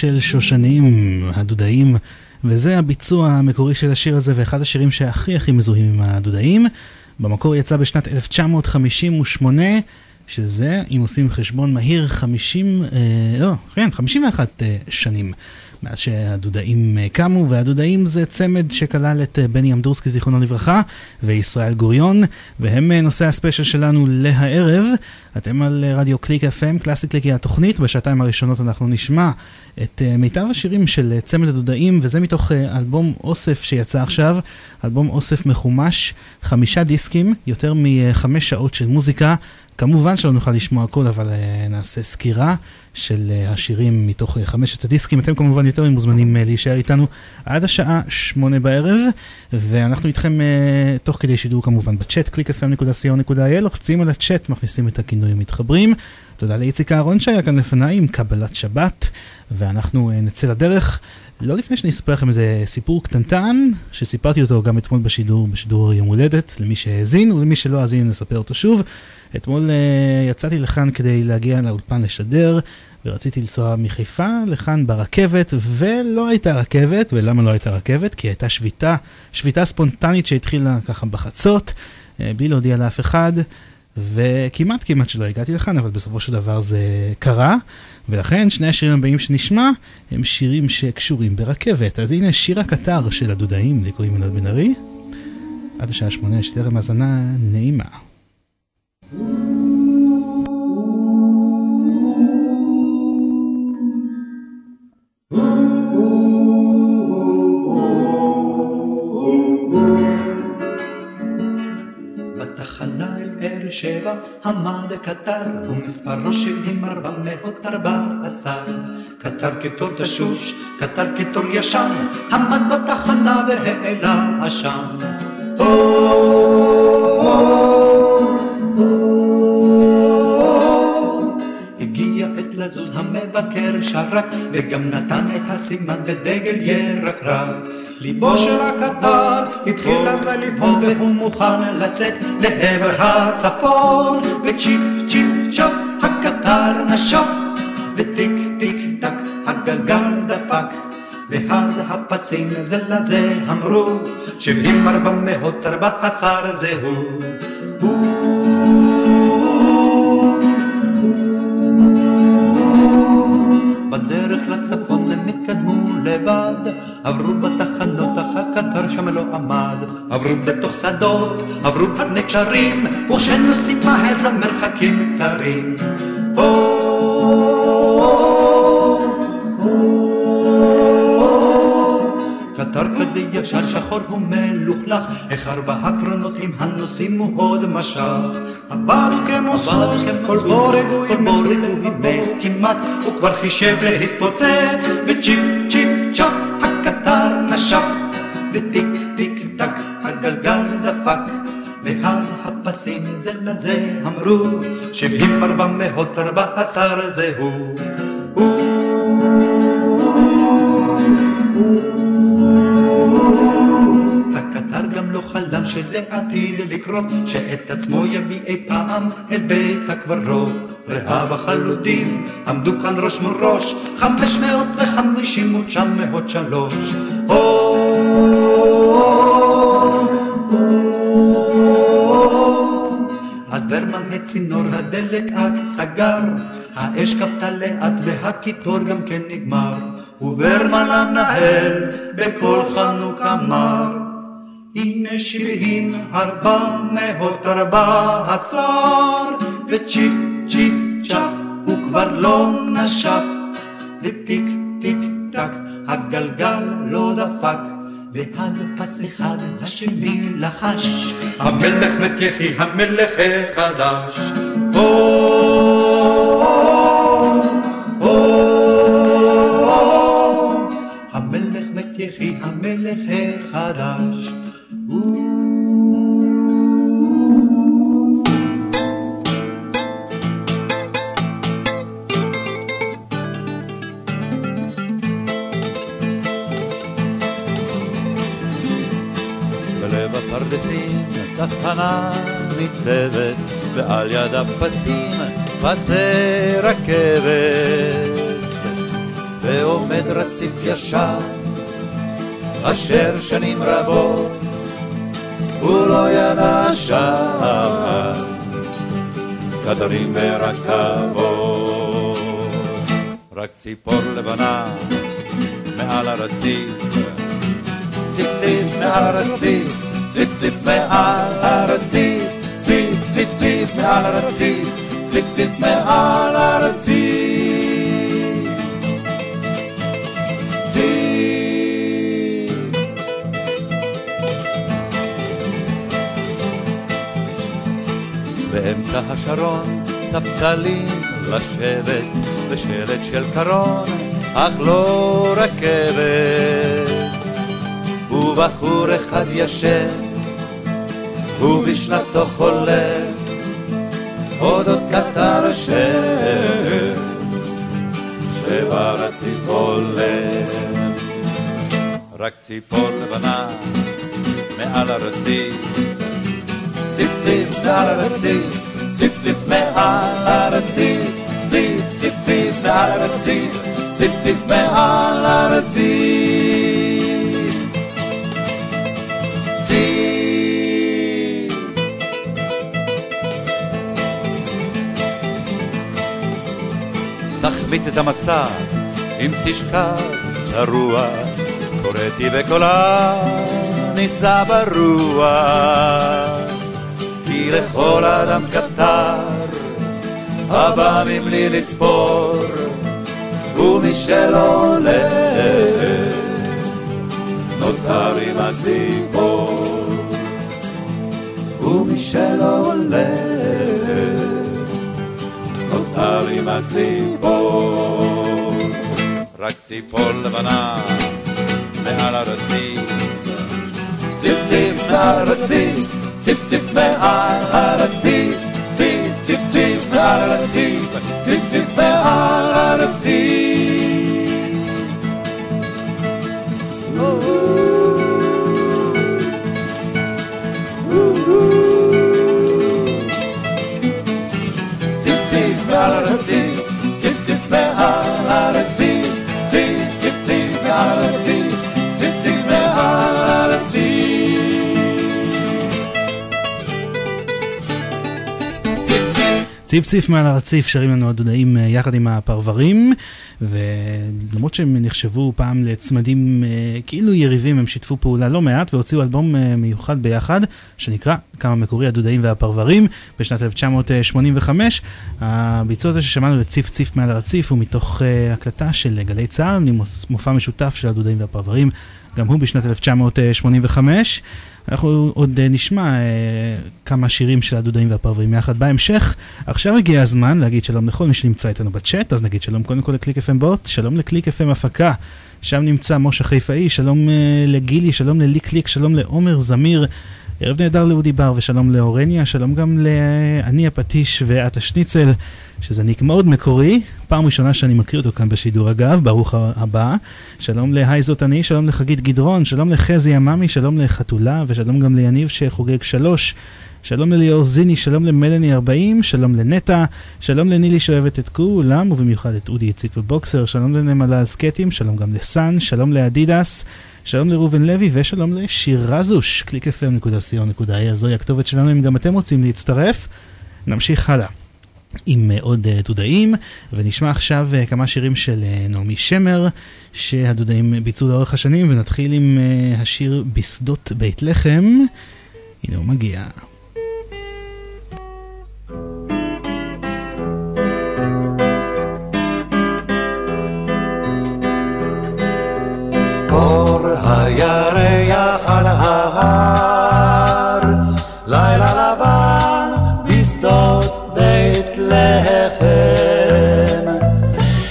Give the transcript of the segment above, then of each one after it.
של שושנים, הדודאים, וזה הביצוע המקורי של השיר הזה, ואחד השירים שהכי הכי מזוהים עם הדודאים. במקור יצא בשנת 1958, שזה, אם עושים חשבון מהיר, 50, אה, לא, כן, 51 אה, שנים. מאז שהדודאים אה, קמו, והדודאים זה צמד שכלל את אה, בני אמדורסקי זיכרונו לברכה וישראל גוריון, והם אה, נושא הספיישל שלנו להערב. אתם על רדיו קליק FM, קלאסי קליק היא התוכנית, בשעתיים הראשונות אנחנו נשמע את מיטב השירים של צמד הדודאים, וזה מתוך אלבום אוסף שיצא עכשיו, אלבום אוסף מחומש, חמישה דיסקים, יותר מחמש שעות של מוזיקה. כמובן שלא נוכל לשמוע הכל, אבל uh, נעשה סקירה של uh, השירים מתוך uh, חמשת הדיסקים. אתם כמובן יותר ממוזמנים uh, להישאר איתנו עד השעה שמונה בערב, ואנחנו איתכם uh, תוך כדי שידור כמובן בצ'אט, www.clickfm.co.il, לוחצים על הצ'אט, מכניסים את הכינוי ומתחברים. תודה לאיציק אהרון שהיה כאן לפניי עם קבלת שבת, ואנחנו uh, נצא לדרך. לא לפני שאני אספר לכם איזה סיפור קטנטן, שסיפרתי אותו גם אתמול בשידור, בשידור יום הולדת, למי שהאזין ולמי שלא האזין נספר אותו שוב. אתמול uh, יצאתי לכאן כדי להגיע לאולפן לשדר, ורציתי לנסוע מחיפה לכאן ברכבת, ולא הייתה רכבת, ולמה לא הייתה רכבת? כי הייתה שביתה, שביתה ספונטנית שהתחילה ככה בחצות, uh, בלי להודיע לאף אחד. וכמעט כמעט שלא הגעתי לכאן, אבל בסופו של דבר זה קרה, ולכן שני השירים הבאים שנשמע הם שירים שקשורים ברכבת. אז הנה שיר הקטר של הדודאים, לי קוראים בן ארי. עד השעה שמונה יש תרם האזנה נעימה. שבע עמד קטר, ומספרו שבעים ארבע מאות ארבע עשר. קטר כתור תשוש, קטר כתור ישן, עמד בתחנה והעלה עשן. וגם נתן את הסימן בדגל ירקרק. ליבו של הקטר התחיל אז לבהות והוא מוכן לצאת לעבר הצפון. וצ'יפ צ'יפ צ'וף הקטר נשף וטיק טיק טק הגלגל דפק. ואז הפסים זה לזה אמרו שבעים ארבע מאות ארבע עשר זהו בדרך לצפון הם התקדמו לבד עברו בתחנות אך הקטר שם לא עמד עברו בתוך שדות, עברו פני קשרים וכשנוסעים מהר למרחקים קצרים. קטר כזה ישן שחור ומלוכלך, איחר בהקרונות עם הנוסעים הוא עוד משך. עבד כמו סוס, כל בורג, כל בורג הוא אימץ כמעט, הוא כבר חישב להתפוצץ, וצ'יפ צ'יפ צ'ופ נשף, וטיק טיק טק הגלגל דפק. ואז הפסים זה לזה אמרו, שבעים ארבע מאות ארבע עשר. הקטר גם לא שזה עתיד לקרות, שאת עצמו יביא אי פעם אל בית הקברות. רעב החלודים עמדו כאן ראש מול ראש, חמש מאות וחמישים ותשע מאות שלוש. אז ברמן את הדלק אט סגר, האש כבתה לאט והקיטור גם כן נגמר, וברמן המנהל בקול חנוק אמר, הנה שבעים ארבע מאות ארבע עשר, צ'יפ צ'ף הוא כבר לא נשף, וטיק טיק טק הגלגל לא דפק. ואז פס אחד לשני לחש, המלך מת יחי המלך החדש. המלך מת יחי המלך החדש. בלב הפרדסים תחנה ניצבת, ועל יד הפסים פסי רכבת. ועומד רציף ישר, אשר שנים רבות הוא לא ידע שם, קדרים ורכבות. רק ציפור לבנה מעל הרציף ציפ מעל הרציף, ציפ מעל הרציף, ציפ ציפ ציפ מעל הרציף, ציפ ציפ מעל הרציף. באמצע השרון ספסלים לשבת ושלט של קרון, אך לא רכבת. ובחור אחד ישן, ובשנתו חולם, אודות קטר השם, שברציף הולם. רק ציפור לבנה מעל הרציף, ציפ ציפ מעל הרציף, ציפ ציפ מעל הרציף, ציפ ציפ ציפ מעל הרציף, ציפ ציפ מעל הרציף. תחמיץ את המסע אם תשכח הרוח, קוראתי בקולה נישא ברוח, כי לכל אדם קטר הבא מבלי לצפור, ומי שלא עולה נותר עם הציפור. ומי שלא הולך, נותר עם הציפור, רק ציפור לבנה מעל הרציף, ציפ ציפ מעל הרציף, ציפ ציפ מעל הרציף, ציפ ציפ ציפ מעל הרציף, ציפ ציפ מעל הרציף. ציפ מעל הרציף, ציפ ציפ ציפ מעל הרציף, ציפ ציפ מעל הרציף. ציף ציף מעל הרציף שרים לנו הדודאים אה, יחד עם הפרברים ולמרות שהם נחשבו פעם לצמדים אה, כאילו יריבים הם שיתפו פעולה לא מעט והוציאו אלבום אה, מיוחד ביחד שנקרא כמה מקורי הדודאים והפרברים בשנת 1985. הביצוע הזה ששמענו לציף ציף מעל הרציף הוא מתוך הקלטה של גלי צה"ל ממופע משותף של הדודאים והפרברים גם הוא בשנת 1985. אנחנו עוד אה, נשמע אה, כמה שירים של הדודאים והפרברים יחד בהמשך. עכשיו הגיע הזמן להגיד שלום לכל מי שנמצא איתנו בצ'אט, אז נגיד שלום קודם כל לקליק FM בוט, שלום לקליק FM הפקה, שם נמצא משה חיפאי, שלום אה, לגילי, שלום ללי קליק, שלום לעומר זמיר. ערב נהדר לאודי בר ושלום לאורניה, שלום גם לאני הפטיש ואת השניצל, שזה ניק מאוד מקורי, פעם ראשונה שאני מקריא אותו כאן בשידור אגב, ברוך הבא. שלום להי זאת אני, שלום לחגית גדרון, שלום לחזי עממי, שלום לחתולה ושלום גם ליניב שחוגג שלוש. שלום לליאור זיני, שלום למלאני 40, שלום לנטע, שלום לנילי שאוהבת את כולם, ובמיוחד את אודי יציק ובוקסר, שלום לנמלה הסקטים, שלום גם לסאן, שלום לאדידס, שלום לראובן לוי ושלום לשיר רזוש, www.clickfm.co.il, זוהי הכתובת שלנו אם גם אתם רוצים להצטרף. נמשיך הלאה. עם אה, עוד אה, דודאים, ונשמע עכשיו אה, כמה שירים של נעמי שמר, שהדודאים ביצעו לאורך השנים, ונתחיל עם השיר בשדות בית לחם. הנה הוא מגיע. אור הירח על ההר, לילה לבן בשדות בית לחם.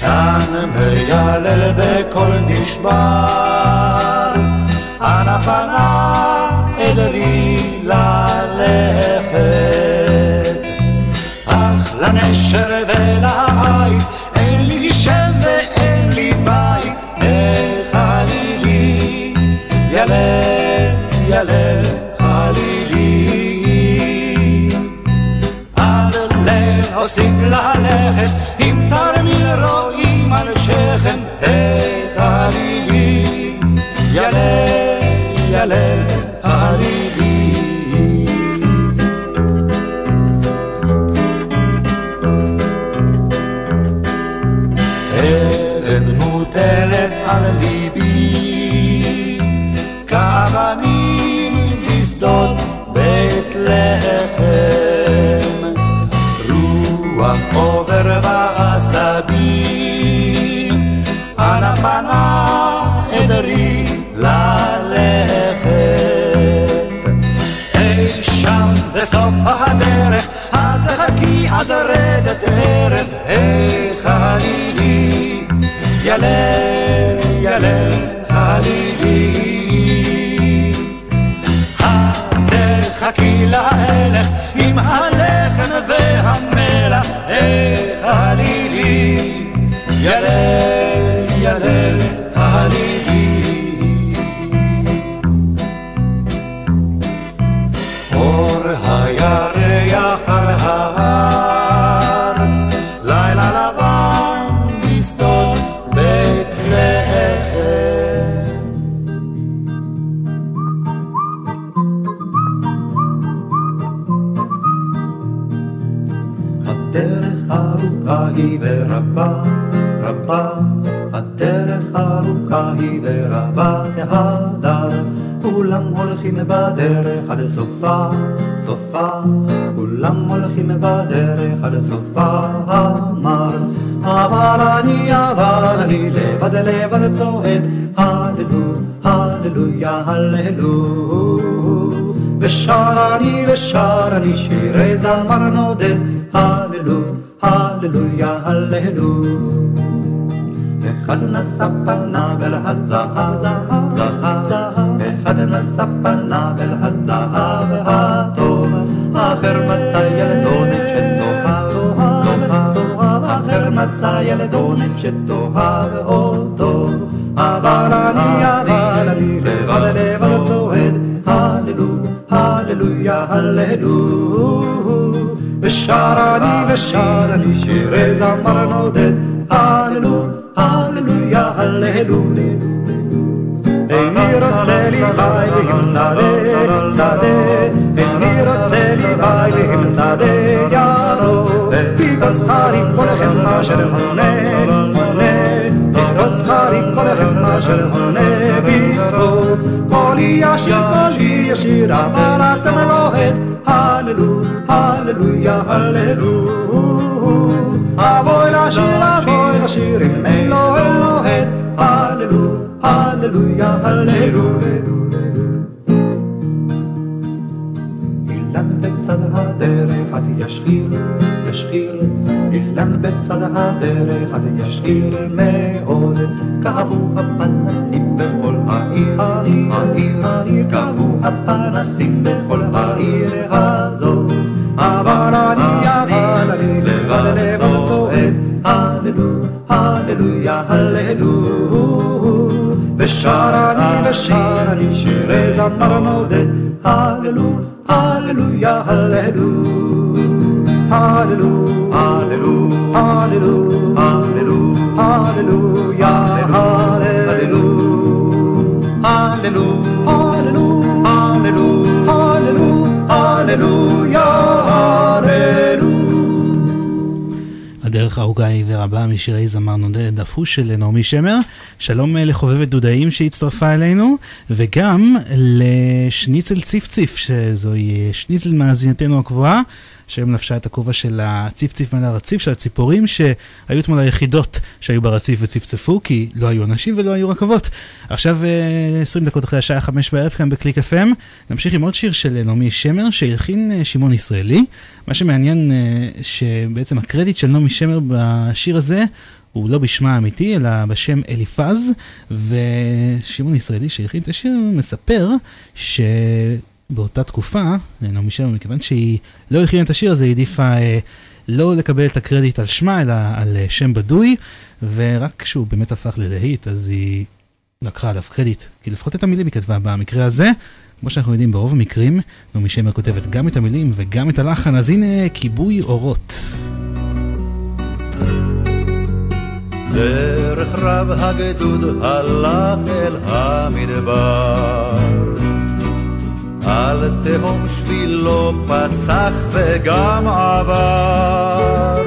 כאן מיילל בקול נשבר, בסוף הדרך, את תחכי עד רדת ערב, איך חלילי, ילל, ילל חלילי. תחכי להלך עם הלחם והמלח, איך חלילי, ילל, ילל חלילי. ורבה תהדר, כולם הולכים בדרך עד סופה, סופה, כולם הולכים בדרך עד סופה, אמר, אבל אני, אבל אני לבד לבד צועד, הללו, הללויה, הללו, ושר אני ושר אני שירי זמר נודד, הללו, הללויה, הללו. אחד נשא פניו אל הזהב, זהב, אחד נשא פניו אל הזהב הטוב, אחר מצא ילדונת שתאהב, אחר מצא ילדונת שתאהב אותו, אבל אני, אבל אני לבד לבד צועד, הללו, הללויה, הללו. ושר אני ושר אני שירי זמר נודד, הללו, הללו. איני רוצה לי בית עם שדה, שדה, איני רוצה לי בית עם שדה ירו, כי בשכרי כל אחד אשר הונה, הונה, בשכרי כל אחד אשר הונה ביצרו, קולי ישיר, קולי ישיר, אבל אתם לא הללו, הללויה, הללו. אבוי לשיר, אבוי לשיר, אם אין לו אלוהד, הללו, הללויה, הללו. אילן בצד הדרך עד ישחיר, ישחיר, אילן בצד הדרך עד ישחיר מאוד, כאבו הפנסים בכל העיר, העיר, העיר, כאבו הפנסים בכל העיר הזאת, אבל אני, אבל אני לבד לבד צועד, הללו, הללויה, הללו. ושר אני ושר אני שירי זמר נודד, הללו, הללויה, הללו. הללו, הללו, הללו, הללו, הללויה, הללו. הללו, הללו, הדרך הארוכה היא ורבה משירי זמר נודד, אף הוא של נעמי שמר. שלום אה, לחובבת דודאים שהצטרפה אלינו, וגם לשניצל ציפציף, שזוהי אה, שניצל מאזינתנו הקבועה, שהיום לבשה את הכובע של הציפציף מעל הרציף, של הציפורים, שהיו אתמול היחידות שהיו ברציף וצפצפו, כי לא היו אנשים ולא היו רכבות. עכשיו אה, 20 דקות אחרי השעה 5 בערב כאן בקליק FM, נמשיך עם עוד שיר של נעמי שמר, שהלחין אה, שמעון ישראלי. מה שמעניין אה, שבעצם הקרדיט של נעמי שמר בשיר הזה הוא לא בשמה האמיתי, אלא בשם אליפז, ושמעון ישראלי שהלחין את השיר מספר שבאותה תקופה, נעמי שמר, מכיוון שהיא לא הלחינה את השיר הזה, היא העדיפה אה, לא לקבל את הקרדיט על שמה, אלא על אה, שם בדוי, ורק כשהוא באמת הפך ללהיט, אז היא לקחה עליו קרדיט, כי לפחות את המילים היא כתבה במקרה הזה. כמו שאנחנו יודעים, ברוב המקרים, נעמי שמר כותבת גם את המילים וגם את הלחן, אז הנה כיבוי אורות. דרך רב הגדוד הלך אל המדבר. על תהום שבילו פסח וגם עבר.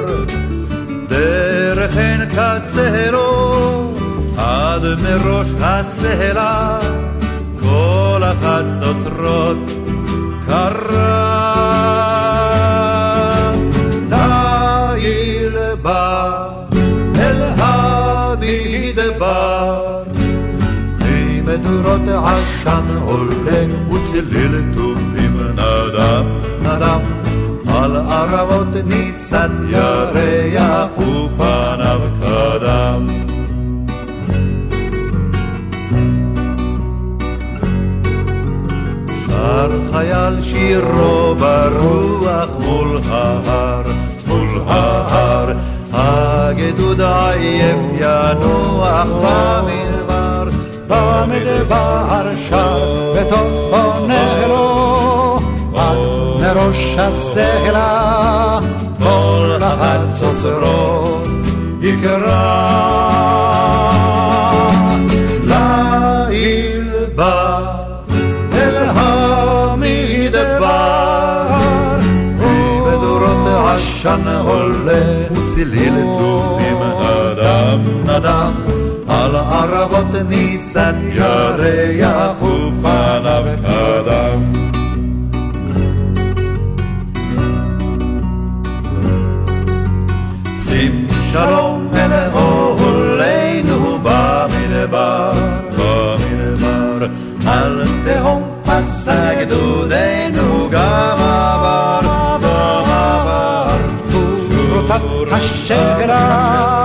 דרך עין קצרו עד מראש הסלע, כל החצוצרות קרה. ליל בא אל המדבר, ממדורות עשן עולה וצליל תופים נדם נדם, על ערבות ניצת ירח ופניו קדם. שר חייל שירו ברוח מול ההר, מול ההר, הגדוד עייף ינוח במדבר, במדבר שר בטופונרו עד מראש הסלע כל החצוצרות יקרא ליל בא אל המדבר, ומדורות עשן עולה וצליל תופים נדם נדם, על ערבות ניצת ירח ופניו אדם. שים שלום אל אוהלינו במדבר, במדבר, על תהום פסע גדודנו גם עבר, גם עבר, ורוטת השגרה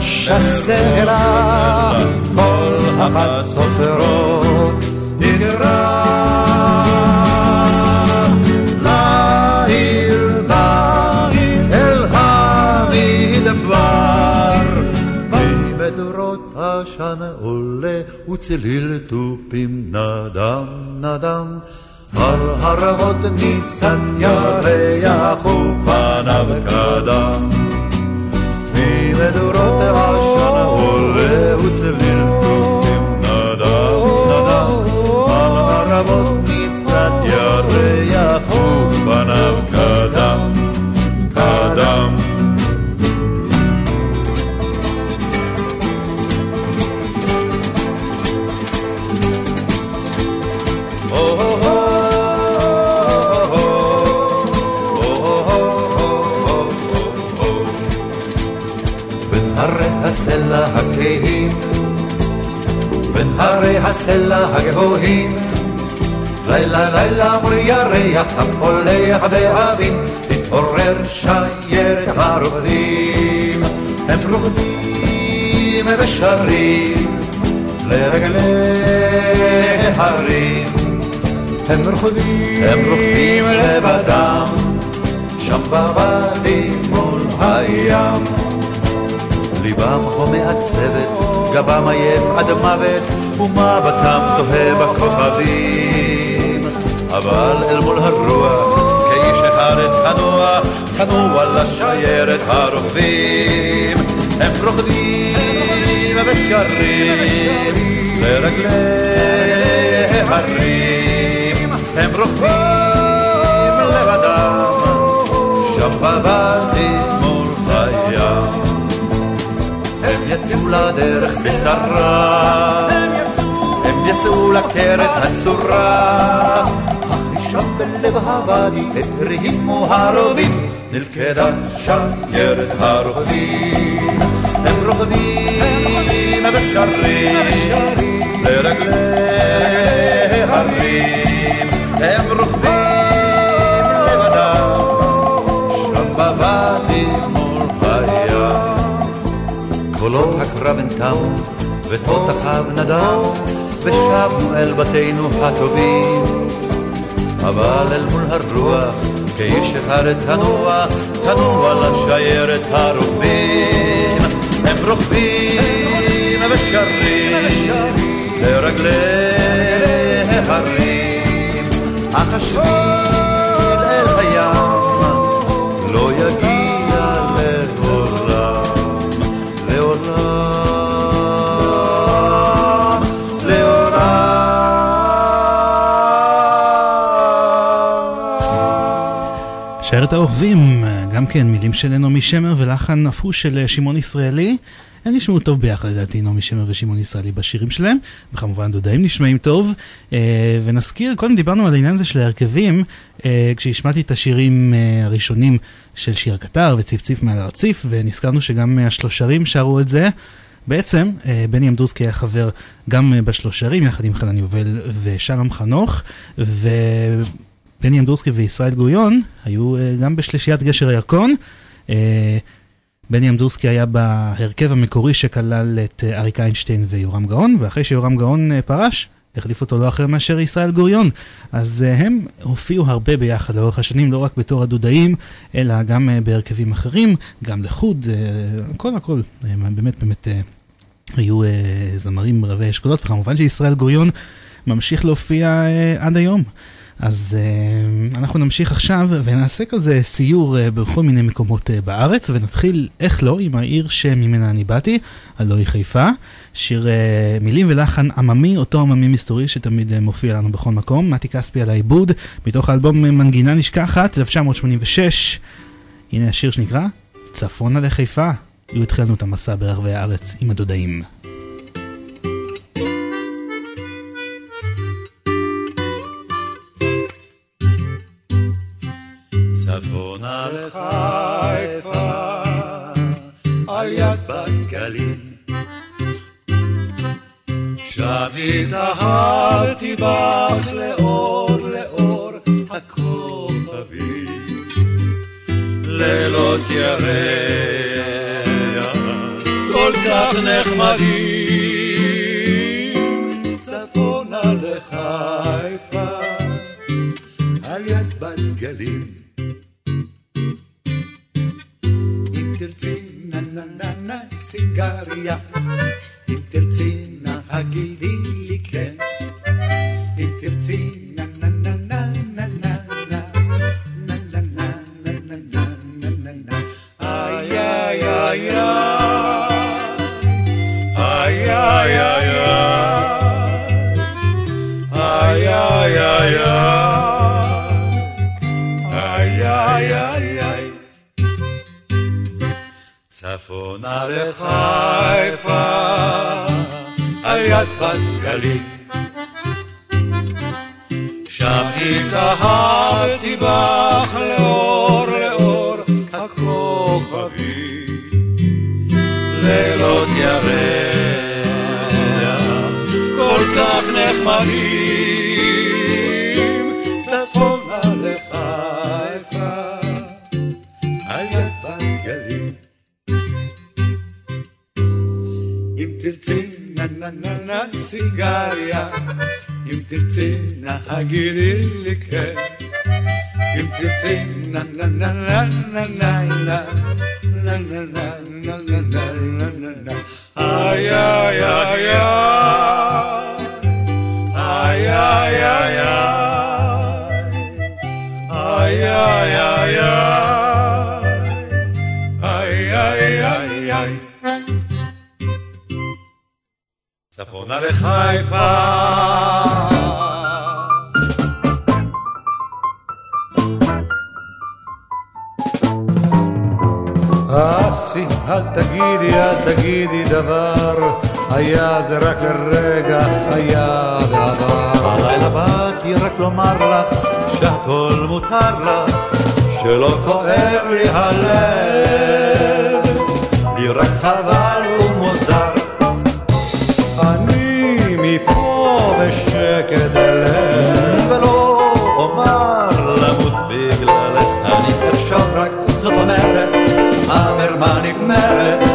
מראש הסגרה, כל החצוצרות יגרע. לעיר, לעיר, אל המדבר, ממדורות עשן עולה וצליל תופים נדם נדם. על הרבות ניצת ירח ופניו קדם. ממדורות העשן עולה וצליל תופים נדם נדם. על הרבות הרי הסלע הגבוהים, לילה לילה מול ירח הפולח באבים, תתעורר שיירת הרוקדים, הם רוקדים ושרים לרגלי הרים, הם רוקדים, הם רוקדים לבדם, שם בוואדי מול הים. ליבם כה מעצבת, גבם עייף עד מוות, ומבטם תוהה בכוכבים. אבל אל מול הרוח, כאיש אחד כנוע, כנוע לשיירת הרוכבים. הם רוקדים ושרים לרגלי הרים. הם רוקדים לבדם, שם בוואדי יצאו לדרך בשרה, הם יצאו. לקרת הצורה, אך שם בלב הוואדי הרימו הרובים, נלכדה שיירת הרוכבים. הם רוקדים ושרים לרגלי הרים, הם רוקדים הקרב הן תמו, ותותחיו נדמו, ושבנו אל בתינו הטובים. אבל אל מול הרוח, כאיש אחד תנוע, תנוע לשיירת הרוכבים. הם רוכבים ושרים לרגלי הרים, אך שיירת הרוכבים, גם כן מילים של נעמי שמר ולחן אף הוא של שמעון ישראלי. הם נשמעו טוב ביחד לדעתי, נעמי שמר ושמעון ישראלי בשירים שלהם, וכמובן דודאים נשמעים טוב. אה, ונזכיר, קודם דיברנו על העניין הזה של ההרכבים, אה, כשהשמעתי את השירים אה, הראשונים של שיר קטר וצפציף מעל הרציף, ונזכרנו שגם השלושרים שרו את זה. בעצם, בני אמדורסקי היה חבר גם בשלושרים, יחד עם חנן יובל ושלום חנוך, ובני אמדורסקי וישראל גוריון היו אה, גם בשלישיית גשר הירקון. אה, בני אמדורסקי היה בהרכב המקורי שכלל את אה, אריק איינשטיין ויורם גאון, ואחרי שיורם גאון פרש, החליף אותו לא אחר מאשר ישראל גוריון. אז הם הופיעו הרבה ביחד לאורך השנים, לא רק בתור הדודאים, אלא גם בהרכבים אחרים, גם לחוד, הכל הכל, באמת באמת היו זמרים רבי אשכולות, וכמובן שישראל גוריון ממשיך להופיע עד היום. אז uh, אנחנו נמשיך עכשיו ונעשה כזה סיור uh, בכל מיני מקומות uh, בארץ ונתחיל, איך לא, עם העיר שממנה אני באתי, הלוא היא חיפה. שיר uh, מילים ולחן עממי, אותו עממי מסתורי שתמיד uh, מופיע לנו בכל מקום, מתי כספי על העיבוד, מתוך האלבום מנגינה נשכחת, 1986. הנה השיר שנקרא צפונה לחיפה. היו התחלנו את המסע ברחבי הארץ עם הדודאים. צפונה לחיפה, על יד בגליל. שם התאהבתי בך לאור לאור הכוכבים. לילות ירח ירח, כל כך נחמדים, צפונה לחיפה, על יד בת גלים. na na na sigarja In tercina hagidilike In tercina na na na na na na na na na na na na na na na Ay ay ay ay Ay ay ay ay צפונה לחיפה, על יד בת גלים. שם התאהבתי בך לאור לאור הכוכבים. לילות ירח, כל כך נחמדים, צפונה לחיפה, אם תרצי נה נה נה נה סיגריה, אם תרצי נא הגידי לי כן, אם תרצי נה נה נה נה נה נה נה נה נה נה נה נה נה נה נה נה איי איי איי איי איי איי איי צפונה לחיפה. אסי, אל תגידי, אל תגידי דבר, היה זה רק לרגע, היה בעבר. הלילה באתי רק לומר לך שהכל מותר לך, שלא כואב לי הלב, לי רק חבל married.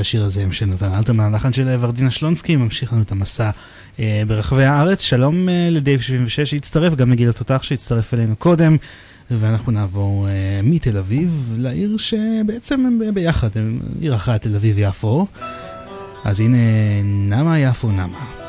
והמילים של השיר הזה הם של נתן אלתרמן, הלחן של ורדינה שלונסקי, ממשיך לנו את המסע אה, ברחבי הארץ. שלום אה, לדייב 76 שהצטרף, גם לגיל התותח שהצטרף אלינו קודם, ואנחנו נעבור אה, מתל אביב לעיר שבעצם הם ביחד, הם עיר אחת, תל אביב יפו. אז הנה, נמה יפו. נמה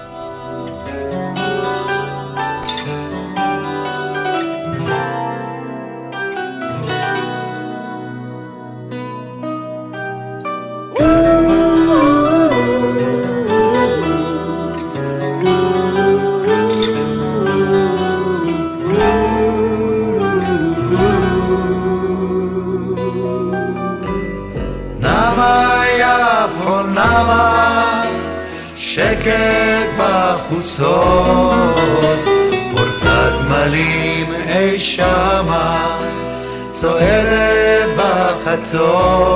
צועדת בחצות.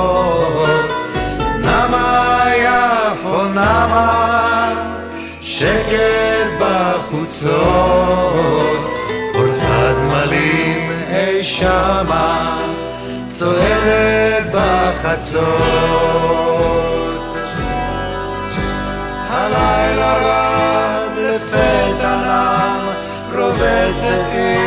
נמה יפו נמה שקט בחוצות. אורך הגמלים אי שמה צועדת בחצות. הלילה רב לפתע נם רובצת עיר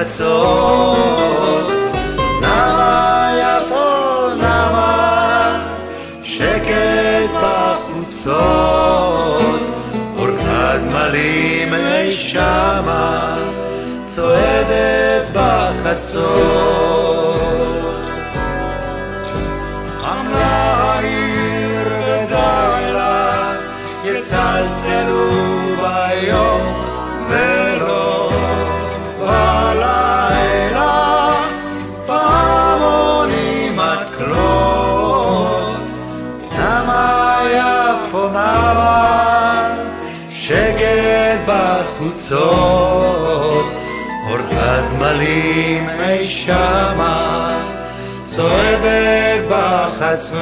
בחצות נמה יפו נמה שקט בחוצות אורחת גמלים אי שמה צועדת בחצות. בחוצות. אורחת גמלים אי שמה, צועדת בחצות.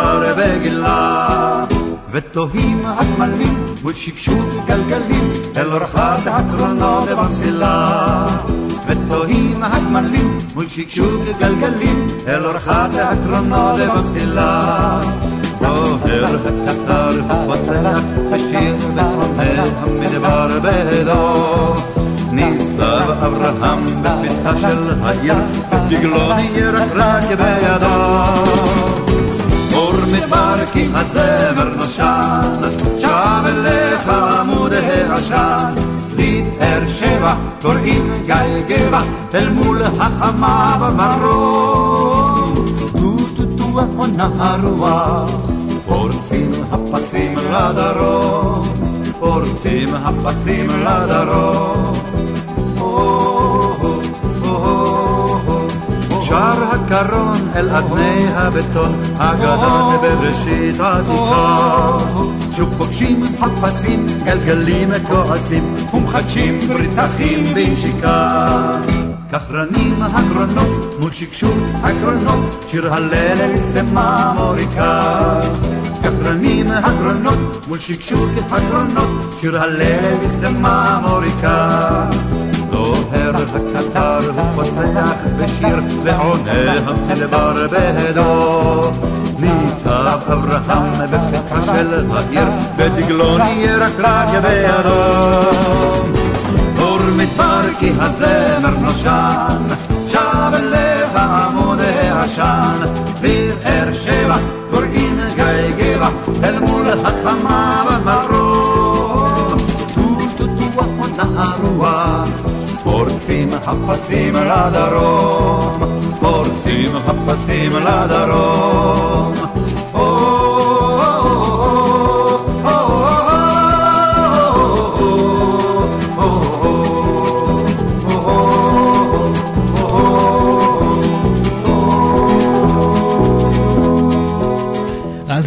במדבר בגילה. ותוהים הגמלים מול שקשוק גלגלים, אל אורחת הקרונות במסילה. ותוהים הגמלים מול שקשוק גלגלים, אל אורחת הקרונות במסילה. דוהר הקטר ופוצח השיר ועונה המדבר בידו ניצב אברהם בפתחה של העיר ודגלו ירקרק בידו אור מדבר כי הזמר נושן שב אליך עמוד העשן לבאר שבע קוראים גיא גבע אל מול החמה במרום. טו טו טו עונה הרוח פורצים הפסים לדרום. פורצים הפסים לדרום שר הקרון אל אדני הבטון, הגדול בראשית עתיקה. שוב פוגשים הפסים, גלגלים כועסים, ומחדשים ברית בנשיקה. כך רנים הקרונות מול שקשוק הקרונות, שיר הלל אל סתמה מוריקה. כך רנים הקרונות מול שקשוק הקרונות, שיר הלל אל סתמה מוריקה. דוהר הקטר ופוצח בשיר ועונה המדבר בהדו ניצב אברהם בפתחה של העיר ודגלו ירקרק בידו אור מדבר כי הזמר נושן שב אליך עמוד העשן. בבאר שבע קוראים גיא גבע אל מול החמה במרום פורצים הפסים לדרום, פורצים הפסים לדרום.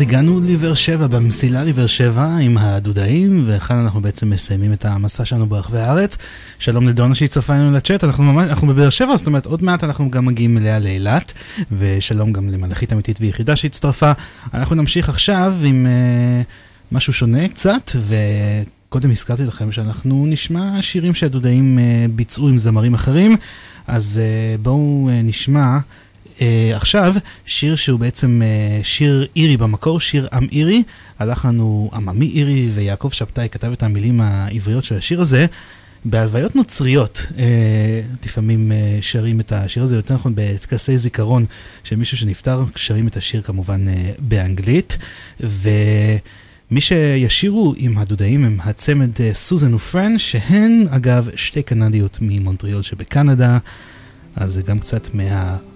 הגענו לבאר שבע, במסילה לבאר שבע עם הדודאים, וכאן אנחנו בעצם מסיימים את המסע שלנו ברחבי הארץ. שלום לדונה שהצטרפה אלינו לצ'אט, אנחנו ממש, אנחנו בבאר שבע, זאת אומרת עוד מעט אנחנו גם מגיעים אליה לאילת, ושלום גם למלאכית אמיתית ויחידה שהצטרפה. אנחנו נמשיך עכשיו עם uh, משהו שונה קצת, וקודם הזכרתי לכם שאנחנו נשמע שירים שהדודאים uh, ביצעו עם זמרים אחרים, אז uh, בואו uh, נשמע. Uh, עכשיו שיר שהוא בעצם uh, שיר אירי במקור, שיר עם אירי, הלחן הוא עממי אירי ויעקב שבתאי כתב את המילים העבריות של השיר הזה. בהלוויות נוצריות uh, לפעמים uh, שרים את השיר הזה, יותר נכון בטקסי זיכרון של מישהו שנפטר, שרים את השיר כמובן uh, באנגלית. ומי שישירו עם הדודאים הם הצמד uh, סוזן ופרן, שהן אגב שתי קנדיות ממונטריאול שבקנדה, אז זה גם קצת מה...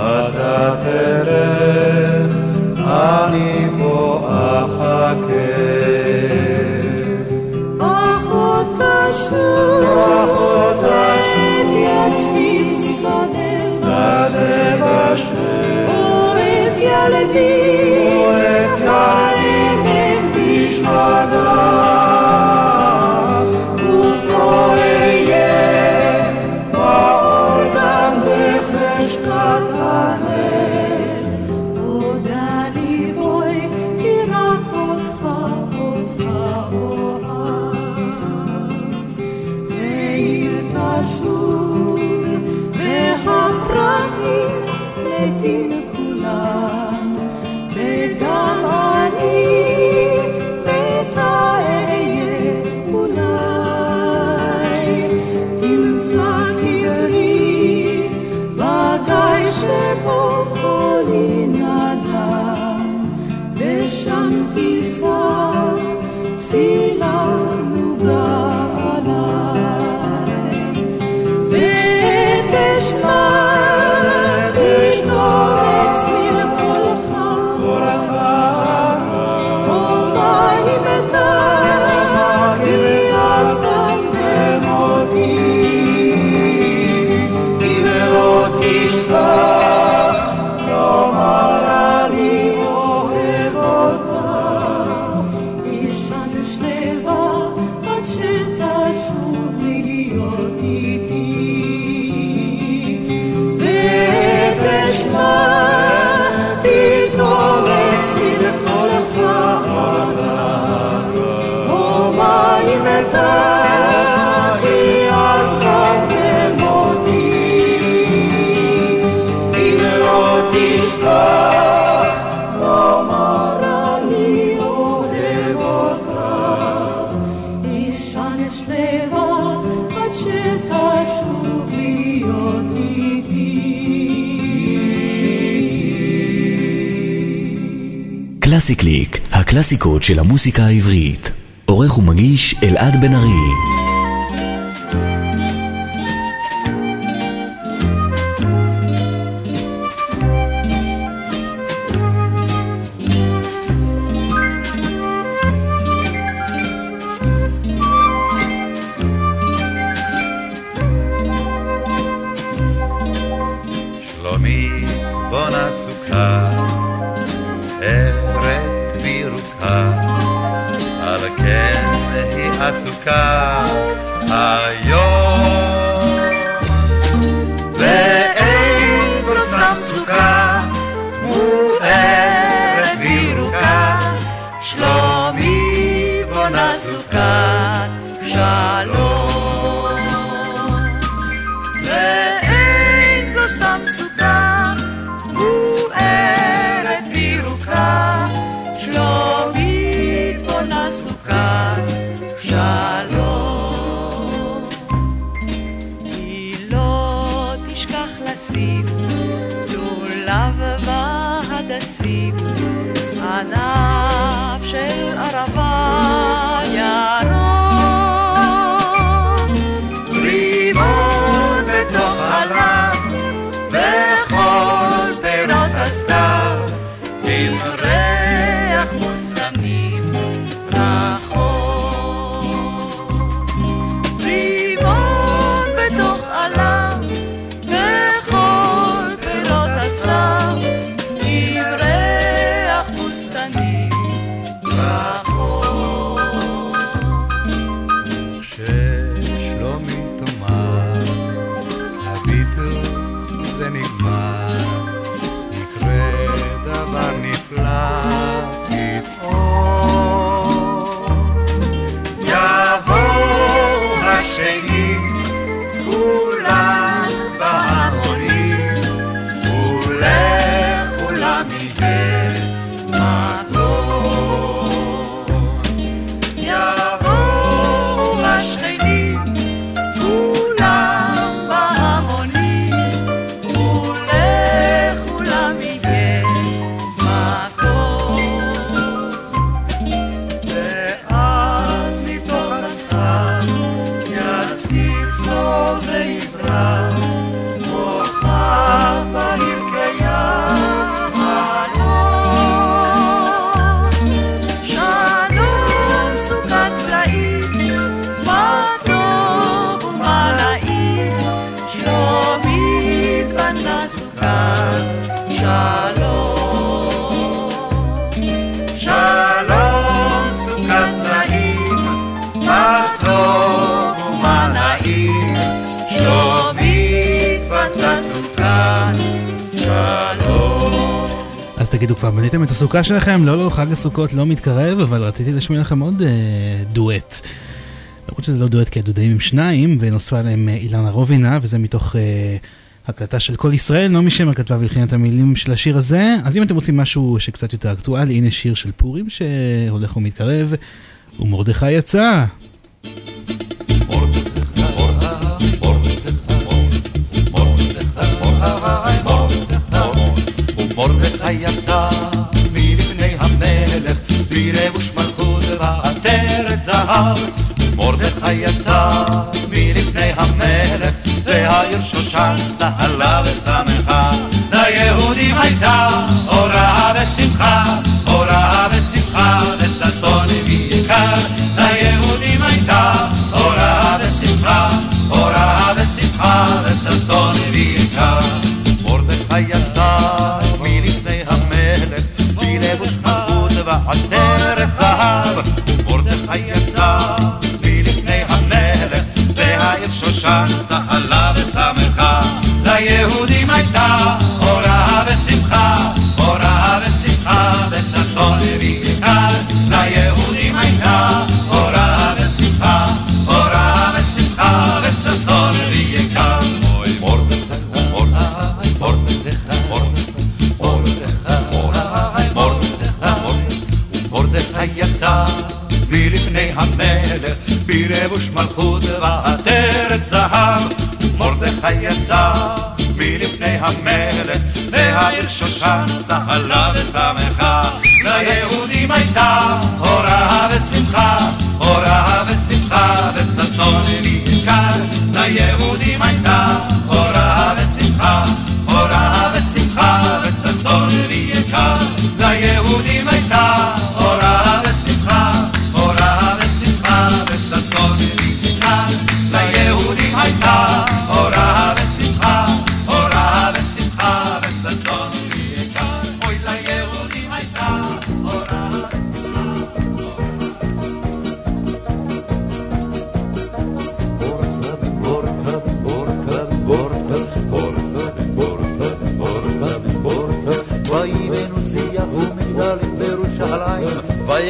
אתה תלך, אני פה אחכה. אחות תשוב, ותייצבי שדה בשם, ואת ילדי, קלאסי קליק, הקלאסיקות של המוסיקה העברית. עורך ומגיש אלעד בן ארי. הסוכה שלכם? לא, לא, חג הסוכות לא מתקרב, אבל רציתי להשמיע לכם עוד אה, דואט. למרות שזה לא דואט כי הדודאים הם שניים, ונוספה להם אה, אילנה רובינה, וזה מתוך אה, הקלטה של כל ישראל. נעמי שמר כתבה והלחינה את המילים של השיר הזה. אז אם אתם רוצים משהו שקצת יותר אקטואלי, הנה שיר של פורים שהולך ומתקרב, ומרדכי יצא. זהב. מרדכי יצא מלפני המלך, והעיר שושן צהלה ושמחה.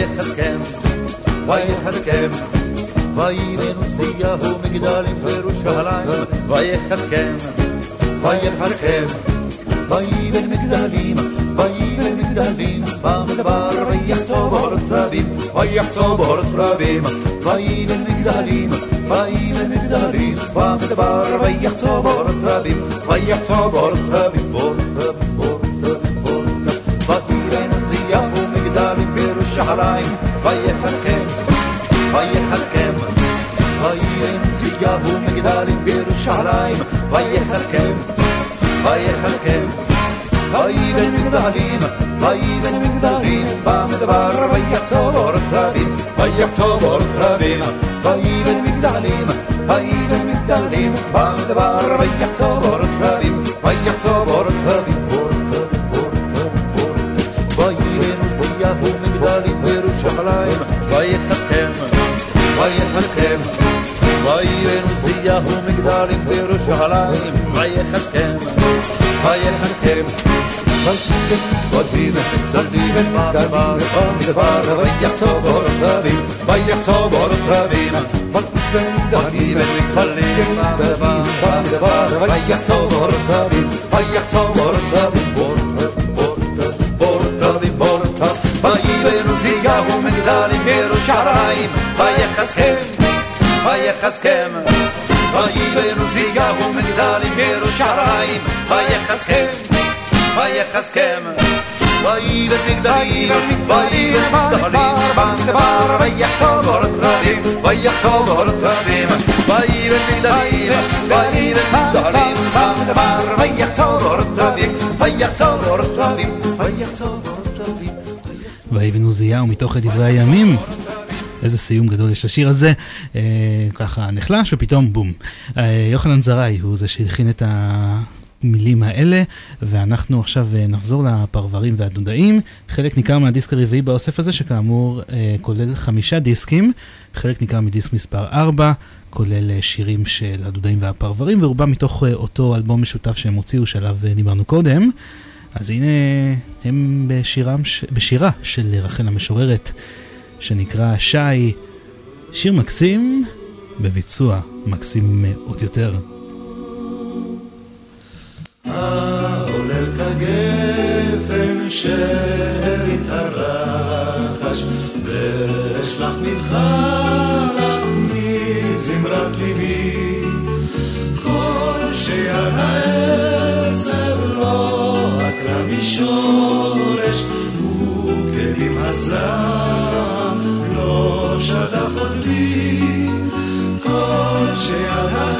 ויחזקם ויחזקם. ויבנו שיהו מגדלים בירושלים ויחזקם ויחזקם. ויבן מגדלים ויבן מגדלים. במדבר ויחצוב אורות רבים ויחצוב אורות רבים. ויבן מגדלים ויבן מגדלים. במדבר ויחצוב אורות רבים ויחצוב אורות רבים. אורות רבים מגדלים בירושלים ויחזקם ויחזקם ויבן זיהו מגדלים בירושלים ויחזקם ויחזקם ויבן מגדלים ויבן מגדלים במדבר ויחצוב אורות רבים ויחצוב אורות רבים ויבן מגדלים ויבן מגדלים במדבר ויחצוב אורות רבים ויחצוב אורות רבים מגדלים בירושלים ויחזקם ויחזקם ויבן זיהו מגדלים בירושלים ויחזקם ויחזקם ויבן מגדלים במדבר במדבר ויחצוב אורות רבים ויחצוב אורות רבים ויבן מגדלים במדבר במדבר ויחצוב אורות רבים ויחצוב אורות רבים אורות זיהו מגדלים בירושלים ויחזקם ויחזקם ויבן זיהו מגדלים בירושלים ויחזקם ויחזקם ויבן מגדלים ויבן מגדלים במדבר ויחצוב אורות רבים ויחצוב אורות רבים ויבן מגדלים ויבן מגדלים במדבר ויחצוב אורות רבים ויחצוב אורות רבים ויחצוב אורות רבים ויבן עוזיהו מתוך דברי הימים. איזה סיום גדול יש לשיר הזה, אה, ככה נחלש ופתאום בום. אה, יוחנן זרעי הוא זה שהלחין את המילים האלה, ואנחנו עכשיו אה, נחזור לפרברים והדודאים. חלק ניכר מהדיסק הרביעי באוסף הזה, שכאמור אה, כולל חמישה דיסקים, חלק ניכר מדיסק מספר 4, כולל אה, שירים של הדודאים והפרברים, ורובם מתוך אה, אותו אלבום משותף שהם הוציאו, שעליו דיברנו קודם. אז הנה הם בשירם, בשירה של רחל המשוררת, שנקרא שי, שיר מקסים בביצוע מקסים עוד יותר. העולל כגפן שארית הרחש, ואשלח מנחה לך מזמרת ליבי, כל עקרה משורש, וכדים הזעם לא שדף עוד בי, כל שיד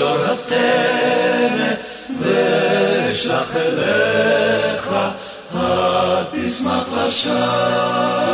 בהקשור התמת ואשלח אליך התשמח לשי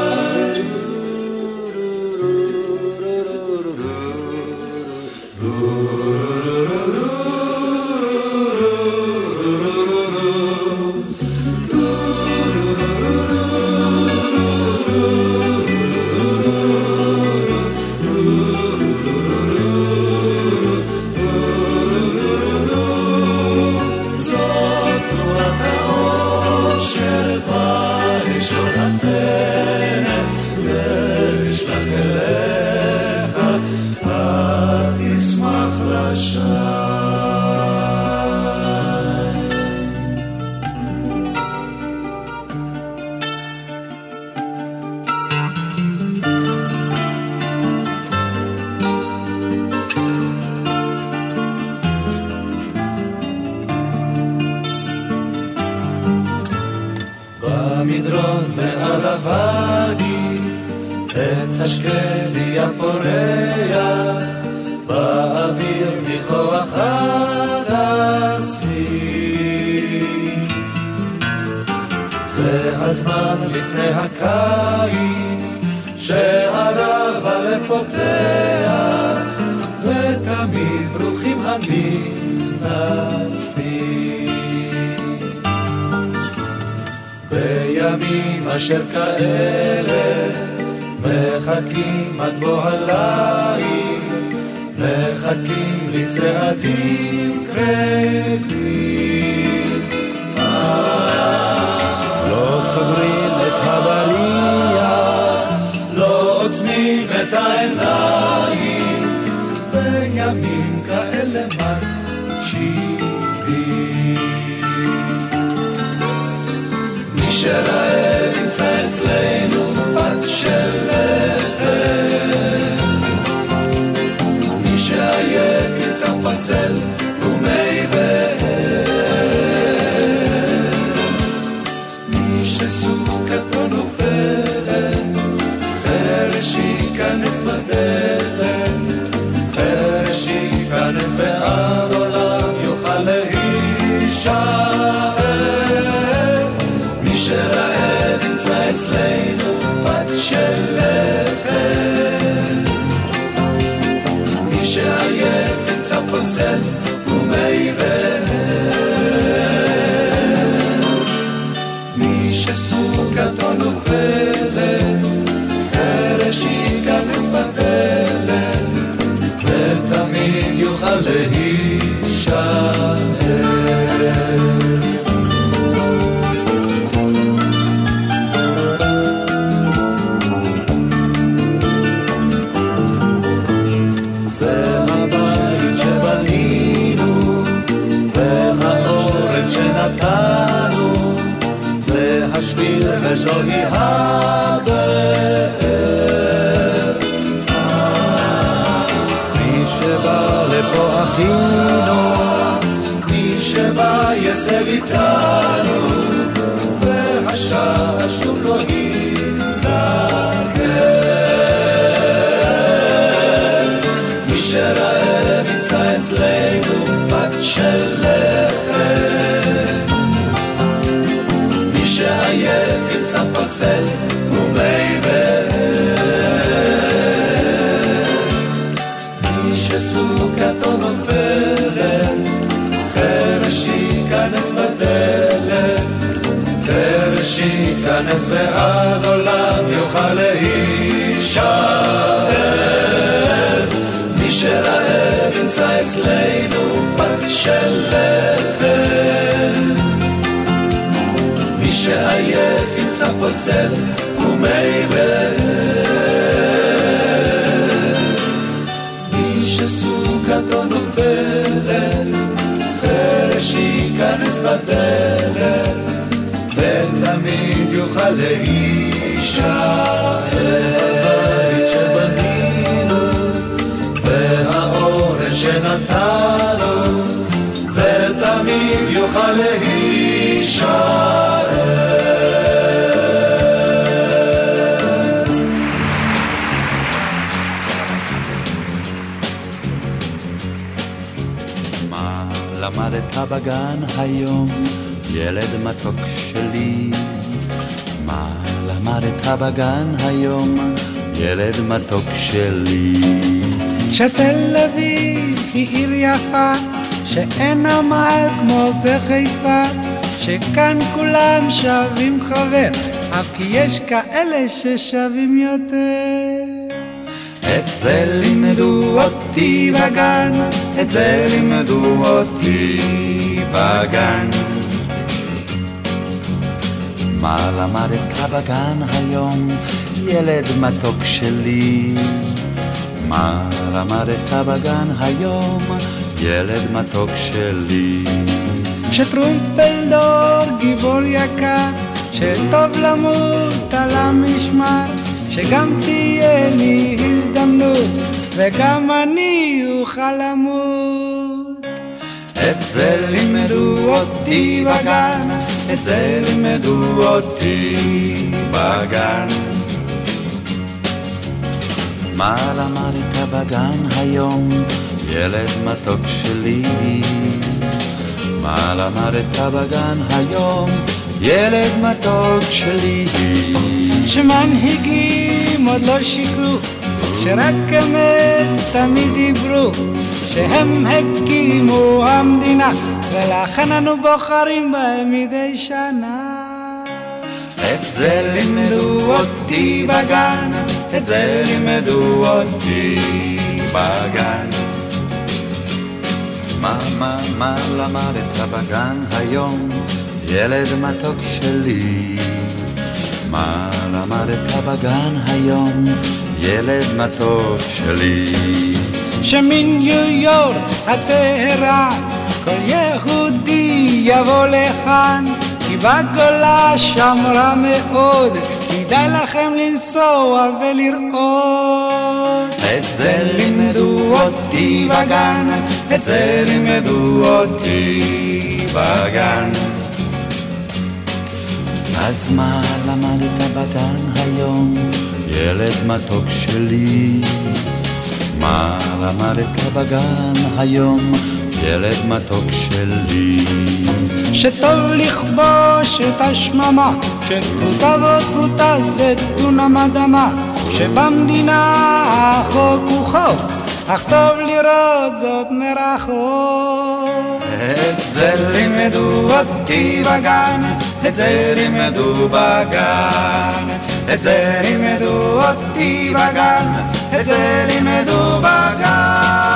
השקדי הפורח, באוויר ניחוח הדסים. זה הזמן לפני הקיץ, שהרב הלב פותח, ותמיד ברוכים הנכנסים. בימים אשר כאלה מחכים עד בוא הליל, מחכים לצעדים קרבים. לא סוגרים את הבליח, לא עוצמים את העיניים, בימים כאלה מקשיבים. מי שרעב ועד עולם יוכל להישאר. מי שרעב ימצא אצלנו פת של לחם. מי שעייף ימצא פוצל ומי מי שסוכתו נופלת, חרש ייכנס בדלת, יוכל להישאר. זה הבית שבנינו, והאורן שנתנו, ותמיד יוכל להישאר. למדת בגן היום, ילד מתוק שלי? מה למדת בגן היום, ילד מתוק שלי? שתל אביב היא עיר יפה, שאין נמל כמו בחיפה, שכאן כולם שווים חבר, אף כי יש כאלה ששווים יותר. את זה לימדו אותי בגן, את זה לימדו אותי בגן. מה למדת בגן היום, ילד מתוק שלי? מה למדת בגן היום, ילד מתוק שלי? שטרומפלדור גיבור יקר, שטוב למות על המשמר, שגם תהיה לי הזדמנות, וגם אני אוכל למות. את זה לימדו אותי בגן, את זה לימדו אותי בגן. מה למדת בגן היום, ילד מתוק שלי? מה למדת בגן היום, ילד מתוק שלי? שמנהיגים עוד לא שיקרו, שרק אמת תמיד דיברו, שהם הקימו המדינה, ולכן אנו בוחרים בהם מדי שנה. את זה לימדו אותי בגן, את זה לימדו אותי בגן. מה, מה, מה למדת בגן היום, ילד מתוק שלי? מה למדת בגן היום, ילד מתוק שלי? שמניו יורק עד טהרן, כל יהודי יבוא לכאן, כי בגולה שם רע מאוד, כדאי לכם לנסוע ולראות. את זה לימדו אותי בגן, את זה לימדו אותי בגן. אז מה למדת בגן היום, ילד מתוק שלי? מה למדת בגן היום, ילד מתוק שלי? שטוב לכבוש את השממה, שתותה ותותה זה דונם אדמה, שבמדינה החוק הוא חוק, אך טוב לראות זאת מרחוק. את זה לימדו אותי בגן, את זה לימדו בגן, את זה לימדו אותי בגן, את זה לימדו בגן.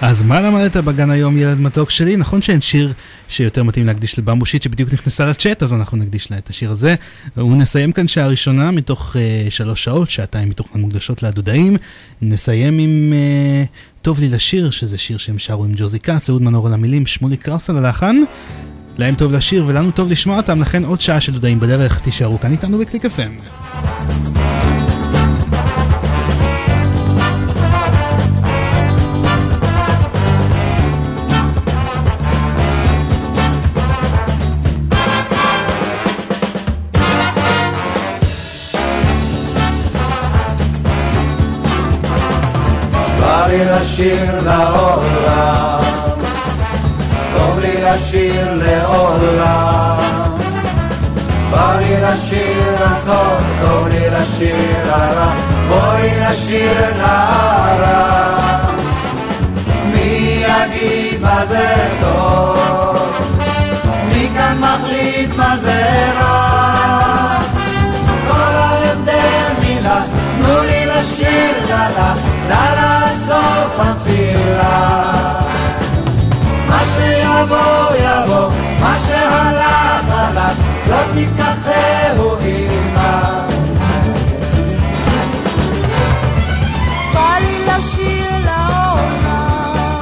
אז מה למדת בגן היום ילד מתוק שלי? נכון שאין שיר שיותר מתאים להקדיש לבמבושית שבדיוק נכנסה לצ'אט, אז אנחנו נקדיש לה את השיר הזה. ונסיים כאן שעה ראשונה מתוך uh, שלוש שעות, שעתיים מתוכן מוקדשות לדודאים. נסיים עם uh, טוב לי לשיר, שזה שיר שהם שרו עם ג'וזי כץ, אהוד מנור על המילים, שמולי קראוס על הלחן. להם טוב לשיר ולנו טוב לשמוע אותם, לכן עוד שעה של דודאים בדרך, תישארו כאן איתנו בקליק FM. לשיר לעולם, טוב לי לשיר לעולם. בא לי לשיר הכל, טוב לי לשיר הרע, בואי נשיר נערה. מי יגיד מה זה טוב? מי כאן מחליט מה זה רע? כל ההבדל מילה, תנו לי לשיר לה לה, לה לעשות מפילה. מה שיבוא יבוא, מה שהלך הלך, לא תיקחהו עימה. בא לי לשיר לעולם,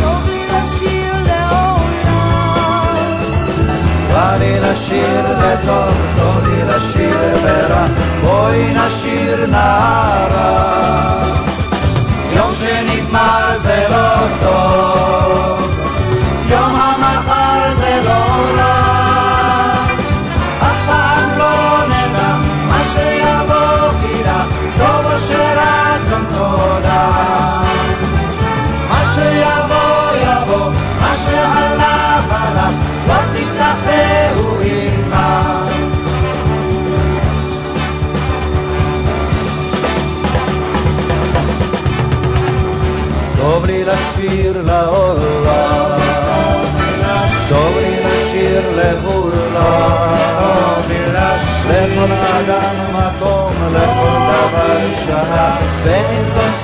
טוב לי לשיר לעולם. בא לי לשיר וטוב, טוב לי לשיר ורע, בואי נשיר נערה.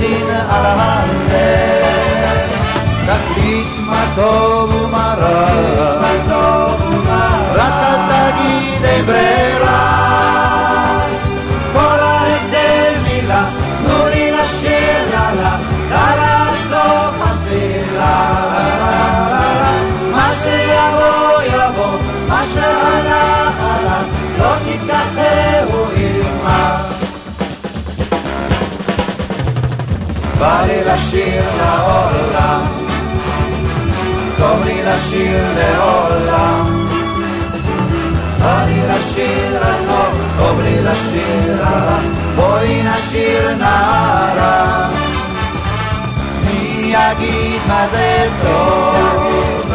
זונתין על הלב, תחליט מה טוב ומה רע, רק אל תגיד אין ברירה. בא לי לשיר לעולם, טוב לי לשיר לעולם. בא לי לשיר רחוק, טוב לי לשיר רע, בואי נשיר נערה. מי יגיד מה זה טוב?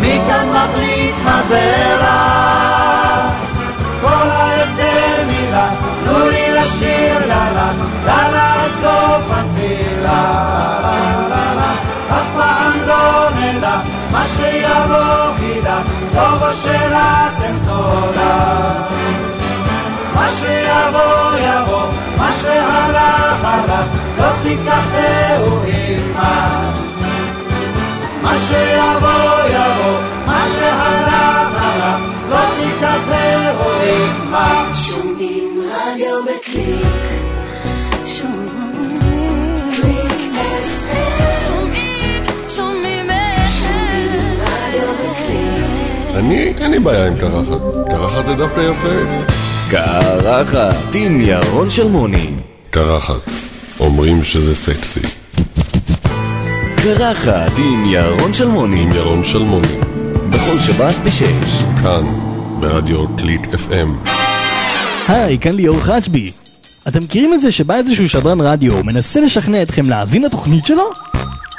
מי כאן מחליט מה זה רע? תנו לי לשיר לה לה, לה לעשות מנפילה. אף פעם לא נדע מה שיבוא חידה, טוב או שרק אין תודה. מה שיבוא יבוא, מה שהלך הלך, לא תיקחהו עימה. מה שיבוא יבוא, מה שהלך הלך, לא תיקחהו עימה. אני, אין לי בעיה עם קרחת. קרחת זה דווקא יפה. קרחת עם ירון שלמוני. קרחת. אומרים שזה סקסי. קרחת עם ירון שלמוני. עם ירון שלמוני. בכל שבת בשש. כאן, ברדיו קליק FM. היי, כאן ליאור חג'בי. אתם מכירים את זה שבא איזשהו שדרן רדיו ומנסה לשכנע אתכם להאזין לתוכנית שלו?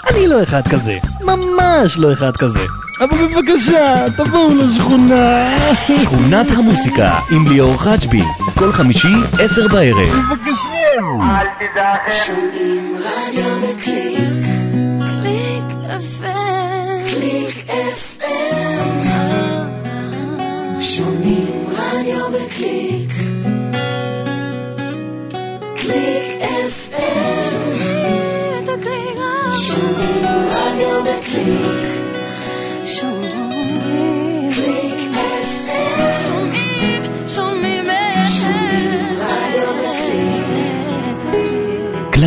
אני לא אחד כזה, ממש לא אחד כזה. אבל בבקשה, תבואו לשכונה. שכונת המוסיקה עם ליאור חג'בי. כל חמישי, עשר בערב. שומעים רדיו בקליק, קליק FM, קליק FM. שומעים רדיו בקליק, קליק FM. שומעים את הקליק, שומעים רדיו בקליק.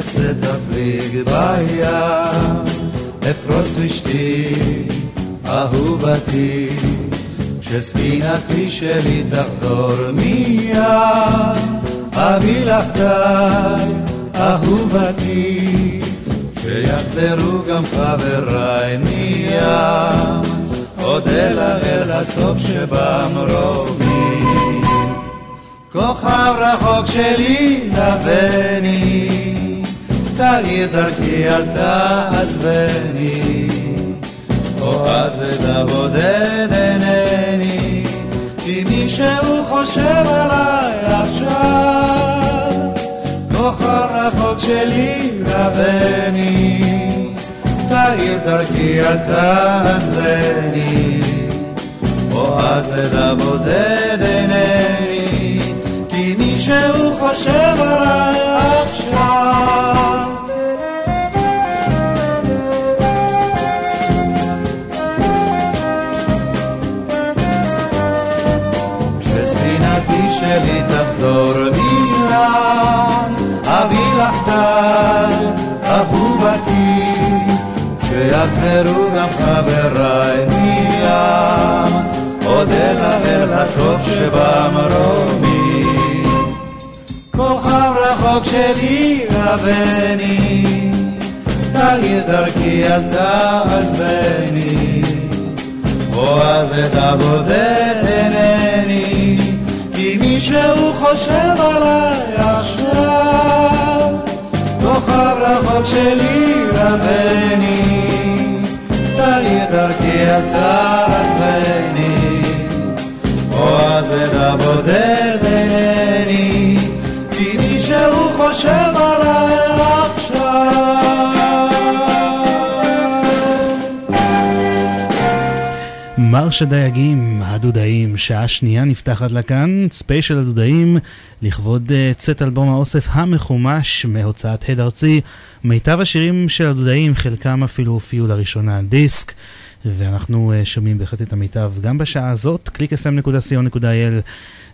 תצא תפליג בים, אפרוס ושתי, אהובתי. כשספינתי שלי תחזור מיד, אביא לך די, אהובתי. כשיחזרו גם חבריי מים, לך אל הטוב שבמרומי. כוכב רחוק שלי לבני, תאיר דרכי אל תעזבני, או אז לבודד אינני, כי מישהו חושב עליי עכשיו. כוכב רחוק שלי לבני, תאיר דרכי אל תעזבני, או אז לבודד אינני. כי מישהו חושב עליי עכשיו. שלי תחזור מיד, אביא לך טל, אהובתי, כשיחזרו גם חבריי מים, אודה לאל הטוב שבמרומי. כוכב רחוק שלי רבני, תאיר דרכי אל תעזבני, או אז את הבודד שהוא חושב עליי עכשיו תוך הברחות שלי רבני תלי דרכי אתה עזבני או אז אדע בודד אינני מרש הדייגים, הדודאים, שעה שנייה נפתחת לה כאן, ספיישל הדודאים, לכבוד uh, צאת אלבום האוסף המחומש מהוצאת הד ארצי. מיטב השירים של הדודאים, חלקם אפילו הופיעו לראשונה על דיסק, ואנחנו uh, שומעים בהחלט את המיטב גם בשעה הזאת, www.clickfm.co.il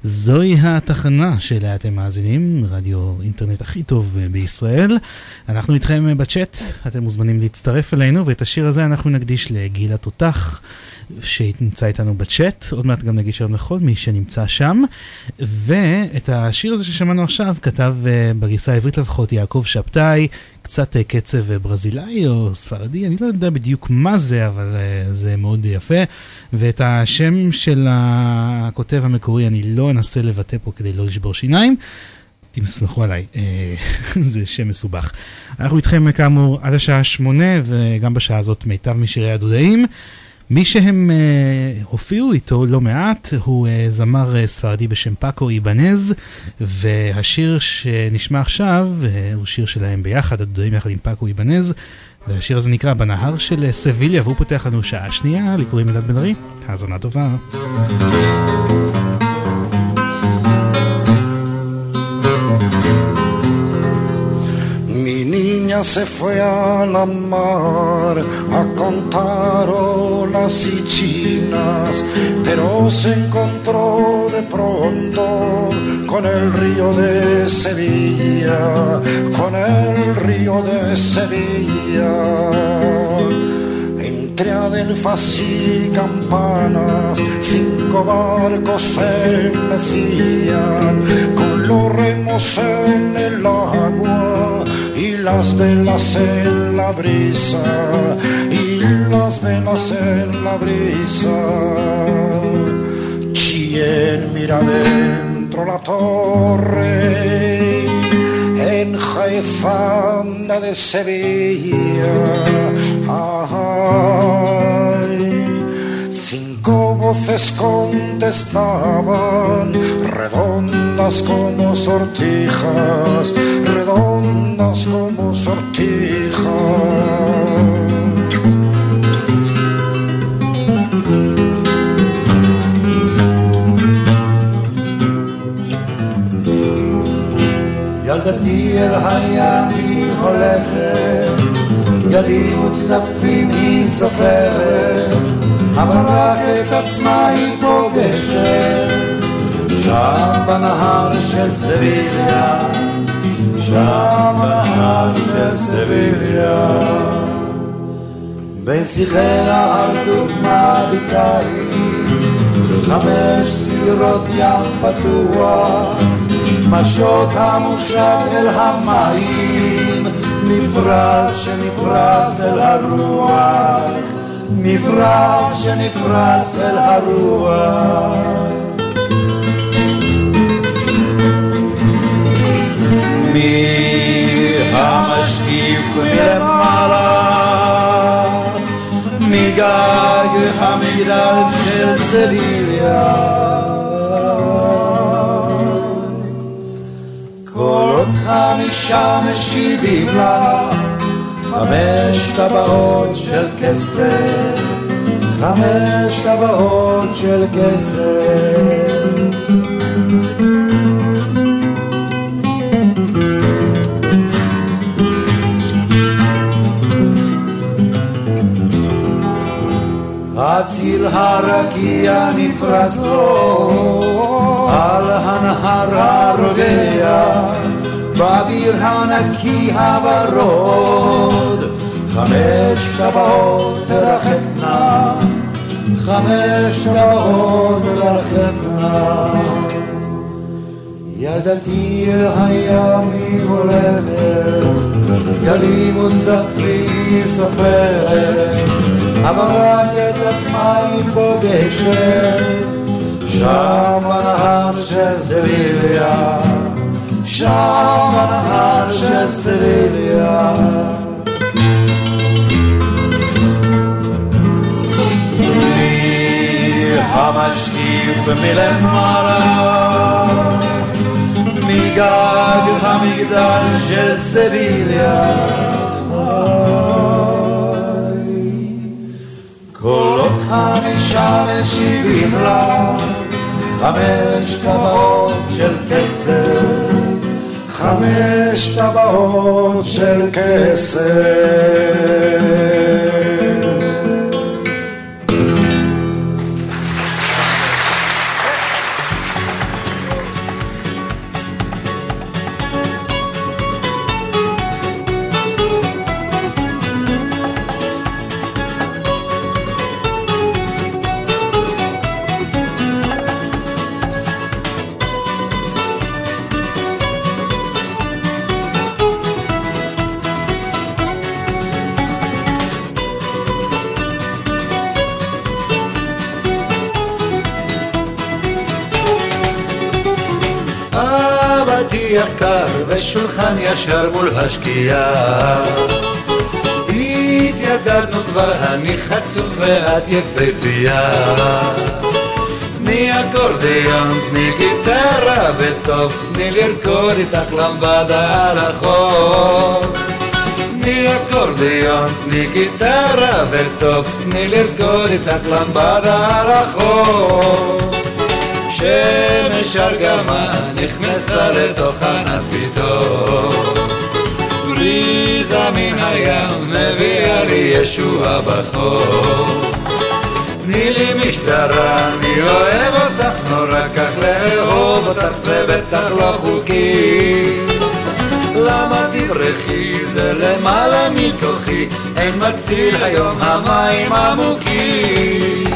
זוהי התחנה שאליה אתם מאזינים, רדיו אינטרנט הכי טוב uh, בישראל. אנחנו איתכם בצ'אט, אתם מוזמנים להצטרף אלינו, ואת השיר הזה אנחנו נקדיש לגיל התותח. שנמצא איתנו בצ'אט, עוד מעט גם נגיד שלום לכל מי שנמצא שם. ואת השיר הזה ששמענו עכשיו כתב uh, בגרסה העברית לפחות יעקב שבתאי, קצת uh, קצב uh, ברזילאי או ספרדי, אני לא יודע בדיוק מה זה, אבל uh, זה מאוד יפה. ואת השם של הכותב המקורי אני לא אנסה לבטא פה כדי לא לשבור שיניים. תסמכו עליי, זה שם מסובך. אנחנו איתכם כאמור עד השעה שמונה, וגם בשעה הזאת מיטב משירי הדודאים. מי שהם uh, הופיעו איתו לא מעט הוא uh, זמר uh, ספרדי בשם פאקו איבנז והשיר שנשמע עכשיו uh, הוא שיר שלהם ביחד, הדודאים יחד עם פאקו איבנז והשיר הזה נקרא בנהר של uh, סביליה והוא פותח לנו שעה שנייה, לי קוראים אלעד בן ארי, האזנה טובה. Se fue a la mar a contar olas y chinas, pero se encontró de pronto con el río de Sevilla, con el río de Sevilla. patria de elfas y campanas, cinco barcos se mecían con los remos en el agua las velas en la brisa, y las velas en la brisa. ¿Quién mira dentro la torre? En Jaezanda de Sevilla, ay, voces contestaban, redondas como sortijas, redondas como sortijas. ילדתי אל הים היא הולכת, גלים וצדפים היא סופרת, אבל רק את עצמה היא פוגשת, שם בנהר של סביליה, שם בנהר של סביליה. בין שיחיה דוגמה בקיץ, חמש סירות ים פתוח, משות המושב אל המים, מפרש שנפרס אל הרוח, מפרש שנפרס אל הרוח. מי המשקיף למעלה, מגג המגדל של סביליה. קולות חמישה משיבים לה, חמש טבעות של כסף, חמש טבעות של כסף. הציל הרקיע נפרס לו על הנהר הרוגע באוויר הנקי הוורוד. חמש טבעות תרחפנה חמש טבעות תרחפנה. ילדתי הים היא הולכת גלים היא סופרת אבל רק את עצמה היא פוגשת. שם בנהר של סביליה שם בנהר של סביליה מי המשקיף מלמעלה מגג המגדל של סביליה קולות חמישה משיבים לה, חמש טבעות של כסף, חמש טבעות של כסף. ושולחן ישר מול השקיעה. התייגדנו כבר, אני חצוף ואת יפהפייה. תני אקורדיון, תני גיטרה וטוב, תני לרקוד איתך למבדה על החוף תני אקורדיון, תני גיטרה וטוב, תני לרקוד איתך למבדה על החוף שמש ארגמה נכנסה לתוך ענף פתאום בריזה מן הים מביאה לי ישוע בחור. תני לי משטרה, אני אוהב אותך נורא כך לאהוב אותך זה בטח לא חוקי. למה תברחי? זה למעלה מכוחי אין מציל היום המים עמוקים.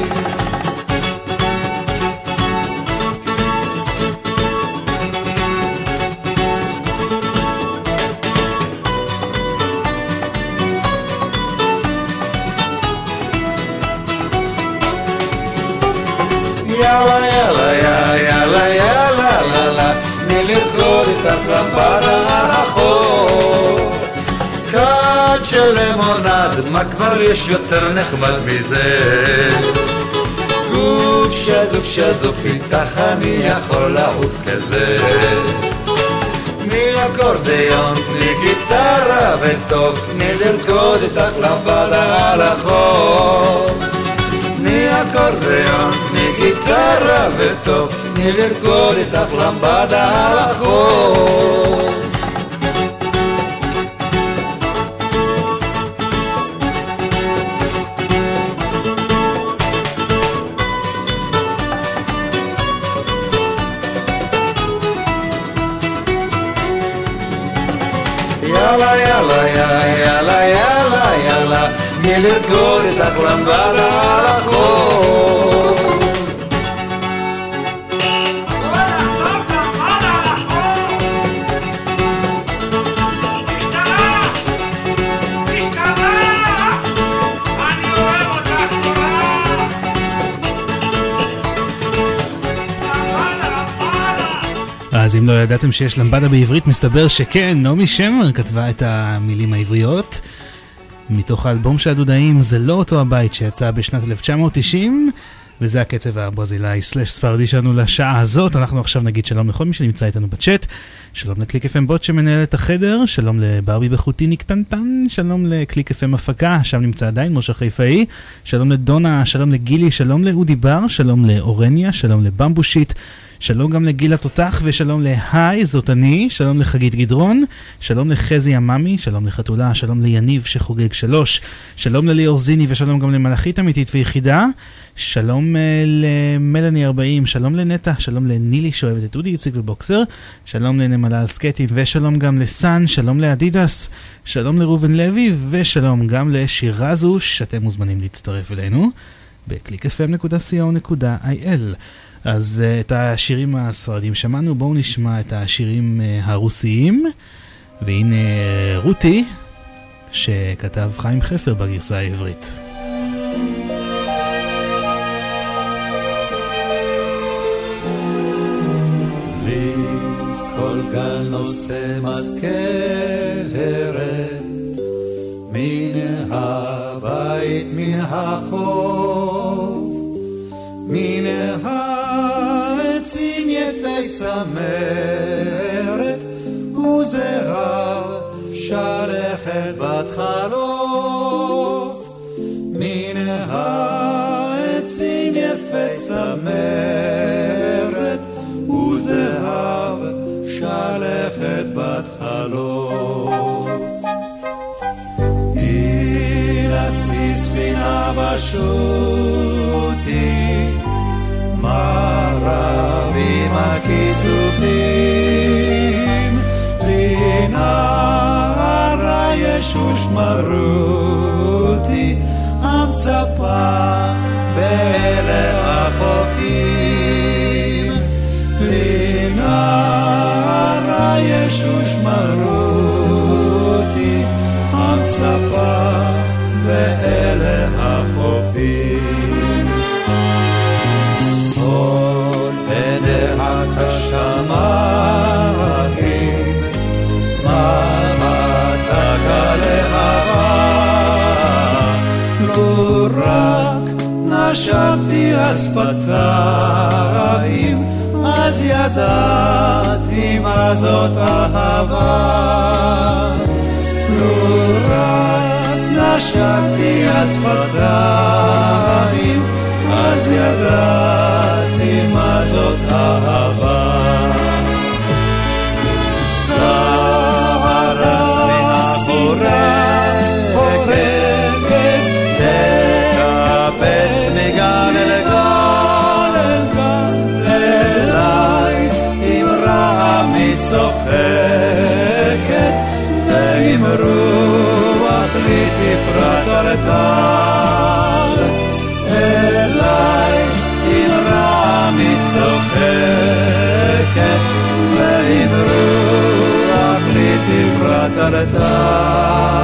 למבדה הרחוב כד של לימונד, מה כבר יש יותר נחמד מזה? גוף שזוף שזוף איתך אני יכול לעוף כזה תני אקורדיון, תני גיטרה וטוב, תני לרקוד איתך למבדה הרחוב תני אקורדיון, תני גיטרה וטוב, תני לרקוד איתך למבדה הרחוב יאללה יאללה יאללה יאללה יאללה תני לרקוד איתך למבדה הרחוב אז אם לא ידעתם שיש למבדה בעברית, מסתבר שכן, נעמי שמר כתבה את המילים העבריות. מתוך האלבום של הדודאים, זה לא אותו הבית שיצא בשנת 1990, וזה הקצב הברזילאי סלש ספרדי שלנו לשעה הזאת. אנחנו עכשיו נגיד שלום לכל מי שנמצא איתנו בצ'אט. שלום לקליק FM בוט שמנהל את החדר, שלום לברבי בחוטיני קטנטן, שלום לקליק FM הפקה, שם נמצא עדיין משה חיפאי, שלום לדונה, שלום לגילי, שלום לאודי בר, שלום לאורניה, שלום לבמבושיט. שלום גם לגיל התותח ושלום להיי, זאת אני, שלום לחגית גדרון, שלום לחזי עממי, שלום לחתולה, שלום ליניב שחוגג שלוש, שלום לליאור זיני ושלום גם למלאכית אמיתית ויחידה, שלום uh, למלאני 40, שלום לנטע, שלום לנילי שאוהבת את אודי איציק ובוקסר, שלום לנמלה סקטים ושלום גם לסאן, שלום לאדידס, שלום לראובן לוי ושלום גם לשירזוש, אתם מוזמנים להצטרף אלינו ב-clickfm.co.il. אז uh, את השירים הספרדים שמענו, בואו נשמע את השירים uh, הרוסיים. והנה רותי, שכתב חיים חפר בגרסה העברית. מן הבית מן החוף מן העצים יפי צמרת וזרע שלכת בת חלוף. מן העצים יפי צמרת וזהב שלכת בת חלוף. נשיא ספינה בשוטי, מה רבים הכיסופים, לי נערה ישוש מרותי, המצפה באלה החופים, לי נערה ישוש מרותי, המצפה ואלה נשמתי השפתיים, אז ידעתי מה זאת אהבה. לו רק נשקתי השפתיים, אז ידעתי מה זאת אהבה. צוחקת, ואם רוח לי תפרט על טל, אליי אם רם היא צוחקת, ואם רוח לי תפרט על טל.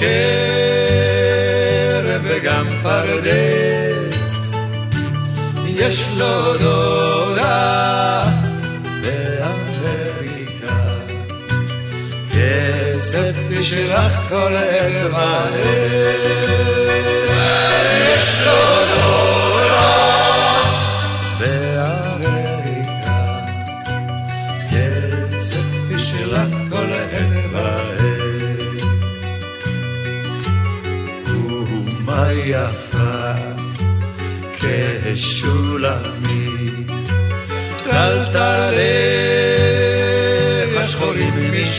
כרם וגם פרדס. יש לו דודה באמריקה. כסף תשלח כל ערב יש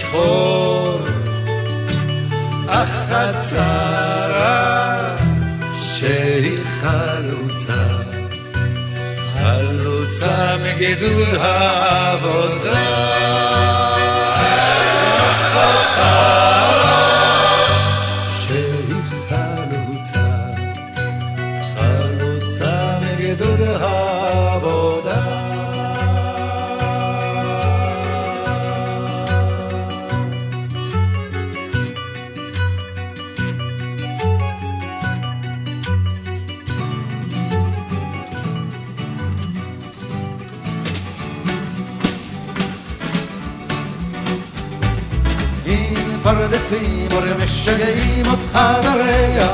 משחור אך הצרה שהיא חלוצה חלוצה מגדוד העבודה הורים משגעים אותך בריח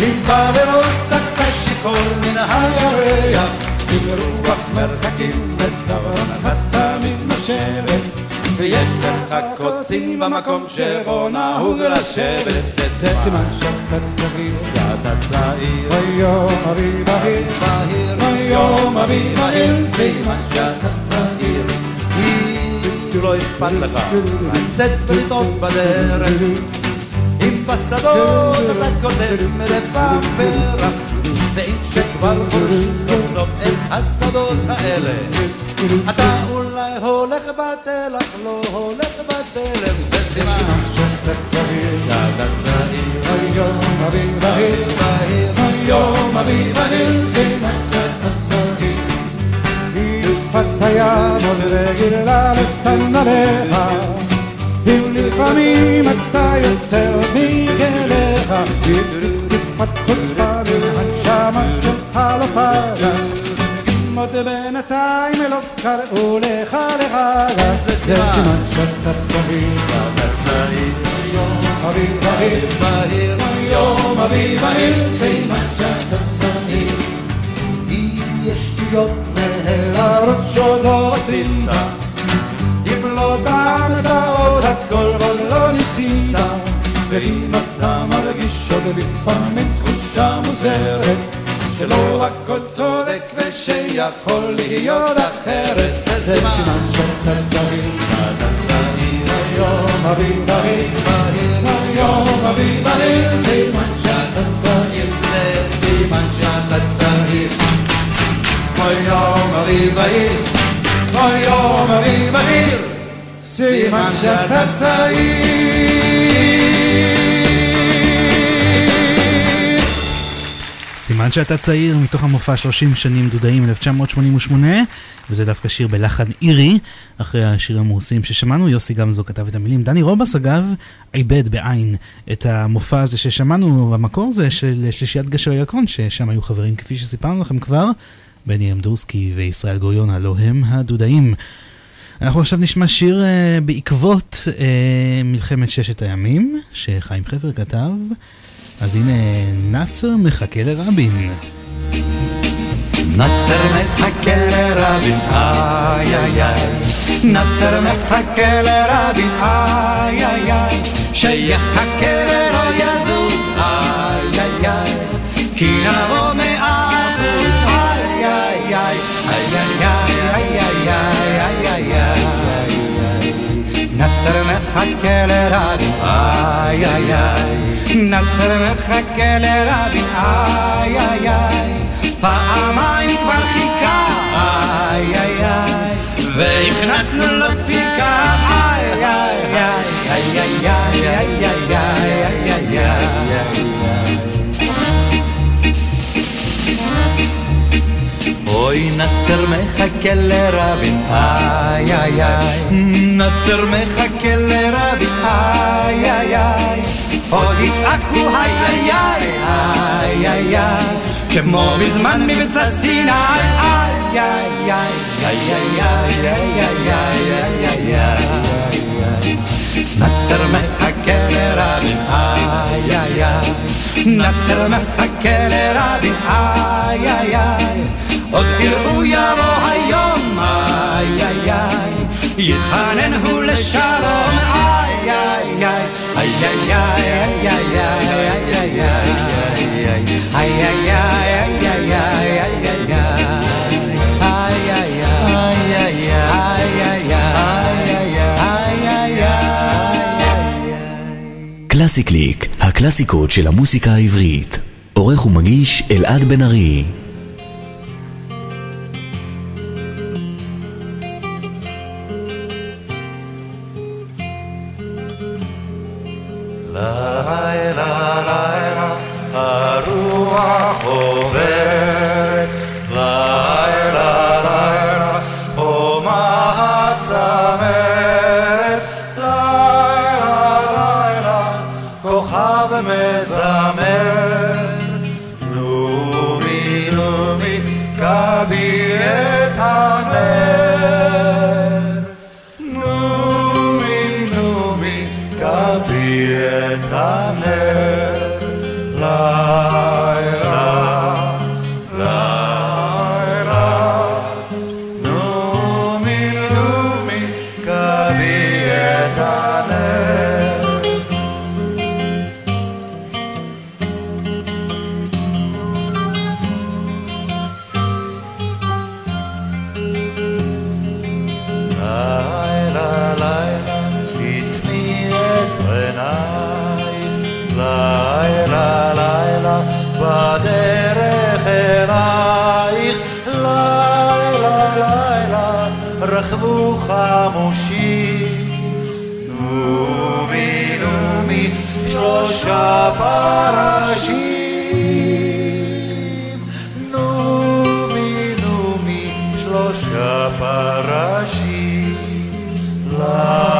עם בלילות אתה שיכור מן הירח. עם רוח מרחקים וצווארון אתה מתנשבת ויש לך קוצים במקום שבו נהוג לשבת. זה סימן שאתה צעיר. ואתה צעיר. היום אביב בהיר היום אביב בהיר סימן שאתה לא אכפת לך. לצאת ולטעום בדרך. אם בשדות אתה כותב מדי פעם פרח ואם שכבר חורשים סוף סוף את השדות האלה אתה אולי הולך בתלח, לא הולך בתלם. זה סימן. שאתה צעיר שאתה צעיר היום אביב בהיר היום אביב בהיר. סימן שאתה צעיר. שפת הים רגילה לסנדליך אם לפעמים אתה יוצא מכליך טיפת חוצפה והנשק חלופה עוד בינתיים לא קראו לך לחגה זה סימן. שאתה צעיר אתה צעיר יום אביב. בהיר בהיר יום אביב בהיר סימן שאתה צעיר אם יש שטויות l'aroccio d'osinta di blota metao da col valloni sita ואם אתה מרגיש עוד לפעמים תחושה מוזרת שלא הכל צודק ושיכול להיות אחרת זה סימן שאתה צריך לדעת להעיר היום אביב אביב אביב היום אביב אביב סימן שאתה צריך זה סימן שאתה צריך היום אביב בהיר סימן שאתה צעיר. סימן שאתה צעיר מתוך המופע 30 שנים דודאים 1988 וזה דווקא שיר בלחן אירי אחרי השירים המורסים ששמענו. יוסי גמזו כתב את המילים. דני רובס אגב עיבד בעין את המופע הזה ששמענו במקור זה של שלישיית גשר הירקון ששם היו חברים כפי שסיפרנו לכם כבר בני אמדורסקי וישראל גוריון הלא הם הדודאים אנחנו עכשיו נשמע שיר uh, בעקבות uh, מלחמת ששת הימים שחיים חפר כתב אז הנה נאצר מחכה לרבין. נצר מחכה לרבין, איי איי איי. נצר מחכה לרבין, איי איי איי. שיחכה ולא יזוז, איי איי איי. כי נבוא מאה נצר מחכה לרבין, איי איי איי. נצר מחכה לרבין, איי איי איי. פעמיים כבר חיכה, איי איי איי, והכנסנו לו דפיקה, איי איי, איי איי איי איי איי איי איי אוי נצר מחכה לרבין, איי איי איי. נצר מחכה לרבין, איי איי איי. עוד יצעקו איי איי איי, איי איי איי. כמו בזמן מבצע סיני, איי איי איי, איי איי איי, איי איי איי. נצר מחכה לרבין, איי איי איי. נצר מחכה לרבין, איי איי איי. עוד תראו יבוא היום, איי איי איי יתחנן הוא לשלום, איי איי איי איי איי איי איי איי איי איי איי הקלאסיקות של המוסיקה העברית. עורך ומגיש אלעד בן ארי. Laila, laila, a ruach parashim nu mi nu mi shlosha parashim la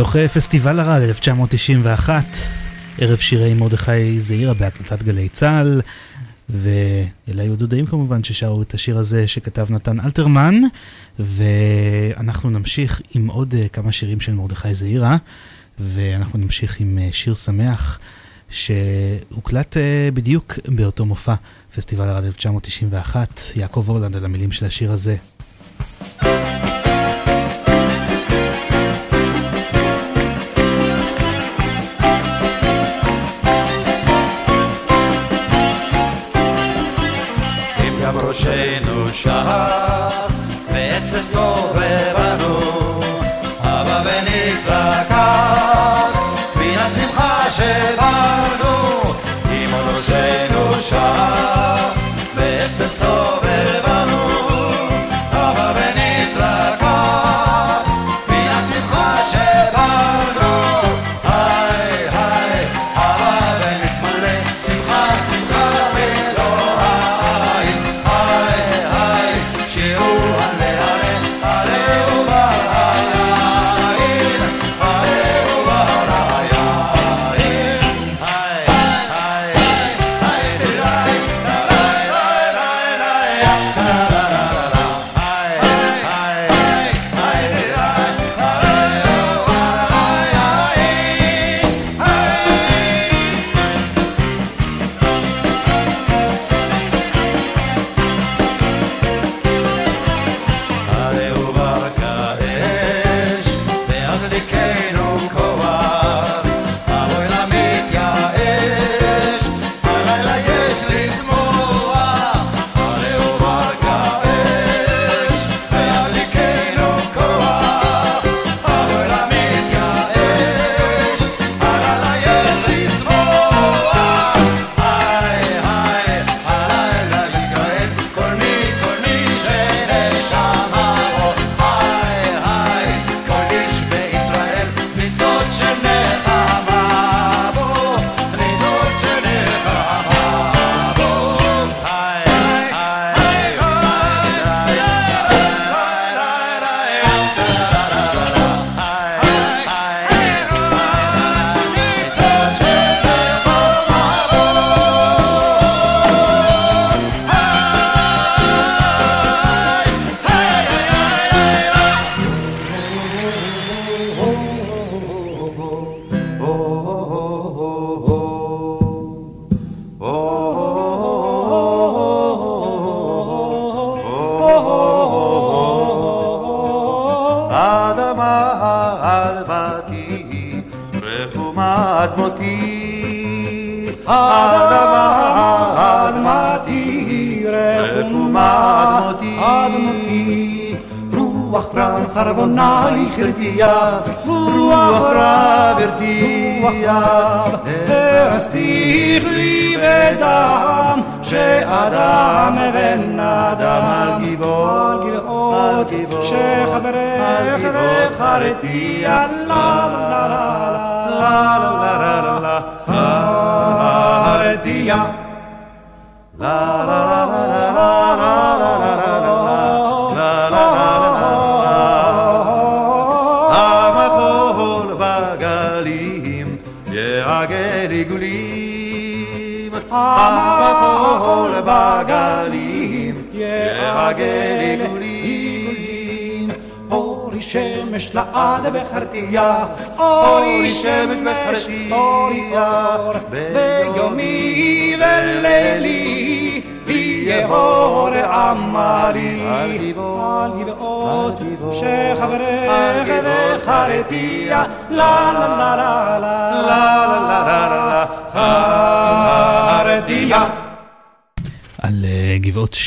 מתוך אה, פסטיבל הרעל 1991, ערב שירי מרדכי זעירה בהקלטת גלי צה"ל, ואלה היו דודאים כמובן ששרו את השיר הזה שכתב נתן אלתרמן, ואנחנו נמשיך עם עוד אה, כמה שירים של מרדכי זעירה, ואנחנו נמשיך עם אה, שיר שמח שהוקלט אה, בדיוק באותו מופע, פסטיבל הרד 1991, יעקב הורלנד על המילים של השיר הזה.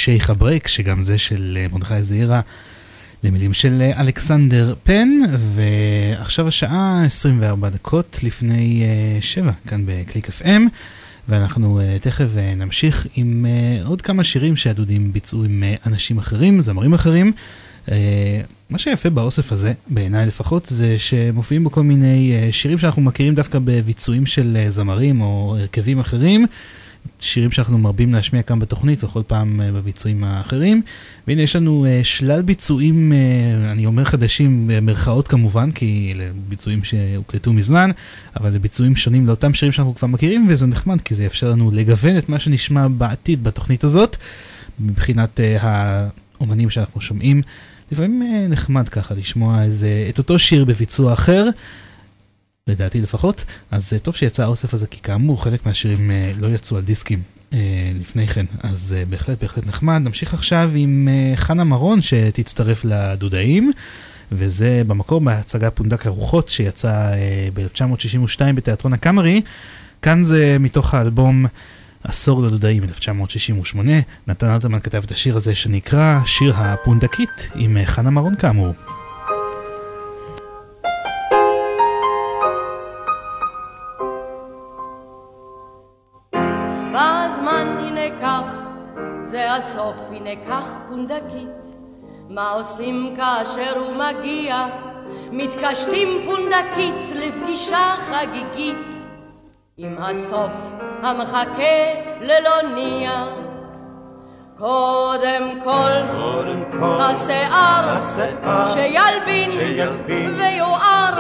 שייח אברק, שגם זה של אה, מרדכי זעירה, למילים של אה, אלכסנדר פן, ועכשיו השעה 24 דקות לפני 7, כאן בקליק FM, ואנחנו תכף נמשיך עם עוד כמה שירים שהדודים ביצעו עם אנשים אחרים, זמרים אחרים. מה שיפה באוסף הזה, בעיניי לפחות, זה שמופיעים בו כל מיני שירים שאנחנו מכירים דווקא בביצועים של זמרים או הרכבים אחרים. שירים שאנחנו מרבים להשמיע כאן בתוכנית וכל פעם אה, בביצועים האחרים. והנה יש לנו אה, שלל ביצועים, אה, אני אומר חדשים במרכאות כמובן, כי אלה ביצועים שהוקלטו מזמן, אבל ביצועים שונים לאותם שירים שאנחנו כבר מכירים, וזה נחמד כי זה יאפשר לנו לגוון את מה שנשמע בעתיד בתוכנית הזאת, מבחינת האומנים שאנחנו שומעים. לפעמים נחמד ככה לשמוע איזה, את אותו שיר בביצוע אחר. לדעתי לפחות, אז טוב שיצא האוסף הזה, כי כאמור חלק מהשירים לא יצאו על דיסקים לפני כן, אז בהחלט בהחלט נחמד. נמשיך עכשיו עם חנה מרון שתצטרף לדודאים, וזה במקור בהצגה פונדק הרוחות שיצא ב-1962 בתיאטרון הקאמרי. כאן זה מתוך האלבום עשור לדודאים 1968, נתן אלתרמן כתב את השיר הזה שנקרא שיר הפונדקית עם חנה מרון כאמור. הסוף, הנה כך פונדקית. מה עושים כאשר הוא מגיע? מתקשטים פונדקית לפגישה חגיגית. עם הסוף המחכה ללא ניע. קודם כל, השיער שילבין ויואר,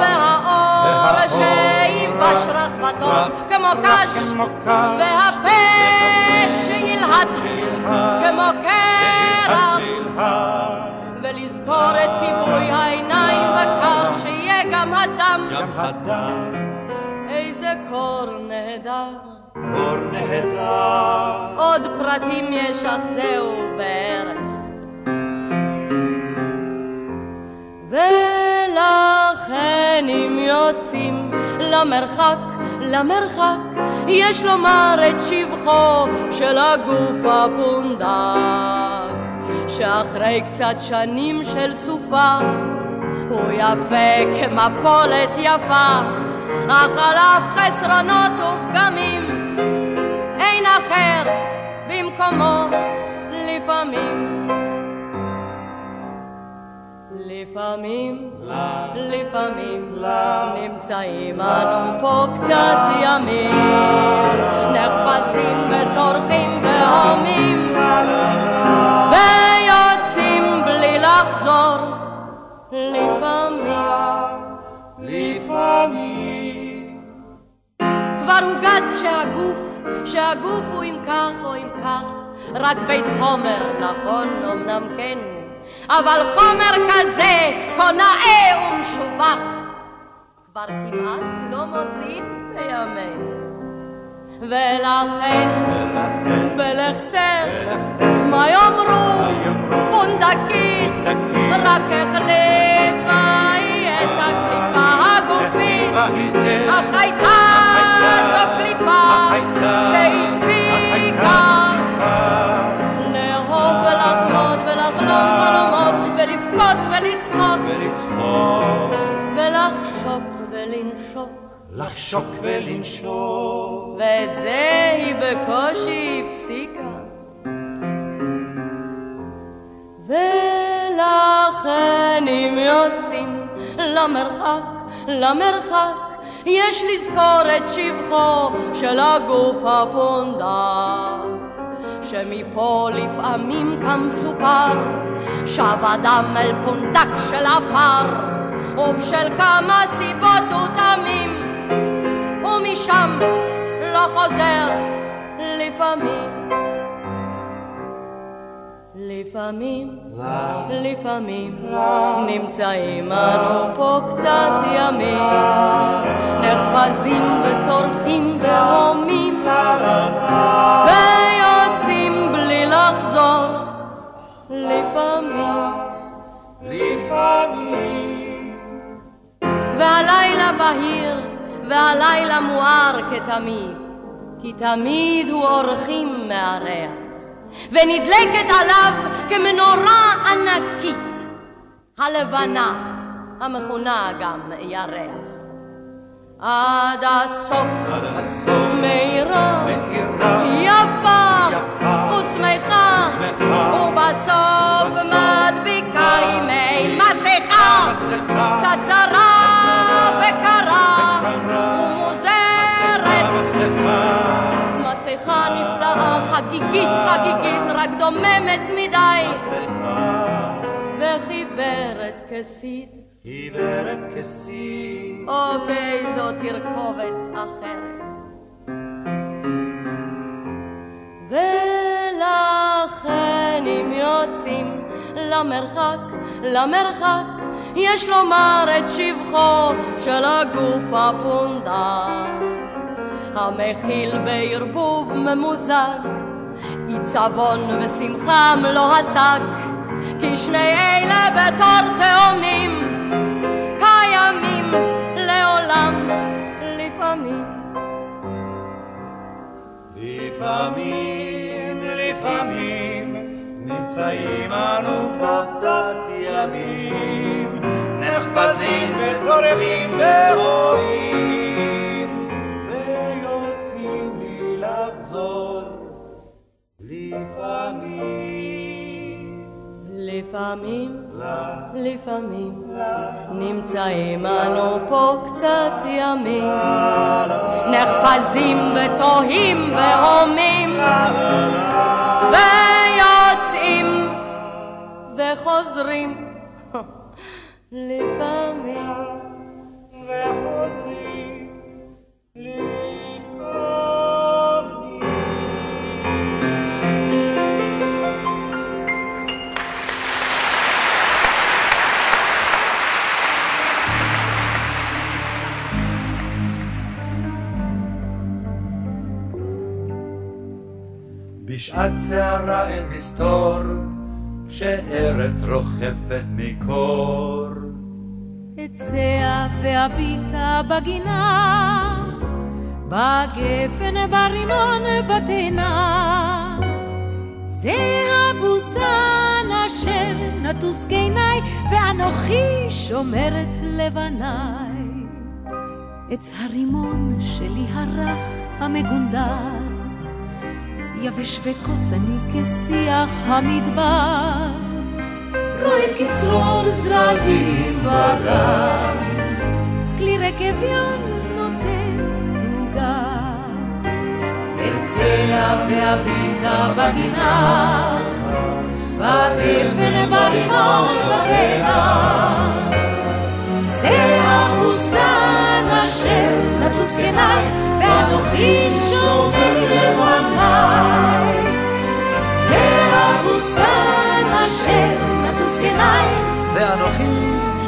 והאור שיבש רחבתו כמו קש, והפה שילהט כמו קרח, ולזכור את כיבוי העיניים בקר, שיהיה גם הדם, איזה קור נהדר. קור נהדר. עוד פרטים יש אך זהו בערך. ולכן אם יוצאים למרחק, למרחק, יש לומר את שבחו של הגוף הפונדק, שאחרי קצת שנים של סופה, הוא יפה כמפולת יפה, אך על אף חסרונות ופגמים. אין אחר במקומו לפעמים. לפעמים, לפעמים, נמצאים אנו פה קצת ימים, נחפשים וטורחים והומים, ויוצאים בלי לחזור, לפעמים, לפעמים. כבר הוגד שהגוף שהגוף הוא אם כך או אם כך, רק בית חומר, נכון, אמנם כן, אבל חומר כזה, כה נאה ומשובח, כבר כמעט לא מוצאים בימינו. ולכן, בלכתך, מה יאמרו? פונדקית, רק החליפה היא את הקליפה הגופית, אך הייתה זו קליפה שהספיקה חלומות ולבכות ולצחוק ולחשוק ולנשוק לחשוק ולנשוק ואת זה היא בקושי הפסיקה. ולכן אם יוצאים למרחק, למרחק, יש לזכור את שבחו של הגוף הפונדק. שמפה לפעמים כמסופר, שב אדם אל פונדק של עפר, ובשל כמה סיבות הוא תמים, ומשם לא חוזר לפעמים. לפעמים, לפעמים, נמצאים אנו פה קצת ימים, נחפזים וטורחים והומים, בלי לחזור, לפעמים. לפעמים. והלילה בהיר, והלילה מואר כתמיד, כי תמיד הוא אורחים מארח. ונדלקת עליו כמנורה ענקית, הלבנה, המכונה גם ירח. עד הסוף, מאירה, יפה, ושמחה, ובסוף מדביקה עם מעין מסכה, קצת זרה וקרה, ומוזרת. מסכה נפלאה, חגיגית, חגיגית, רק דוממת מדי. וחיוורת כסיד. עיוורת כסיד. אוקיי, זאת תרכובת אחרת. ולכן אם יוצאים למרחק, למרחק, יש לומר את שבחו של הגוף הפונדק. המכיל בערבוב ממוזג, עיצבון ושמחה לא השג, כי שני אלה בתור תאומים, קיימים לעולם לפעמים. לפעמים, לפעמים, נמצאים אנו קצת ימים, נחפזים וטורחים ורואים, ויוצאים בלי לחזור, לפעמים. לפעמים, לפעמים, נמצאים אנו פה קצת ימים, נחפזים ותוהים והומים, ויוצאים וחוזרים, לפעמים. בשעת סערה אין מסתור, שארץ רוחפת מקור. אצא ואביטה בגינה, בגפן, ברימון, בתאנה. זה הבוסתן אשר נטוס גיני, ואנוכי שומרת לבניי. עץ הרימון שלי הרך המגונדר, יבש וקוצני כשיח המדבר. רואה את קצרור זרעים בגן, כלי רכביון נוטף תוגה. אצא ואביטה בגינה, בגפן ברימון בתאנה. זה הבוסתן אשר לטוס בעיניי, ואנוכי שומר לבניי. זה הבוסתן אשר לטוס בעיניי, ואנוכי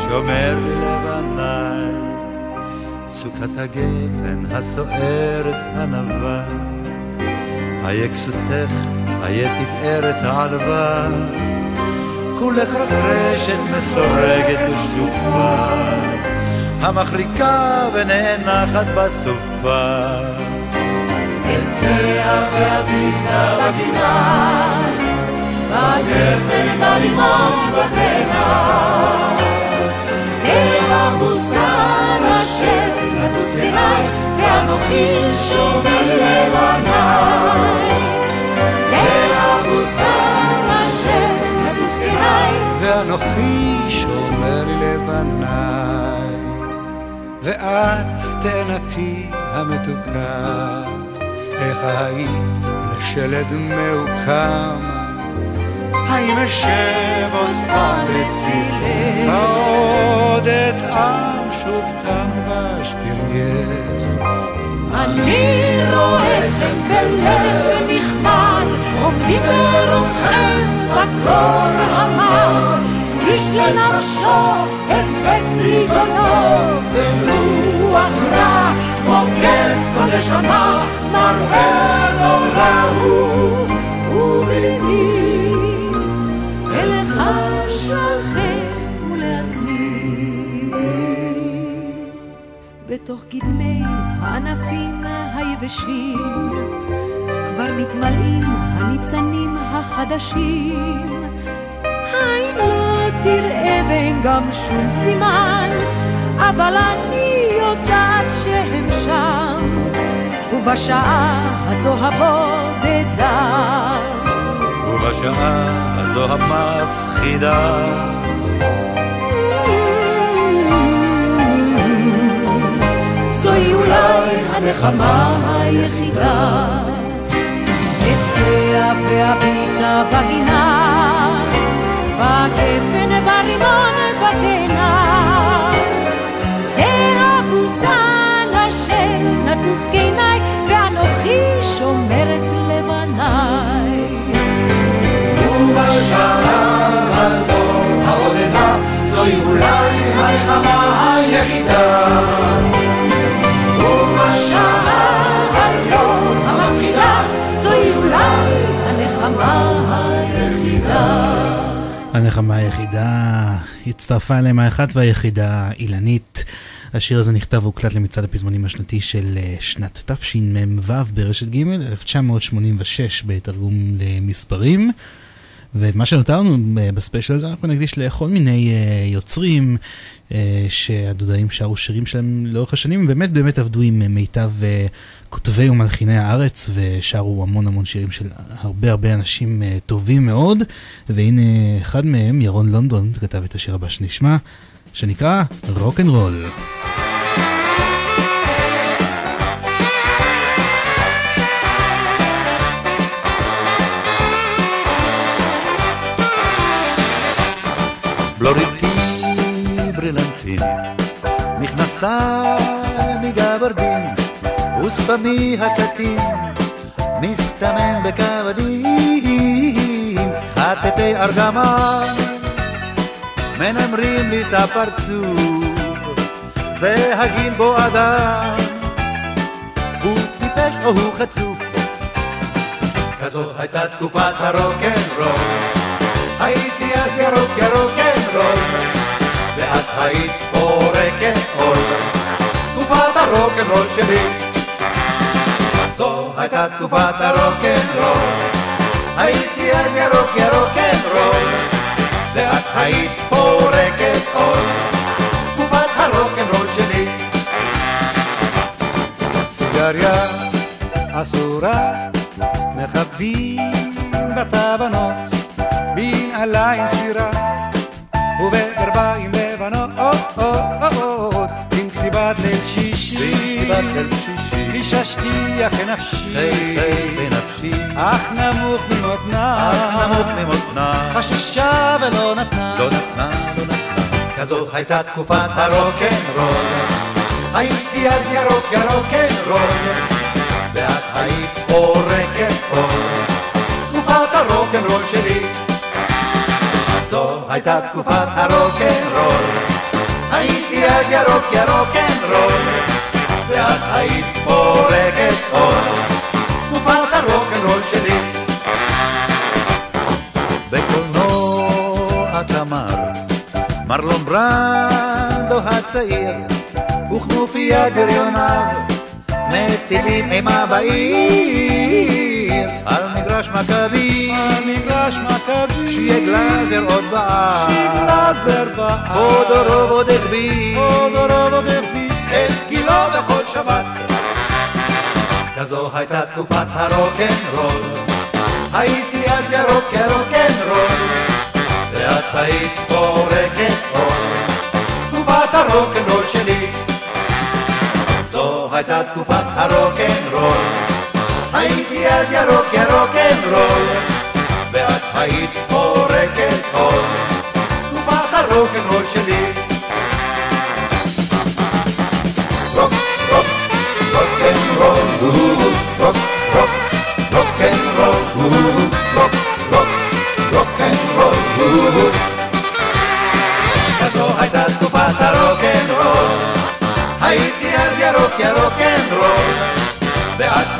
שומר לבניי. סוכת הגפן הסוערת הנבה, איה כסותך, איה תפארת העלווה. כולך רשת מסורגת ושטופה, המחריקה ונאנחת בסופה. אצא ואביטה בגינה, בגפן ברימון בתאנה. זה הבוסתן אשר לטוס בעיניי, ואנו ואנוכי שומר לבניי. זה הבוסתן אשר נטוס כנאי, ואנוכי שומר לבניי. ואת תאנתי המתוקה, איך היית לשלד מעוקם. האם אשב עוד פעם לצילך, עוד אטעם שוב תם ואשפירך. אני רואה אתכם בלב נכמל, עומדים ברומכם בקור המר. איש לנפשו הצץ ליבונו, ורוח רע כמו קץ כל נשמה, מראה נורא הוא, ובליבי אליך שכם ולהציל. בתוך קדמי הענפים היבשים כבר מתמלאים הניצנים החדשים. תראה ואין גם שום סימן, אבל אני יודעת שהם שם, ובשעה הזו הבודדה. ובשעה הזו המפחידה זוהי אולי הנחמה היחידה. אצא ואביטה בגינה, בגפן, ברימון, בתאנה. זה הבוסתן אשר נטוס קיני, ואנוכי שומרת לבניי. ובשעה הזו הבודדה, זוהי אולי הנחמה היחידה. הנחמה היחידה, הצטרפה אליהם האחת והיחידה, אילנית. השיר הזה נכתב והוקלט למצעד הפזמונים השנתי של אה, שנת תשמ"ו ברשת ג' 1986 בתרגום למספרים. ואת מה שנותר לנו אה, בספיישל הזה אנחנו נקדיש לכל מיני אה, יוצרים אה, שהדודאים שרו שירים שלהם לאורך השנים, באמת באמת עבדו עם מיטב אה, כותבי ומלחיני הארץ ושרו המון המון שירים של הרבה הרבה אנשים אה, טובים מאוד. והנה אחד מהם, ירון לונדון, כתב את השיר הבא שנשמע, שנקרא רוק אנד רול. בלוריטי ברילנטין, מכנסיים מגברדין, וספמי הקטין, מסתמן בכבדים, חטטי ארגמן, מנמרים לי את הפרצוף, זה הגיל בו אדם, הוא טיפש או הוא חצוף. כזו הייתה תקופת הרוקנרול, הייתי אז ירוק ירוק אין רול, ואת היית פורקת עול, תקופת הרוקנרול שלי. זו הייתה תקופת הרוקנרול, הייתי אז ירוק ירוק אין רול, ואת היית פורקת עול, תקופת הרוקנרול שלי. סיגריה אסורה, מכבדים בתבנות, בנעליים סירה, ובגרביים לבנות, במסיבת ליל שישי, גיששתי אחרי נפשי, אך נמוך ממותנה, אך חששה ולא נתנה, לא לא נתנה. כזו הייתה תקופת הרוקנרול, הייתי אז ירוק ירוקנרול, ואת היית פורקת אור, תקופת הרוקנרול שלי. זו הייתה תקופת הרוקנרול, הייתי אז ירוק ירוקנרול, ואת היית פורקת אור, תקופת הרוקנרול שלי. בקולנוע תמר, מרלון ברנדו הצעיר, וכנופיית בריוניו, מטילים אימה בעיר, על מגרש מכבי, על מגרש מכבי, שיהיה גלאזר עוד בער, גלאזר בער, חודורוב עוד החביא, חודורוב עוד החביא, את גילו בכל שבת, כזו הייתה תקופת הרוקנרול. הייתי אז ירוק כרוקנרול, ואת היית פורקת אור. תקופת הרוקנרול שלי. זו הייתה תקופת הרוקנרול. הייתי אז ירוק כרוקנרול, ואת היית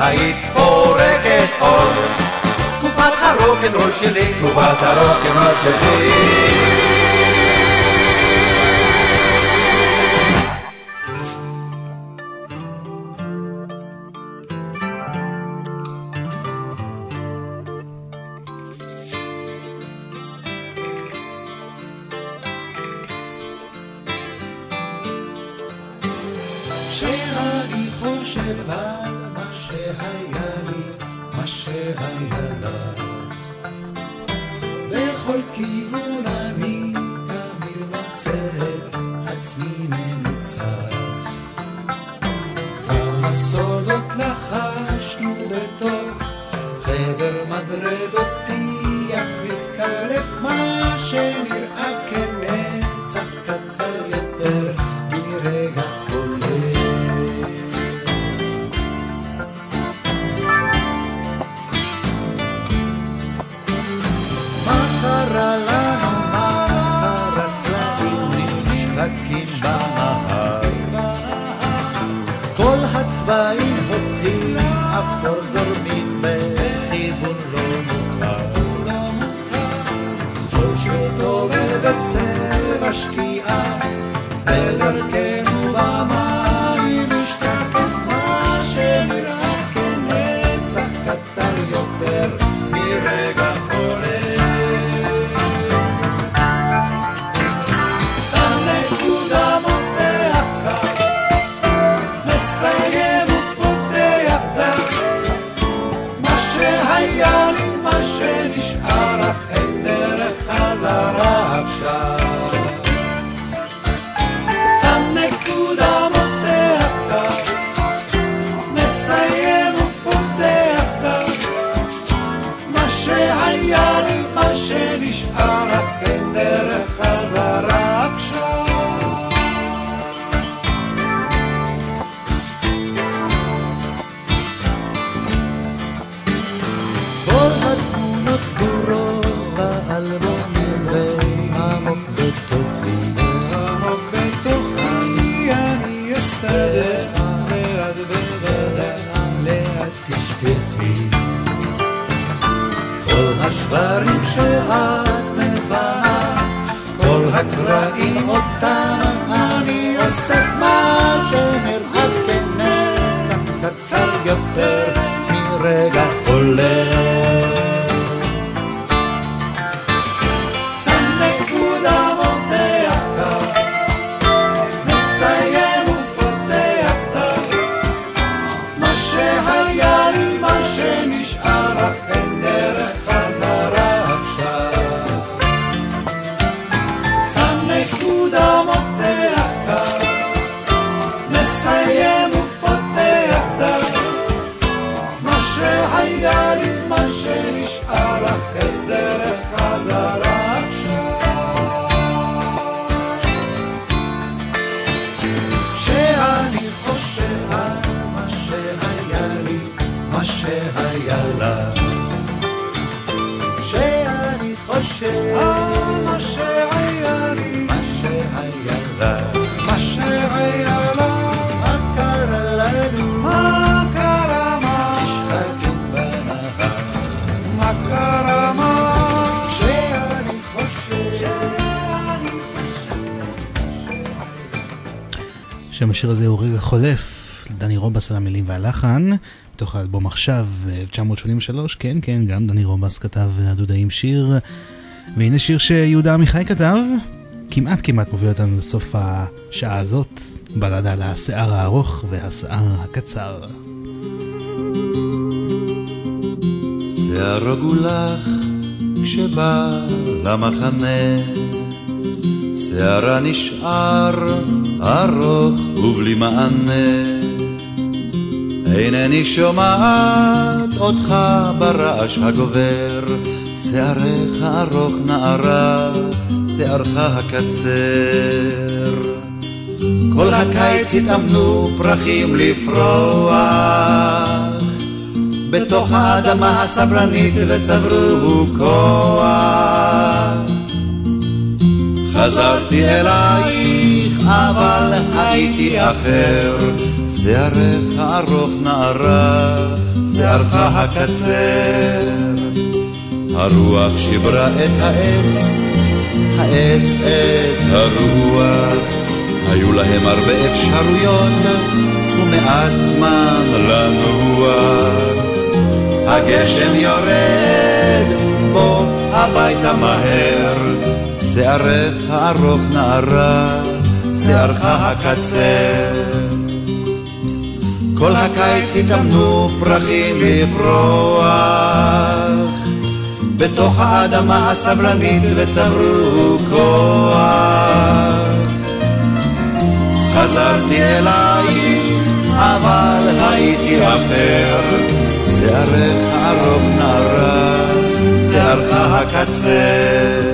היית פורקת אור. תקופת הרוקנרול שלי, תקופת הרוקנרול שלי. השיר הזה הוא רגע חולף, דני רובס על המילים והלחן, בתוך האלבום עכשיו, 1983, כן, כן, גם דני רובס כתב הדודאים שיר, והנה שיר שיהודה עמיחי כתב, כמעט כמעט מוביל אותנו לסוף השעה הזאת, בלדה על השיער הארוך והשיער הקצר. שערו גולח כשבא למחנה, שערה נשאר ארוך ובלי מענה. אינני שומעת אותך ברעש הגובר, שערך ארוך נערה, שערך הקצר. כל הקיץ התאמנו פרחים לפרוח, בתוך האדמה הסברנית וצברו כוח. חזרתי אלייך, אבל הייתי אחר, שערך הארוך נערה, שערך הקצר. הרוח שיברה את העץ, העץ את הרוח. היו להם הרבה אפשרויות ומעט זמן לנוח. הגשם יורד, בוא הביתה מהר, שערך הארוך נערה, שערך הקצר. כל הקיץ התאמנו פרחים לפרוח, בתוך האדמה הסבלנית וצברו כוח. חזרתי אלייך, אבל הייתי אחר, שערך ארוך נערה, שערך הקצר.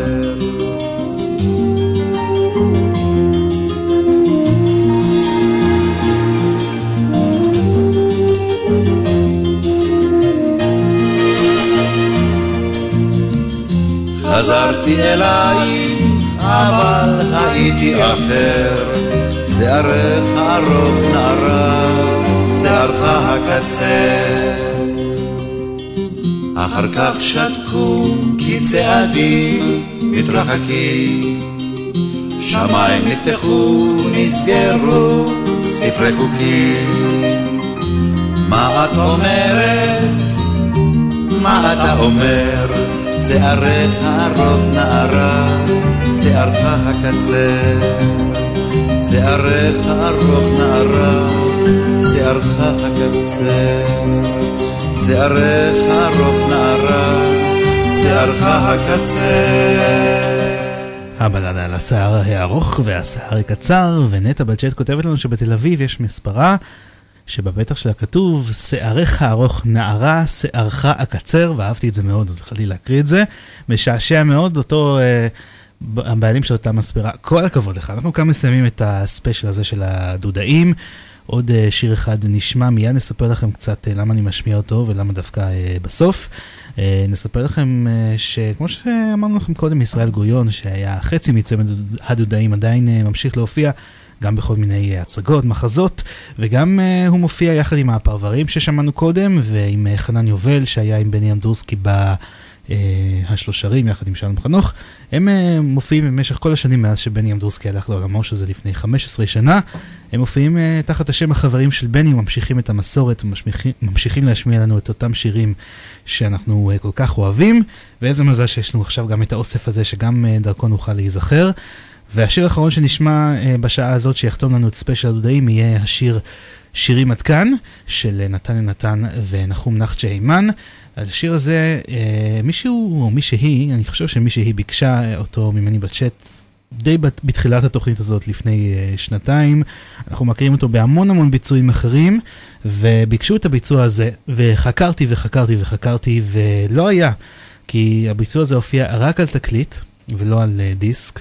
חזרתי אלייך, אבל הייתי אחר, שערך ארוך נערה, שערך הקצר. אחר כך שתקו כי צעדים מתרחקים, שמיים נפתחו, נסגרו ספרי חוקים. מה את אומרת? מה אתה אומר? שערך ארוך נערה, שערך הקצר. שערך ארוך נערה, שערך הקצר. שערך ארוך נערה, שערך הקצר. הבלדה על השיער הארוך והשיער הקצר, ונטע בצ'אט כותבת לנו שבתל אביב יש מספרה שבפתח שלה כתוב שערך הארוך נערה, שערך הקצר, ואהבתי את זה מאוד, אז התחלתי להקריא את זה. משעשע מאוד, אותו אה, הבעלים של אותה מספרה, כל הכבוד לך. אנחנו כאן מסיימים את הספיישל הזה של הדודאים. עוד אה, שיר אחד נשמע, מיד נספר לכם קצת אה, למה אני משמיע אותו ולמה דווקא אה, בסוף. נספר לכם שכמו שאמרנו לכם קודם, ישראל גוריון, שהיה חצי מצמד הדודאים, עדיין ממשיך להופיע. גם בכל מיני אה, הצגות, מחזות, וגם uh, הוא מופיע יחד עם הפרברים ששמענו קודם, ועם uh, חנן יובל שהיה עם בני אמדורסקי בהשלושרים יחד עם שלום חנוך. הם uh, מופיעים במשך כל השנים מאז שבני אמדורסקי הלך לעולמו, שזה לפני 15 שנה. הם מופיעים uh, תחת השם החברים של בני, ממשיכים את המסורת וממשיכים להשמיע לנו את אותם שירים שאנחנו uh, כל כך אוהבים, ואיזה מזל שיש לנו עכשיו גם את האוסף הזה שגם uh, דרכו נוכל להיזכר. והשיר האחרון שנשמע uh, בשעה הזאת שיחתום לנו את ספיישל הדודאים יהיה השיר שירים עד כאן של נתן יונתן ונחום נחצ'ה הימן. השיר הזה, uh, מישהו או מישהי, אני חושב שמישהי ביקשה אותו ממני בצ'אט די בתחילת התוכנית הזאת לפני שנתיים. אנחנו מכירים אותו בהמון המון ביצועים אחרים, וביקשו את הביצוע הזה, וחקרתי וחקרתי וחקרתי, ולא היה, כי הביצוע הזה הופיע רק על תקליט ולא על דיסק.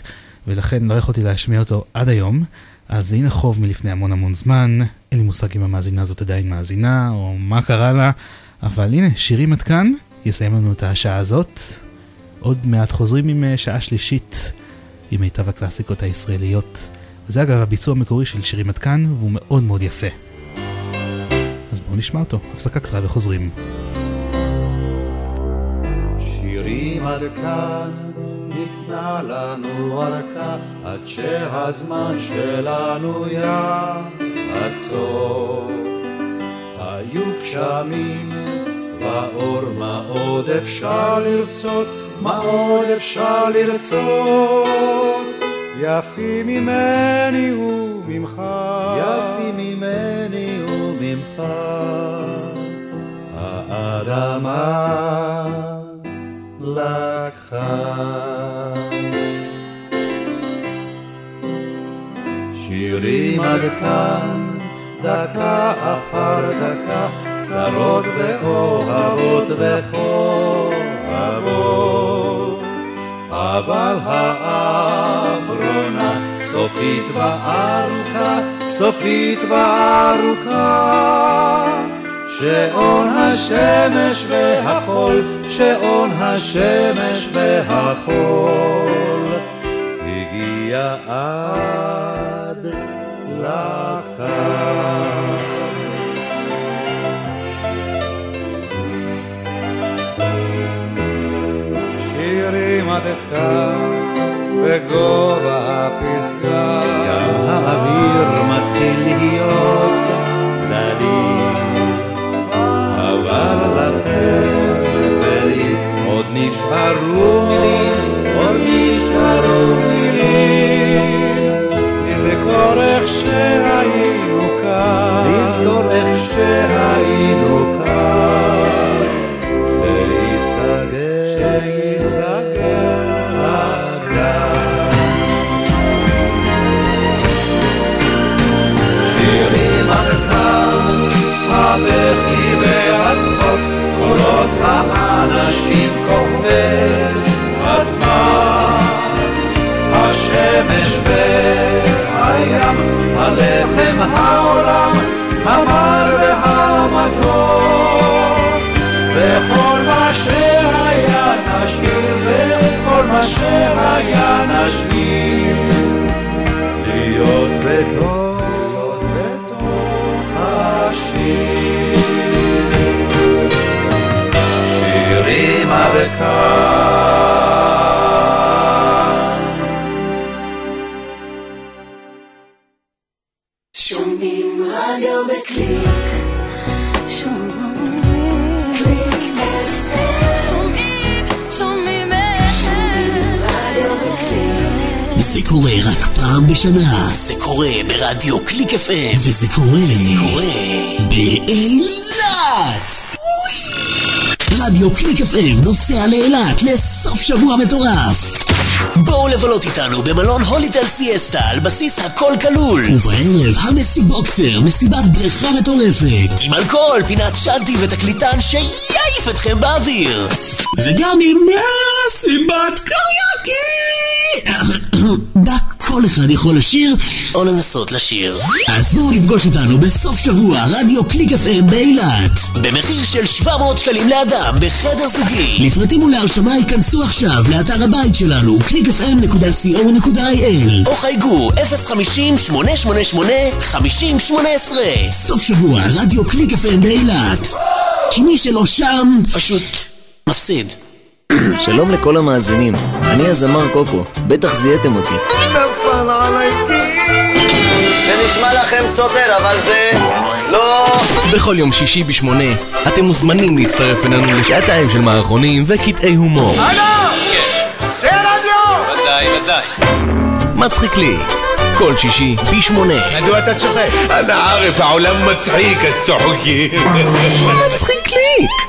ולכן לא יכולתי להשמיע אותו עד היום. אז הנה חוב מלפני המון המון זמן, אין לי מושג אם המאזינה הזאת עדיין מאזינה, או מה קרה לה, אבל הנה, שירים עד כאן, יסיים לנו את השעה הזאת. עוד מעט חוזרים עם שעה שלישית, עם מיטב הקלאסיקות הישראליות. וזה אגב הביצוע המקורי של שירים עד כאן, והוא מאוד מאוד יפה. אז בואו נשמע אותו, הפסקה קטנה וחוזרים. שירים עד כאן ניתנה לנו ארכה עד שהזמן שלנו יעצור. היו גשמים באור, מה עוד אפשר לרצות? מה עוד אפשר לרצות? יפים ממני וממך, יפים ממני וממך. האדמה לקחה. שירים עד כאן, דקה אחר דקה, צרות ואוהבות וכואבות. אבל האחרונה סופית וארוכה, סופית וארוכה. שעון השמש והחול, שעון השמש והחול, הגיע עד כאן בגובה הפסגה, גם האוויר מתחיל להיות דליל, אבל ולי עוד נשארו מילים, עוד נשארו מילים, לזכור איך שהיינו כאן, לזכור איך שהיינו כאן, האנשים כוכבי עצמם. השמש והים, הלחם העולם, המר והמתוק. וכל מה שהיה נשאיר, וכל מה שהיה נשאיר, להיות זה קורה רק פעם בשנה, זה קורה ברדיו קליק FM, וזה קורה, וזה קורה. באילת! רדיו קליק FM נוסע לאילת לסוף שבוע מטורף. בואו לבלות איתנו במלון הוליטל סיאסטה על בסיס הכל כלול. ובערב המסי בוקסר, מסיבת בריכה מטורפת. עם אלכוהול, פינת שאנטי ותקליטן שיעיף אתכם באוויר. וגם עם מסיבת קריוקי! כל אחד יכול לשיר או לנסות לשיר. אז בואו לפגוש אותנו בסוף שבוע רדיו קליק FM באילת. במחיר של 700 שקלים לאדם בחדר זוגי. לפרטים ולהרשמה ייכנסו עכשיו לאתר הבית שלנו www.clickfm.co.il או חייגו 050-888-5018 סוף שבוע רדיו קליק FM באילת. כי מי שלא שם פשוט מפסיד. שלום לכל המאזינים, אני הזמר קוקו, בטח זיהיתם אותי. זה אבל זה לא... בכל יום שישי בשמונה, אתם מוזמנים להצטרף אלינו לשעתיים של מערכונים וקטעי הומור. הלו! כן. זה רדיו! ודאי, ודאי. מצחיק לי. כל שישי בשמונה. מדוע אתה צוחק? אנא ערף, העולם מצחיק, הסוחקים. מצחיק לי!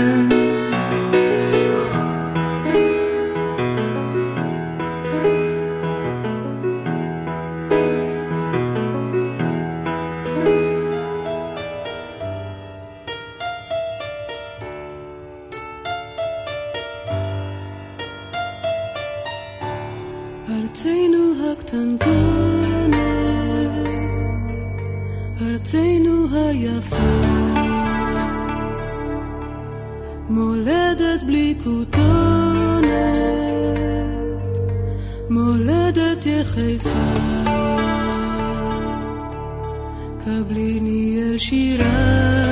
ארצנו הקטנטונת, ארצנו היפה, מולדת בלי כותונת, מולדת יחיפה. קבליני אל שירייך,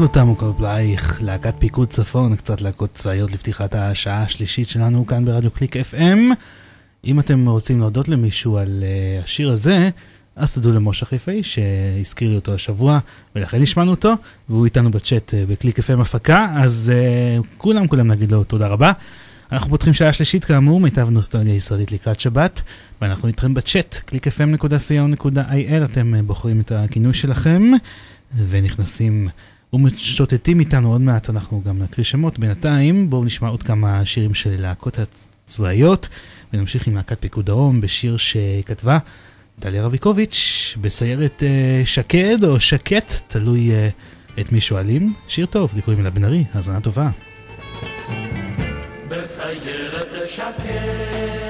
עוד לא תמו כל פלאייך, להקת פיקוד צפון, קצת להקות צבאיות לפתיחת השעה השלישית שלנו כאן ברדיו קליק FM. אם אתם רוצים להודות למישהו על uh, השיר הזה, אז תודו למשה חיפאי שהזכיר לי אותו השבוע, ולכן השמענו אותו, והוא איתנו בצ'אט uh, בקליק FM הפקה, אז uh, כולם כולם נגיד לו תודה רבה. אנחנו פותחים שעה שלישית כאמור, מיטב נוסטלגיה ישראלית לקראת שבת, ואנחנו איתכם בצ'אט, www.clickfm.co.il, אתם בוחרים את הכינוי שלכם, ונכנסים ומשוטטים איתנו עוד מעט, אנחנו גם נקריא שמות. בינתיים בואו נשמע עוד כמה שירים של להקות הצבאיות, ונמשיך עם להקת פיקוד דרום בשיר שכתבה טליה רביקוביץ' בסיירת אה, שקד או שקט, תלוי אה, את מי שואלים. שיר טוב, ליקויים אלה בן ארי, האזנה טובה. בסיירת שקד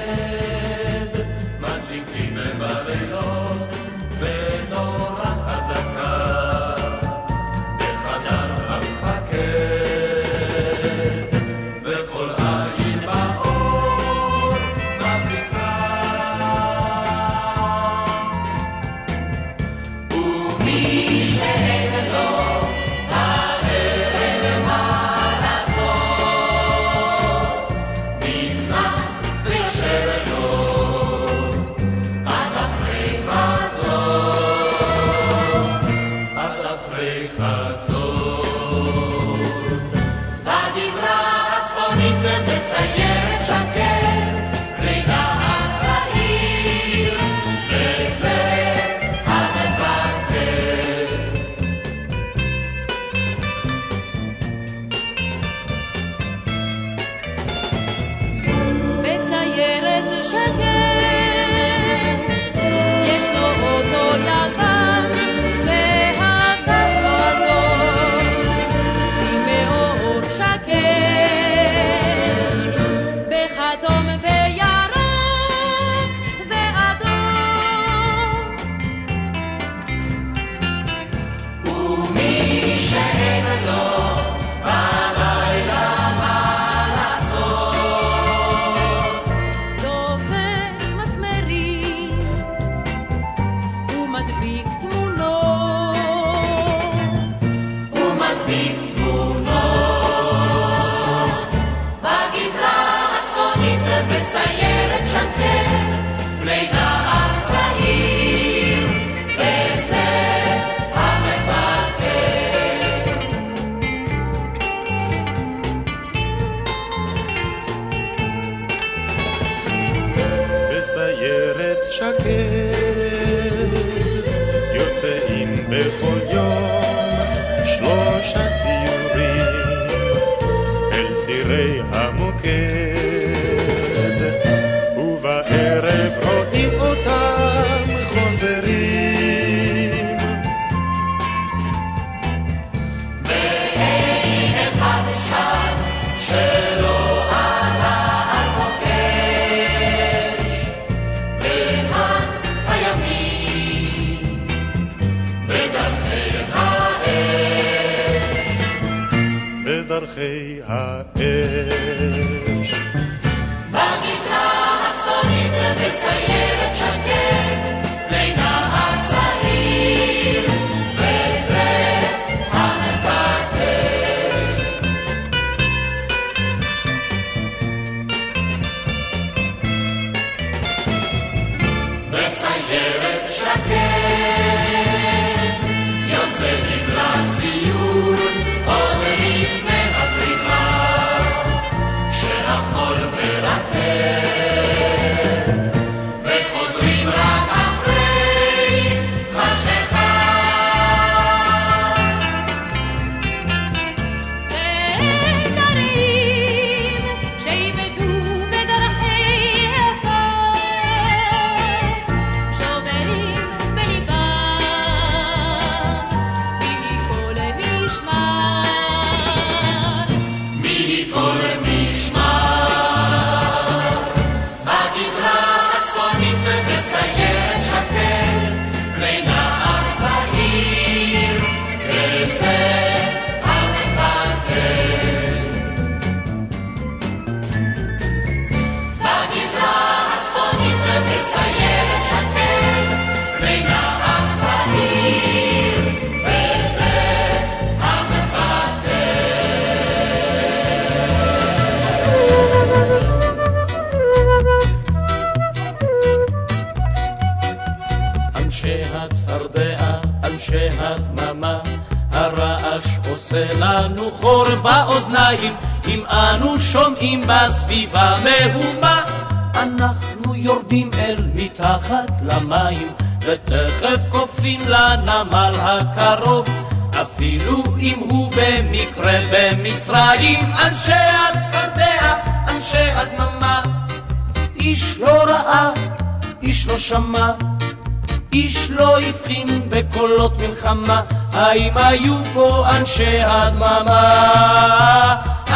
האם היו פה אנשי הדממה?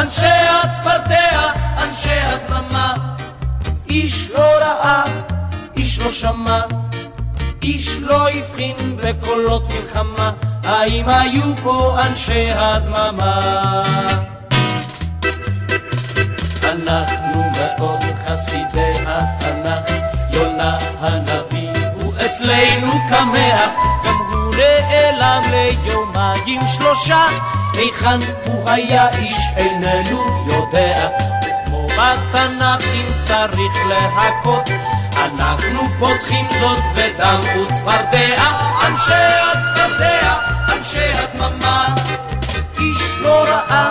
אנשי הצפרדע, אנשי הדממה, איש לא ראה, איש לא שמע, איש לא הבחין בקולות מלחמה, האם היו פה אנשי הדממה? אנחנו מאוד חסידי התנ"ך, יונה הנביא הוא אצלנו כמאה, נעלם ליומיים שלושה, היכן הוא היה איש איננו יודע, וכמו בתנ"ך אם צריך להכות, אנחנו פותחים זאת בדם וצפרדע, אנשי הצפרדע, אנשי הדממה, איש לא ראה,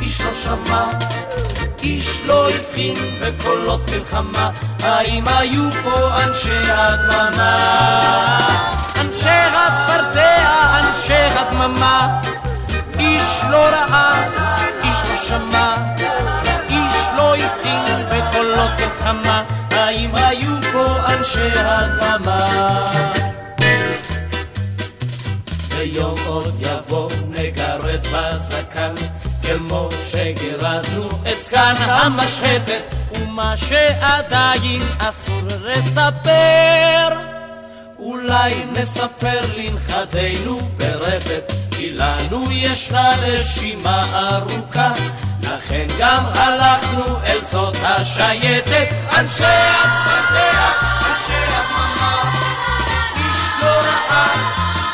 איש לא שמע. איש לא הבחין בקולות מלחמה, האם היו פה אנשי הדממה? אנשי הצפרדע, אנשי הדממה, איש לא ראה, איש לא שמע, איש לא הבחין בקולות מלחמה, האם היו פה אנשי הדממה? ויום עוד יבוא נגרד בזקן כמו שגירדנו את זקן המשחטת ומה שעדיין אסור לספר אולי נספר לנכדינו ברפת כי לנו ישנה רשימה ארוכה. לכן גם הלכנו אל זאת השייטת. אנשי הצפרדע, אנשי הדממה איש לא ראה,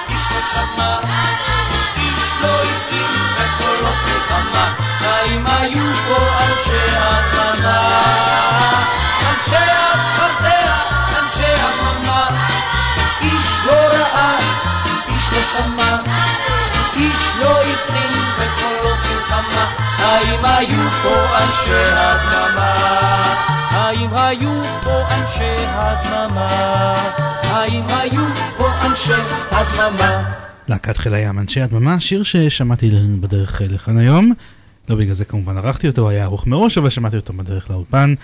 איש לא שמע. איש לא הבחין בקולות מלחמה, האם היו פה אנשי הדממה? אנשי לא איש לא הבחין בקולות מלחמה, האם היו פה אנשי הדממה? האם היו פה אנשי הדממה? האם היו פה אנשי הדממה? להקת חיל הים, אנשי הדממה, שיר ששמעתי בדרך לכאן היום. לא בגלל זה כמובן ערכתי אותו, היה ערוך מראש, אבל שמעתי אותו בדרך לאולפן.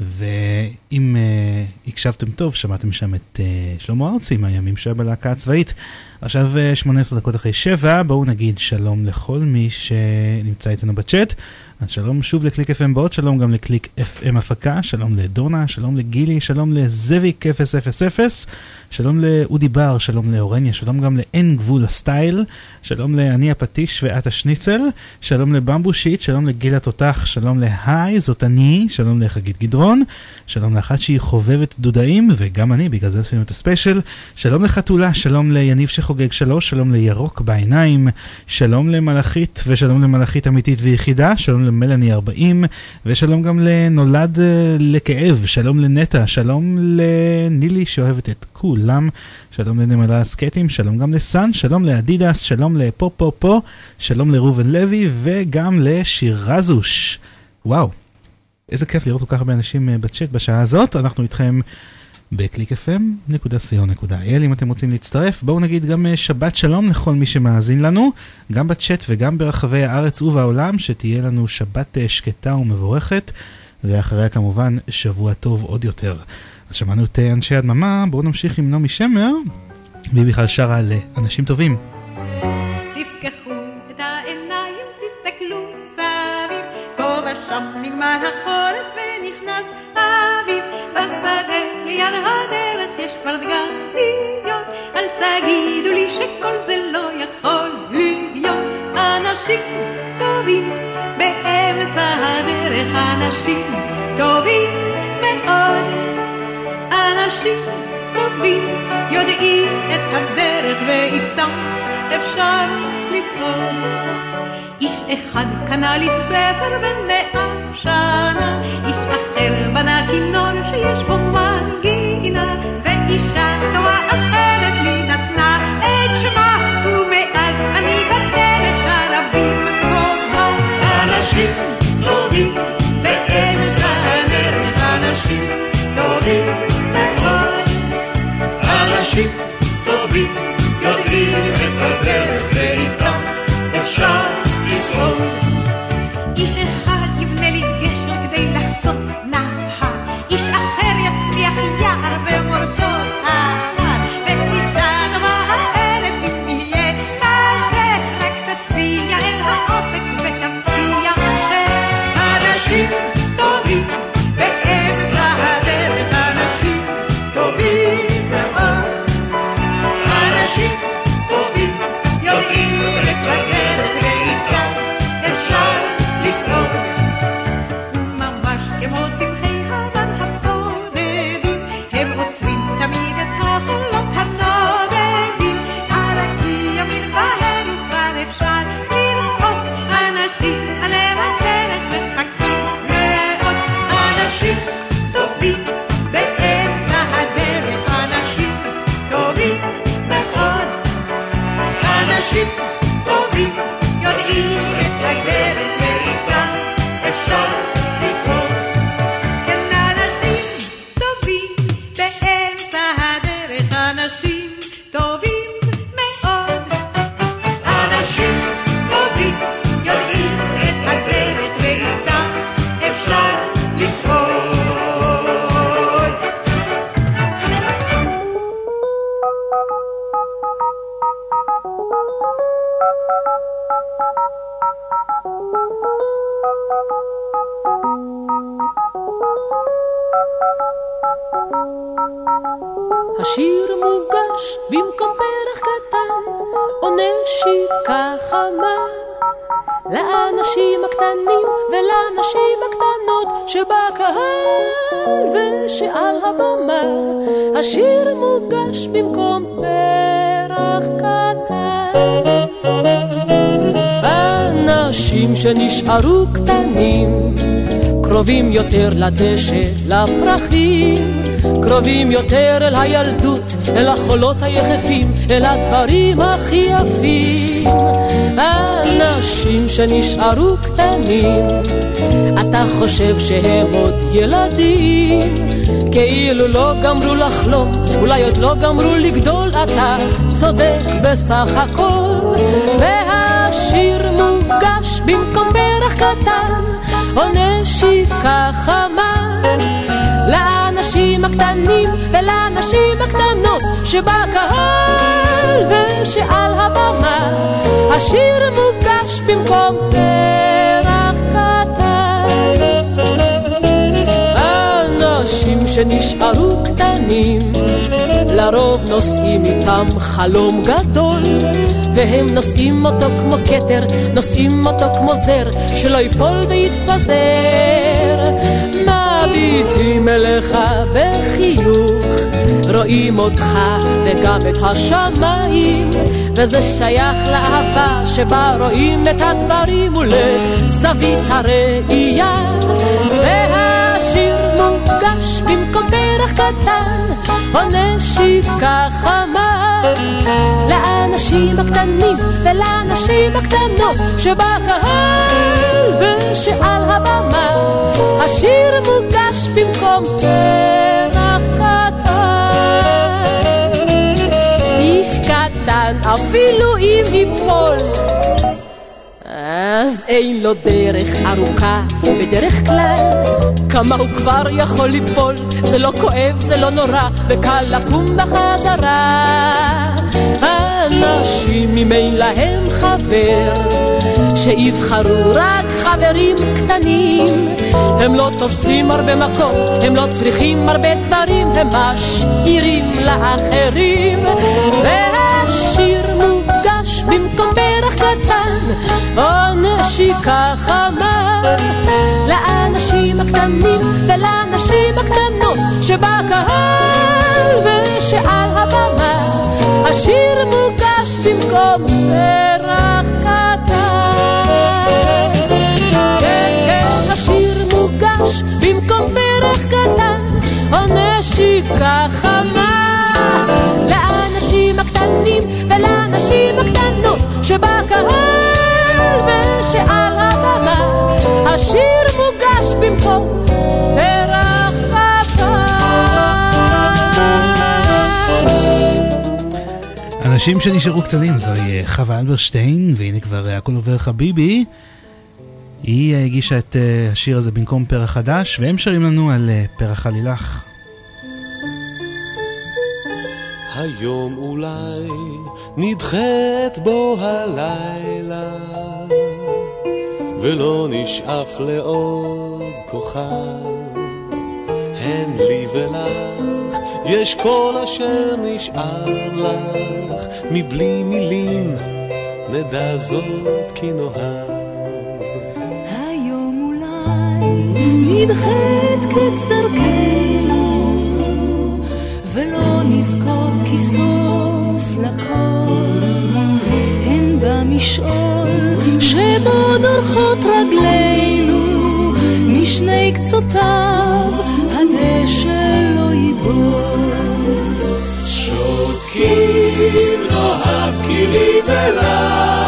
ואם uh, הקשבתם טוב, שמעתם שם את uh, שלמה ארצי מהימים שהיה בלהקה הצבאית. עכשיו uh, 18 דקות אחרי 7, בואו נגיד שלום לכל מי שנמצא איתנו בצ'אט. אז שלום שוב לקליק FM בעוד, שלום גם לקליק FM הפקה, שלום לדורנה, שלום לגילי, שלום לזאביק 000, שלום לאודי בר, שלום לאורניה, שלום גם לאין גבול הסטייל, שלום לאני הפטיש ואת השניצל, שלום לבמבו שיט, שלום לגיל התותח, שלום להיי, זאת אני, שלום לחגית גדרון, שלום לאחת שהיא חובבת דודאים, וגם אני, בגלל זה עשינו את הספיישל, שלום לחתולה, שלום ליניב שחוגג שלוש, שלום לירוק בעיניים, שלום למלאכית ושלום למלאכית אמיתית ויחידה, שלום למלאני 40, ושלום גם לנולד uh, לכאב, שלום לנטע, שלום לנילי שאוהבת את כולם, שלום לנמלה הסקטים, שלום גם לסאן, שלום לאדידס, שלום לפו פו פו, שלום לראובן לוי וגם לשירזוש. וואו, איזה כיף לראות כל כך הרבה אנשים uh, בצ'אט בשעה הזאת, אנחנו איתכם ב-clickfm.co.il אם אתם רוצים להצטרף. בואו נגיד גם uh, שבת שלום לכל מי שמאזין לנו, גם בצ'אט וגם ברחבי הארץ ובעולם, שתהיה לנו שבת uh, שקטה ומבורכת, ואחריה כמובן שבוע טוב עוד יותר. אז שמענו את uh, אנשי הדממה, בואו נמשיך עם נעמי שמר, והיא בכלל שרה לאנשים טובים. תפקחו ליד הדרך יש כבר דגניות, אל תגידו לי שכל זה לא יכול להיות, אנשים טובים באמצע הדרך, אנשים טובים מאוד, אנשים טובים יודעים את הדרך ואיתם אפשר לפעול. איש אחד קנה לי ספר בן מאה שנה, איש אחר בנה כינור שיש בו טובים מאוד, אנשים טובים יודעים את לאנשים הקטנים ולנשים הקטנות שבקהל ושעל הבמה השיר מוגש במקום פרח קטן. אנשים שנשארו קטנים קרובים יותר לדשא, לפרחים קרובים יותר אל הילדות, אל החולות היחפים, אל הדברים הכי יפים. אנשים שנשארו קטנים, אתה חושב שהם עוד ילדים, כאילו לא גמרו לחלום, אולי עוד לא גמרו לגדול, אתה צודק בסך הכל. והשיר מוגש במקום פרח קטן, או נשיקה חמה. לאנשים הקטנים ולנשים הקטנות שבקהל ושעל הבמה השיר מוגש במקום פרח קטן. אנשים שנשארו קטנים לרוב נושאים איתם חלום גדול והם נושאים אותו כמו כתר, נושאים אותו כמו זר שלא ייפול ויתפזר מביטים אליך בחיוך, רואים אותך וגם את השמיים, וזה שייך לאהבה שבה רואים את הדברים ולזווית הראייה. והשיר מוגש במקום פרח קטן, או נשיקה חמה. לאנשים הקטנים ולאנשים הקטנות שבקהל ושעל הבמה השיר מוגש במקום פרח קטן. איש קטן אפילו אם ייפול אז אין לו דרך ארוכה בדרך כלל כמה הוא כבר יכול ליפול. זה לא כואב, זה לא נורא וקל לקום בחזרה. אנשים אם אין להם חבר שיבחרו רק חברים קטנים. הם לא תופסים הרבה מקום, הם לא צריכים הרבה דברים הם משאירים לאחרים. מוגש במקום פרח קטן או נשיקה חמה לאנשים הקטנים ולנשים הקטנות שבקהל ושעל הבמה השיר מוגש במקום פרח קטן. כן, כן, השיר מוגש במקום פרח קטן או נשיקה הקטנים ולנשים הקטנות שבקהל ושעל הבמה השיר מוגש במקום פרח קטן אנשים שנשארו קטנים זוהי חווה אלברשטיין, והנה כבר הכל עובר חביבי. היא הגישה את אה, השיר הזה במקום פרח חדש, והם שרים לנו על אה, פרח עלילך. היום אולי נדחית בו הלילה ולא נשאף לעוד כוכב. הן לי ולך יש כל אשר נשאר לך מבלי מילים נדע זאת כי נאהב. היום אולי נדחית קץ דרכנו ולא נזכור כי סוף לכל. הן במשעול שבו דורכות רגלינו משני קצותיו הדשא לא ייבול. שותקים נאהב כי לי ולך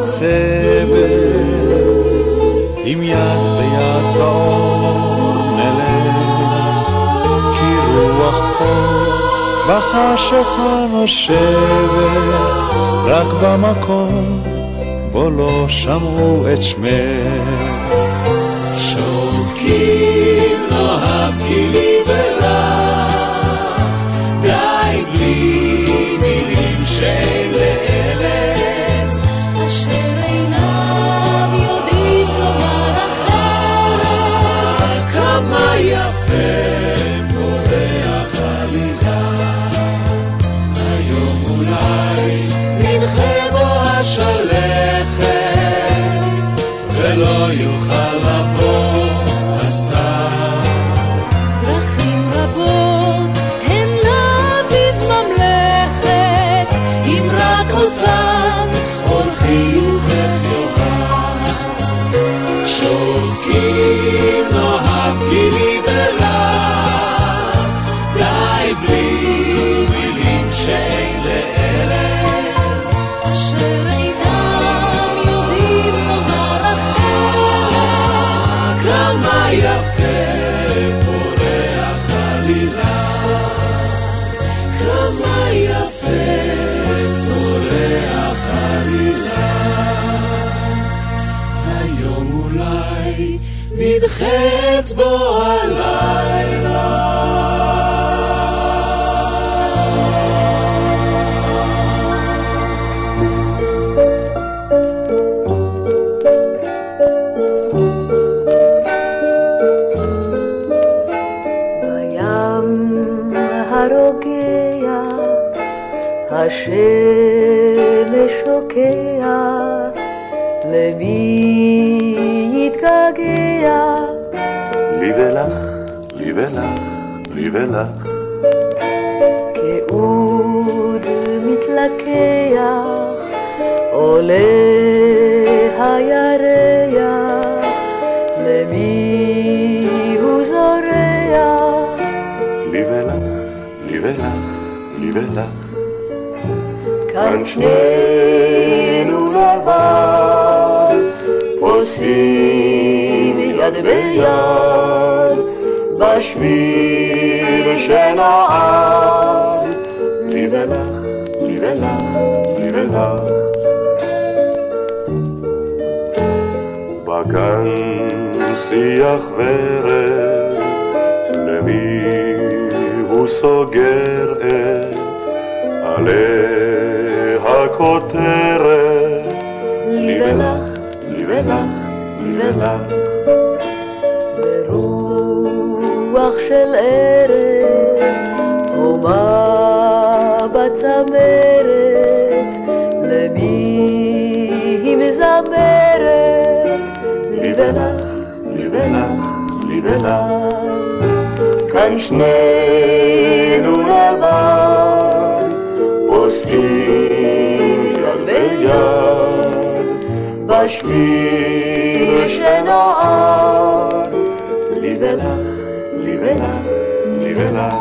העצבת עם יד ביד באור נלך כי רוח חור בחשיכה נושבת רק במקום בו לא שמעו את שמך. שותקים לא הבקי לי די בלי מילים של השמש שוקע, למי יתגעגע? לי ולך, לי ולך, לי ולך. כאן שנינו לבד, פוסעים יד ביד, בשביל שנעד. לי ולך, לי ולך, לי ולך. בגן שיח ורד, למי הוא סוגר את עלי הכותרת? לי ולך, לי ולך, לי ולך. רוח של ערב, הומה בצמרת, למי היא מזמרת? לי ולך, לי ולך, לי ולך. כאן שנינו לבד, פוסעים יד ביד, בשביל שנועד. לי ולך, לי ולך, לי ולך.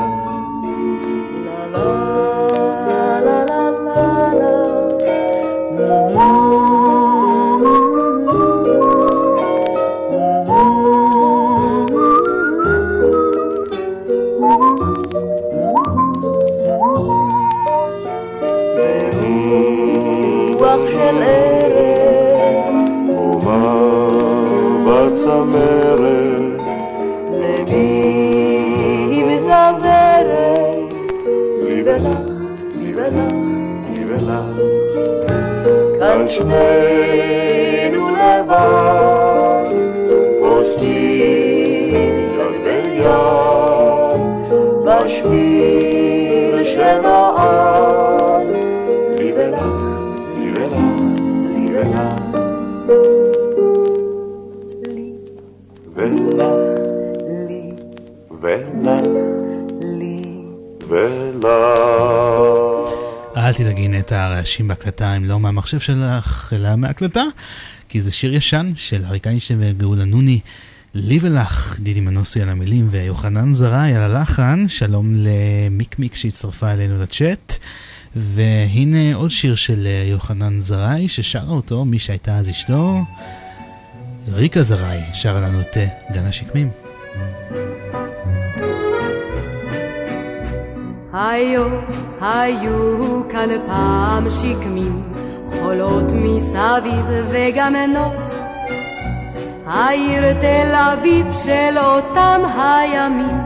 כאן שנינו לבד, עושים יד ביד, בשביל שנועד. נטע, הרעשים בהקלטה הם לא מהמחשב שלך, אלא מהקלטה, כי זה שיר ישן של אריק איינשטיין וגאולה נוני. לי ולך, דידי מנוסי על המילים ויוחנן זרעי על הלחן, שלום למיקמיק שהצטרפה אלינו לצ'אט. והנה עוד שיר של אה, יוחנן זרעי ששרה אותו מי שהייתה אז אשתו, ריקה זרעי, שרה לנו את אה, גן השקמים. היו, היו כאן פעם שקמים, חולות מסביב וגם נוף. העיר תל אביב של אותם הימים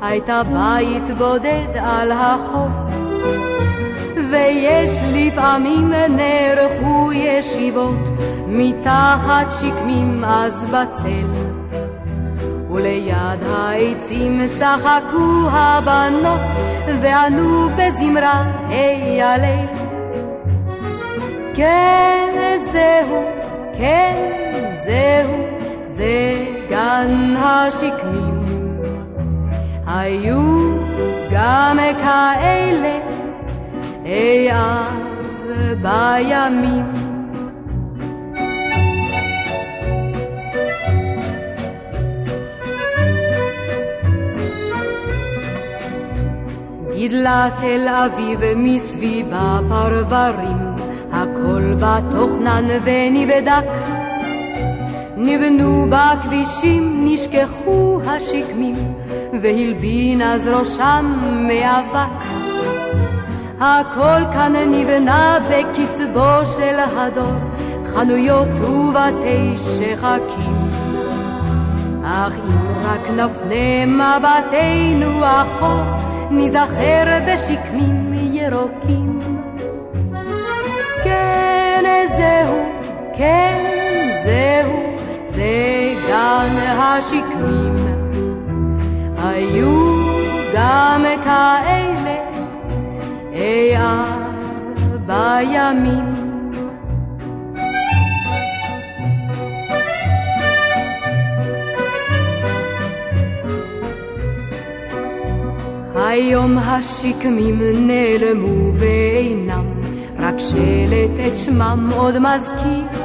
הייתה בית בודד על החוף. ויש לפעמים נערכו ישיבות מתחת שקמים אז בצל. וליד העצים צחקו הבנות וענו בזמרה היי הליל. כן זהו, כן זהו, זה גן השקמים. היו גם כאלה אי אז בימים. גידלה תל אביב מסביבה פרברים, הכל בתוכנן ונבדק. נבנו בכבישים, נשכחו השקמים, והלבין אז ראשם מאבק. הכל כאן נבנה בקצבו של הדור, חנויות ובתי שחקים. אך אם רק נפנה מבטנו אחור, ניזכר בשקמים ירוקים. כן, זהו, כן, זהו, זה גן השקמים. היו גם כאלה אי אז בימים. היום השקמים נעלמו ואינם, רק שלט את שמם עוד מזכיר.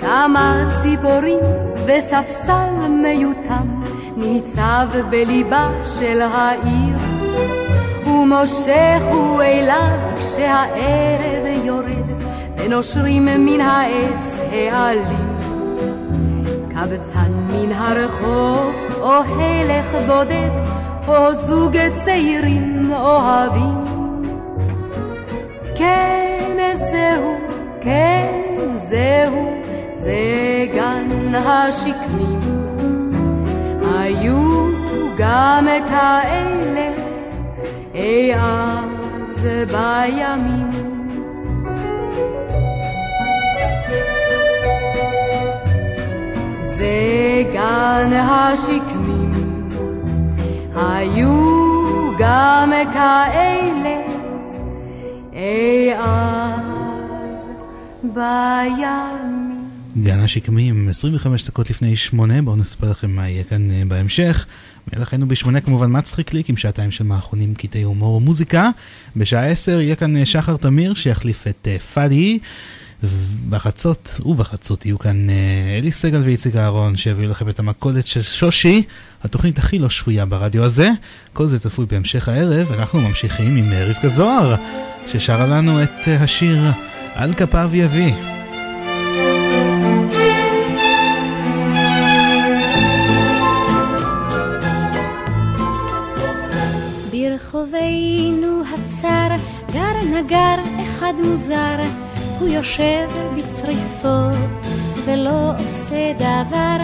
כמה ציפורים וספסל מיותם ניצב בליבה של העיר. ומושך הוא אליו כשהערב יורד, ונושרים מן העץ העלים. קבצן מן הרחוב או הלך בודד, או זוג צעירים אוהבים. כן, זהו, כן, זהו, זה גן השקמים. היו גם כאלה אי אז בימים. זה גן השקמים, היו גם כאלה אי אז בימים. גן השקמים, 25 דקות לפני שמונה, בואו נספר לכם מה יהיה כאן אה, בהמשך. מיד היינו בשמונה כמובן מצחיק ליק עם שעתיים של מערכונים קטעי הומור ומוזיקה. בשעה עשר יהיה כאן אה, שחר תמיר שיחליף את אה, פאדי. בחצות ובחצות יהיו כאן אלי סגל ואיציק אהרון שיביאו לכם את המכולת של שושי, התוכנית הכי לא שפויה ברדיו הזה. כל זה צפוי בהמשך הערב, אנחנו ממשיכים עם רבקה זוהר, ששרה לנו את השיר על כפיו יביא. ברחובינו הצר גר נגר אחד מוזר, הוא יושב בצריפו ולא עושה דבר,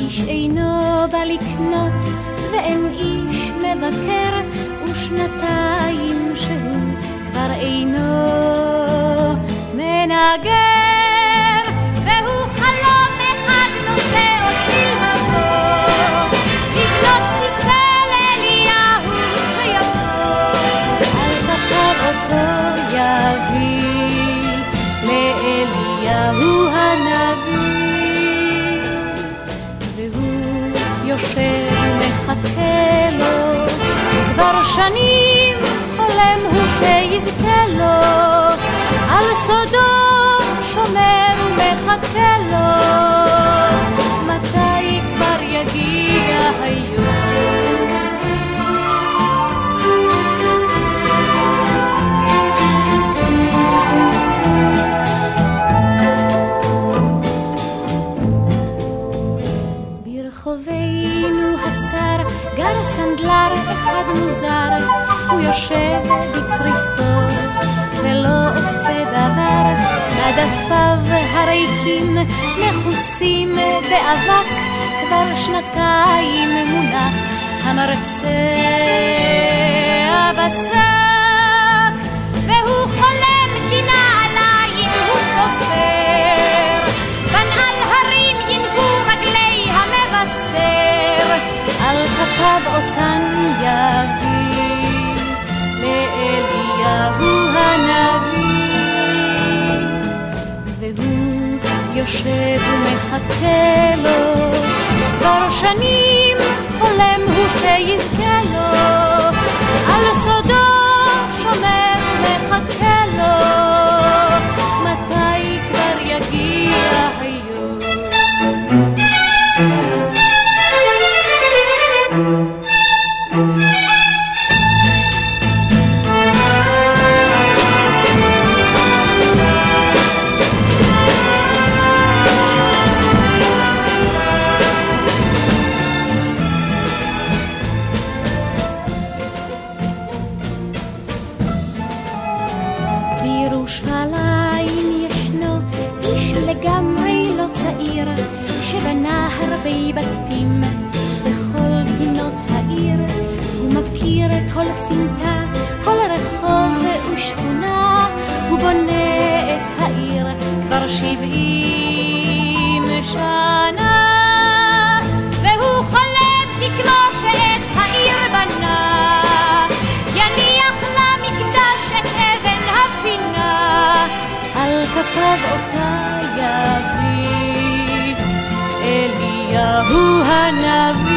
איש אינו בא לקנות ואין איש מבקר, ושנתיים שהוא כבר אינו מנגר, כבר שנים חולם הוא שיזכה לו, על סודו שומר ומחכה לו, אחד מוזר, הוא יושב בצריפו ולא עושה דבר. מדפיו הריקים מכוסים באבק, כבר שנתיים מונח המרצה הבשר. והוא הנביא, והוא יושב ומחכה לו, כבר שנים חולם הוא שיזכה לו. הוא הנביא.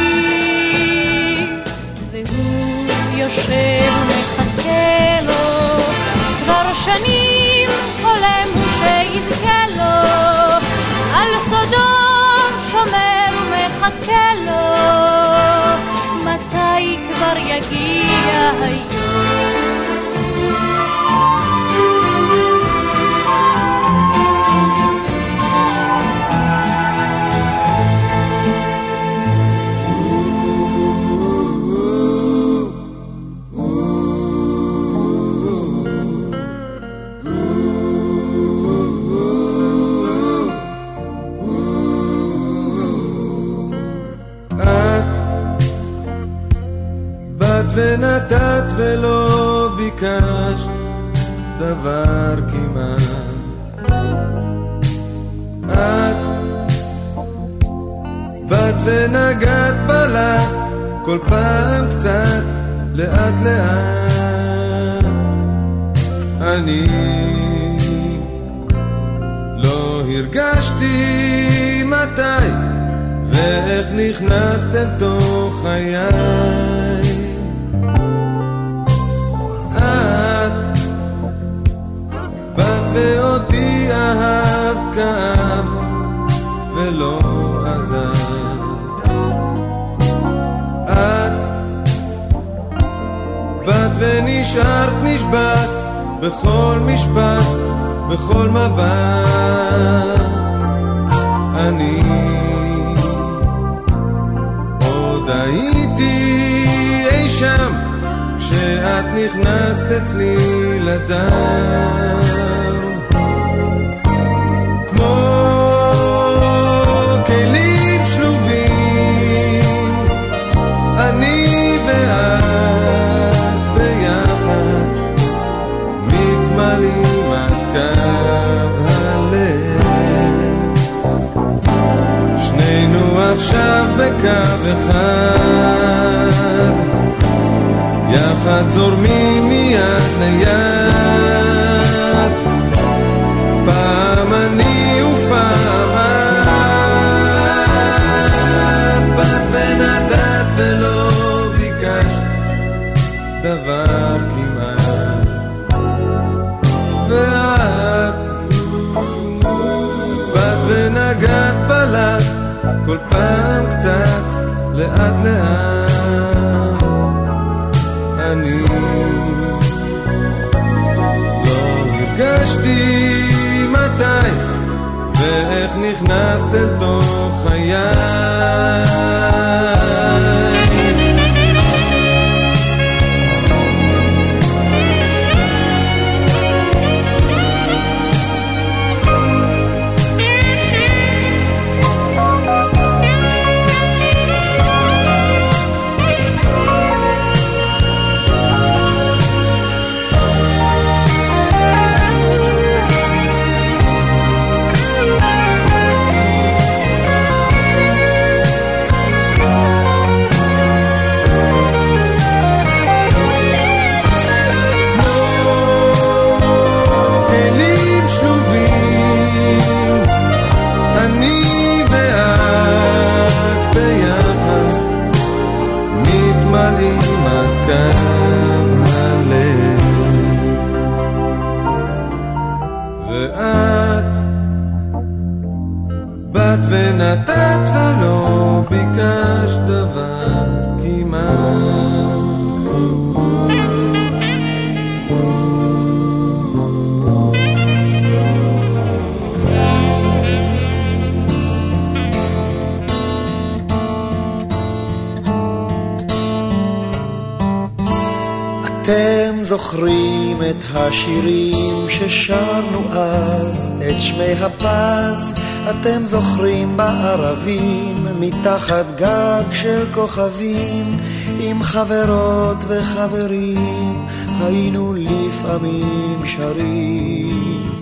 זוכרים בערבים, מתחת גג של כוכבים, עם חברות וחברים, היינו לפעמים שרים.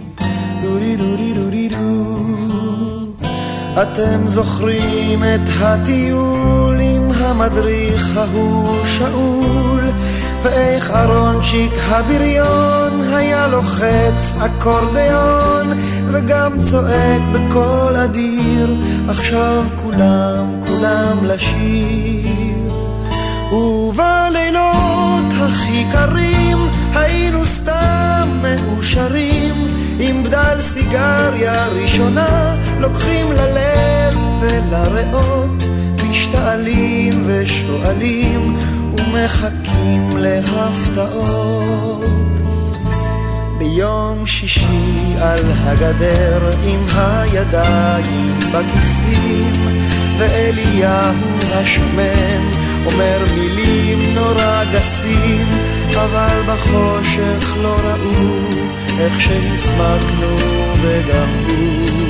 דורי דורי דורי דו. אתם זוכרים את הטיול עם המדריך ההוא שאול, ואיך אהרונצ'יק הבריון היה לוחץ אקורדיון, וגם צועק בקול אדיר, עכשיו כולם, כולם לשיר. ובלילות הכי קרים היינו סתם מאושרים, עם בדל סיגריה ראשונה, לוקחים ללב ולריאות, משתעלים ושואלים, ומחכים להפתעות. ביום שישי על הגדר עם הידיים בכיסים ואליהו השמן אומר מילים נורא גסים אבל בחושך לא ראו איך שהסמקנו וגם הוא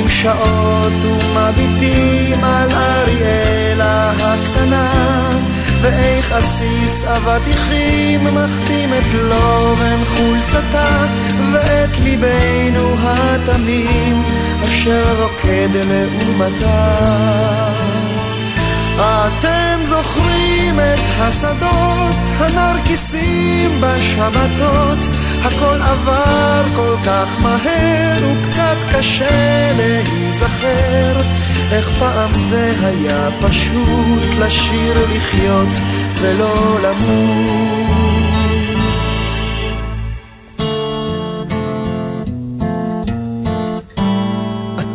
עומדים שעות ומביטים על אריאלה הקטנה ואיך עסיס אבטיחים מחתים את לובן חולצתה ואת ליבנו התמים אשר רוקד לעומתה. אתם זוכרים את השדות, הנרקיסים בשבתות, הכל עבר כל כך מהר וקצת קשה להיזכר, איך פעם זה היה פשוט לשיר לחיות ולא למות.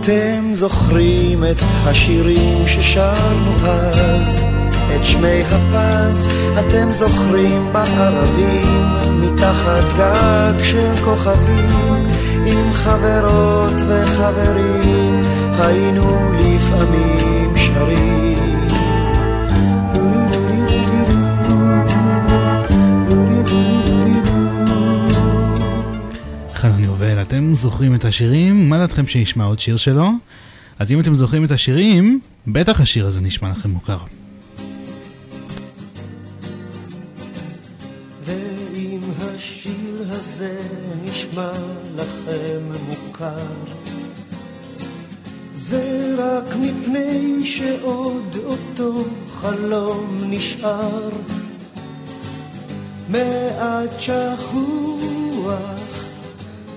אתם זוכרים את השירים ששרנו אז, את שמי הפז, אתם זוכרים בערבים, מתחת גג של כוכבים, עם חברות וחברים, היינו לפעמים שרים. חנן אתם זוכרים את השירים? מה דעתכם שנשמע עוד שיר שלו? אז אם אתם זוכרים את השירים, בטח השיר הזה נשמע לכם מוכר. לכם מוכר, זה רק מפני שעוד אותו חלום נשאר, מעט שכוח,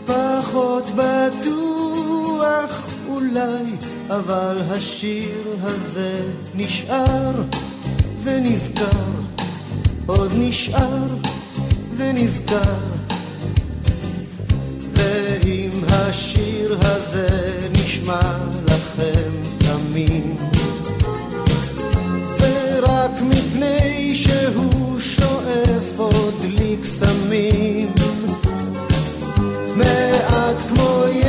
פחות בטוח אולי, אבל השיר הזה נשאר ונזכר, עוד נשאר ונזכר. השיר הזה נשמע לכם תמיד, זה רק מפני שהוא שואף עוד לי קסמים. מעט כמו ילד,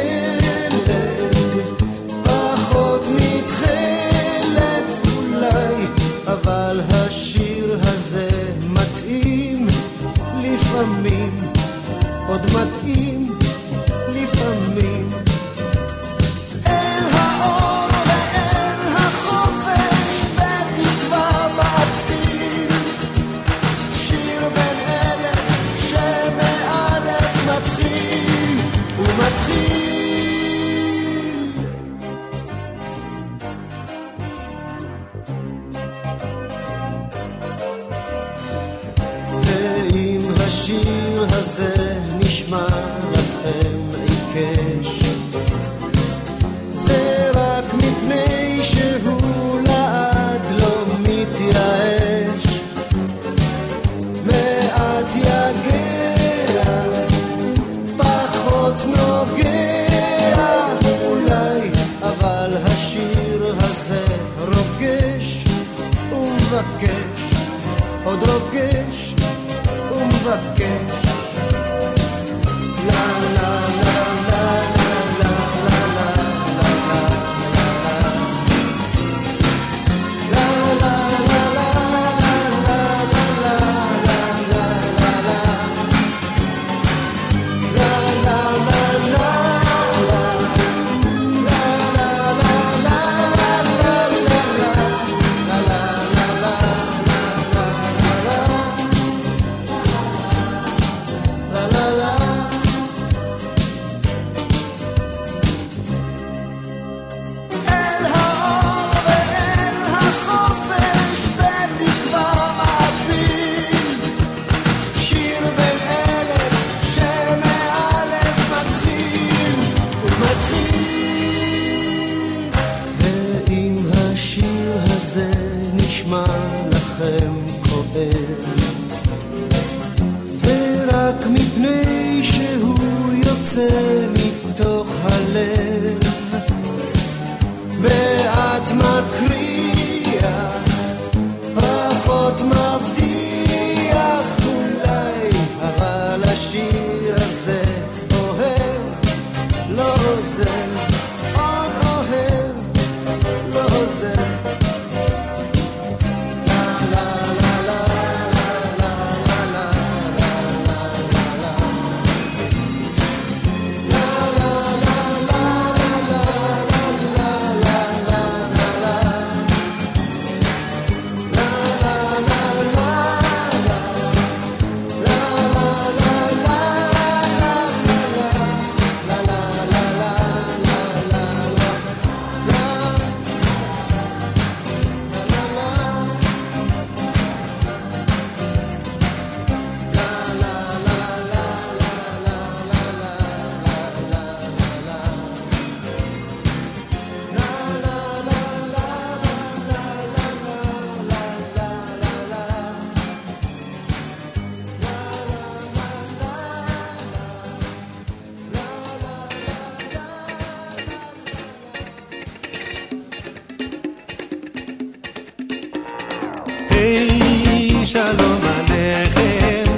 היי, שלום עליכם.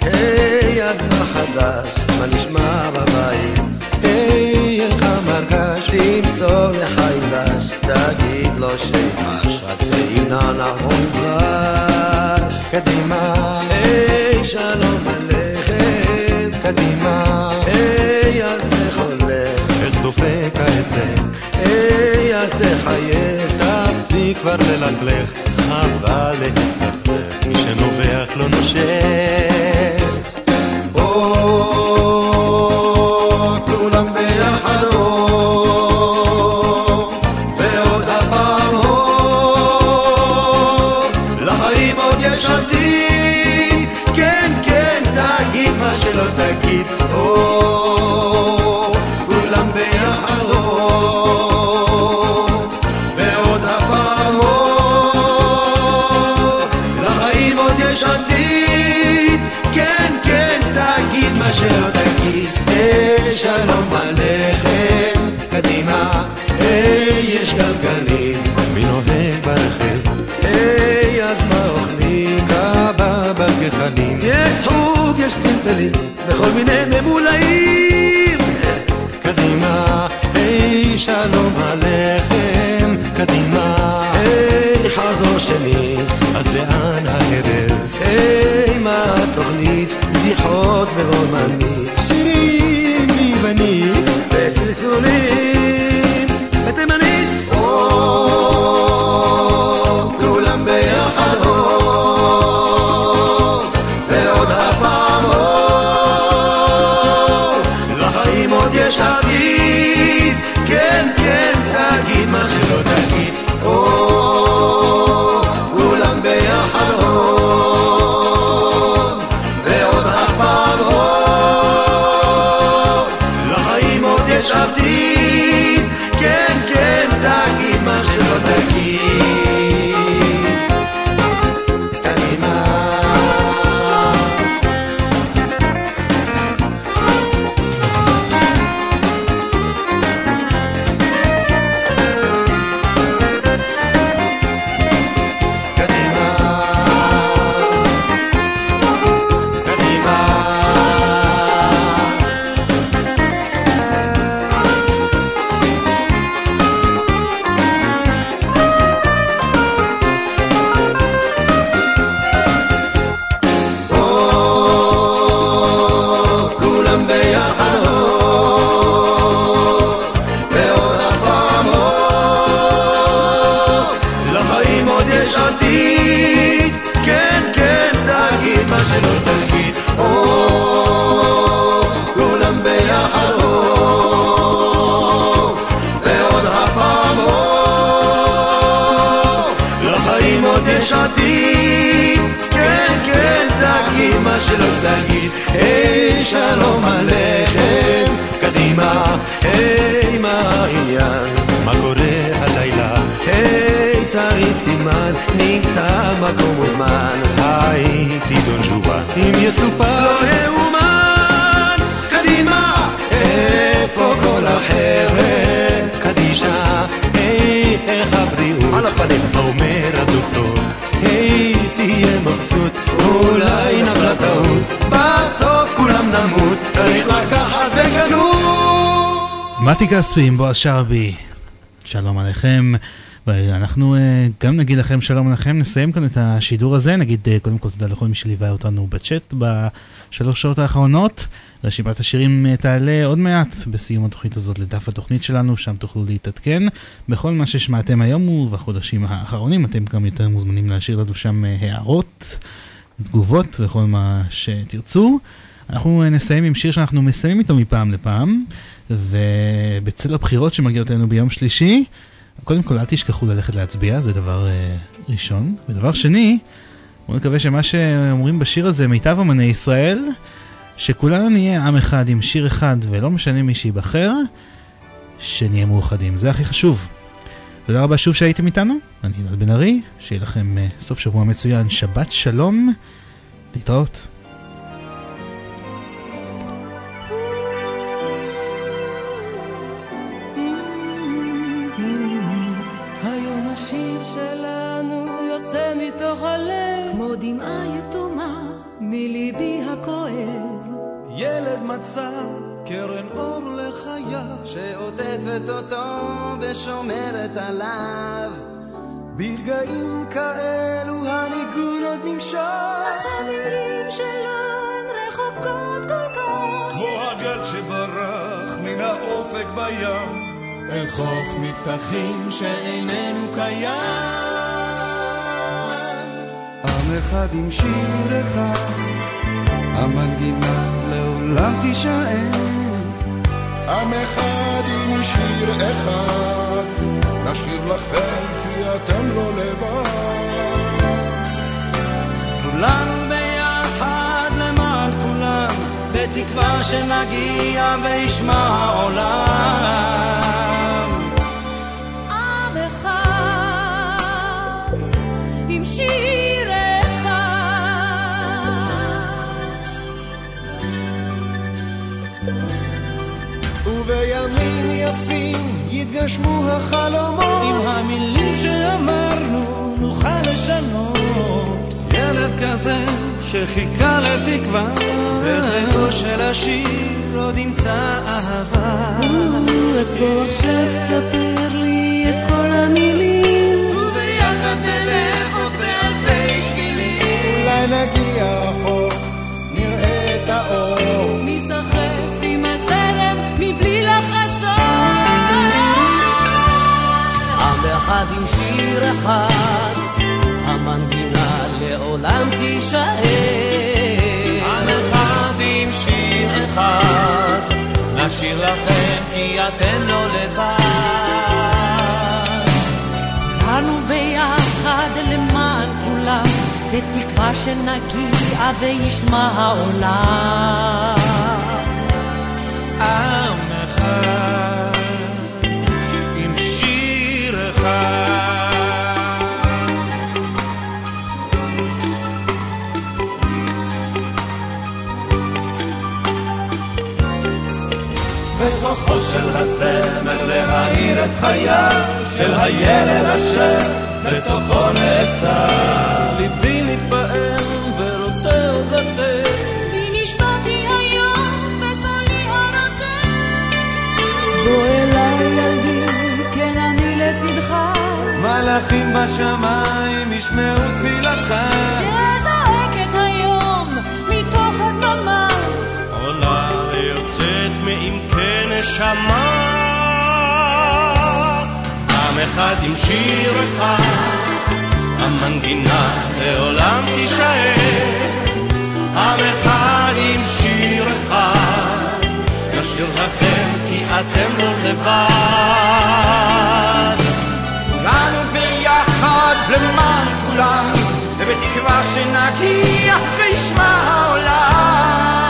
היי, אז מה חדש? מה נשמע בבית? היי, איך המרגש? תמסור לחיים דש, תגיד לו שיפש, את ואינה נכון פלש. קדימה. היי, שלום עליכם. קדימה. היי, אז איך הולך? איך דופק העסק? היי, אז תחייך. תפסיק כבר ללכלך להסתכסך, מי שנובח לא נושך. כספי עם בועז שרעבי, שלום עליכם. ואנחנו אה, גם נגיד לכם שלום לכם, נסיים כאן את השידור הזה, נגיד אה, קודם כל תודה לכל מי שליווה אותנו בצ'אט בשלוש שעות האחרונות. רשימת השירים אה, תעלה עוד מעט בסיום התוכנית הזאת לדף התוכנית שלנו, שם תוכלו להתעדכן בכל מה ששמעתם היום ובחודשים האחרונים. אתם גם יותר מוזמנים להשאיר לנו שם הערות, תגובות וכל מה שתרצו. אנחנו נסיים עם שיר שאנחנו מסיימים איתו מפעם לפעם, ובצל הבחירות שמגיעות אלינו ביום שלישי, קודם כל אל תשכחו ללכת להצביע, זה דבר uh, ראשון. ודבר שני, בואו נקווה שמה שאומרים בשיר הזה, מיטב אמני ישראל, שכולנו נהיה עם אחד עם שיר אחד, ולא משנה מי שייבחר, שנהיה מאוחדים. זה הכי חשוב. תודה רבה שוב שהייתם איתנו, אני אלעד בן ארי, שיהיה לכם uh, סוף שבוע מצוין, שבת שלום, להתראות. חוף מבטחים שאיננו קיים. עם אחד עם שיר אחד המנגינה לעולם תישאר. עם אחד עם שיר אחד, נשאיר לכם כי אתם לא לבד. כולנו ביחד למען כולם בתקווה שנגיע וישמע העולם יתגשמו החלומות. עם המילים שאמרנו נוכל לשנות. ילד כזה שחיכה לתקווה בחיקו של השיר עוד ימצא אהבה. אז בוא עכשיו ספר לי את כל המילים. וביחד נלך עוד באלפי שבילים. אולי נגיע רחוק נראה את האור. ניסחף עם הזרם מבלי לחזור אחד עם שיר אחד המנגינה לעולם תישאר. עם אחד עם שיר אחד נשאיר לכם כי אתם לא לבד. באנו ביחד למען כולם בתקווה שנגיע וישמע העולם של הזמר להאיר את חייו של הילד אשר בתוכו נעצר. ליבי מתפעם ורוצה עוד לתת. בוא אליי ילדי כן אני לצדך. מלאכים בשמיים ישמעו תפילתך נשמה. עם אחד עם שיר אחד, המנגינה לעולם תישאר. עם אחד עם שיר אחד, נשאיר לכם כי אתם לא לבד. כולנו ביחד למען כולם, ובתקווה שנגיע וישמע העולם.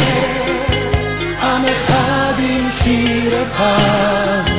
עם אחד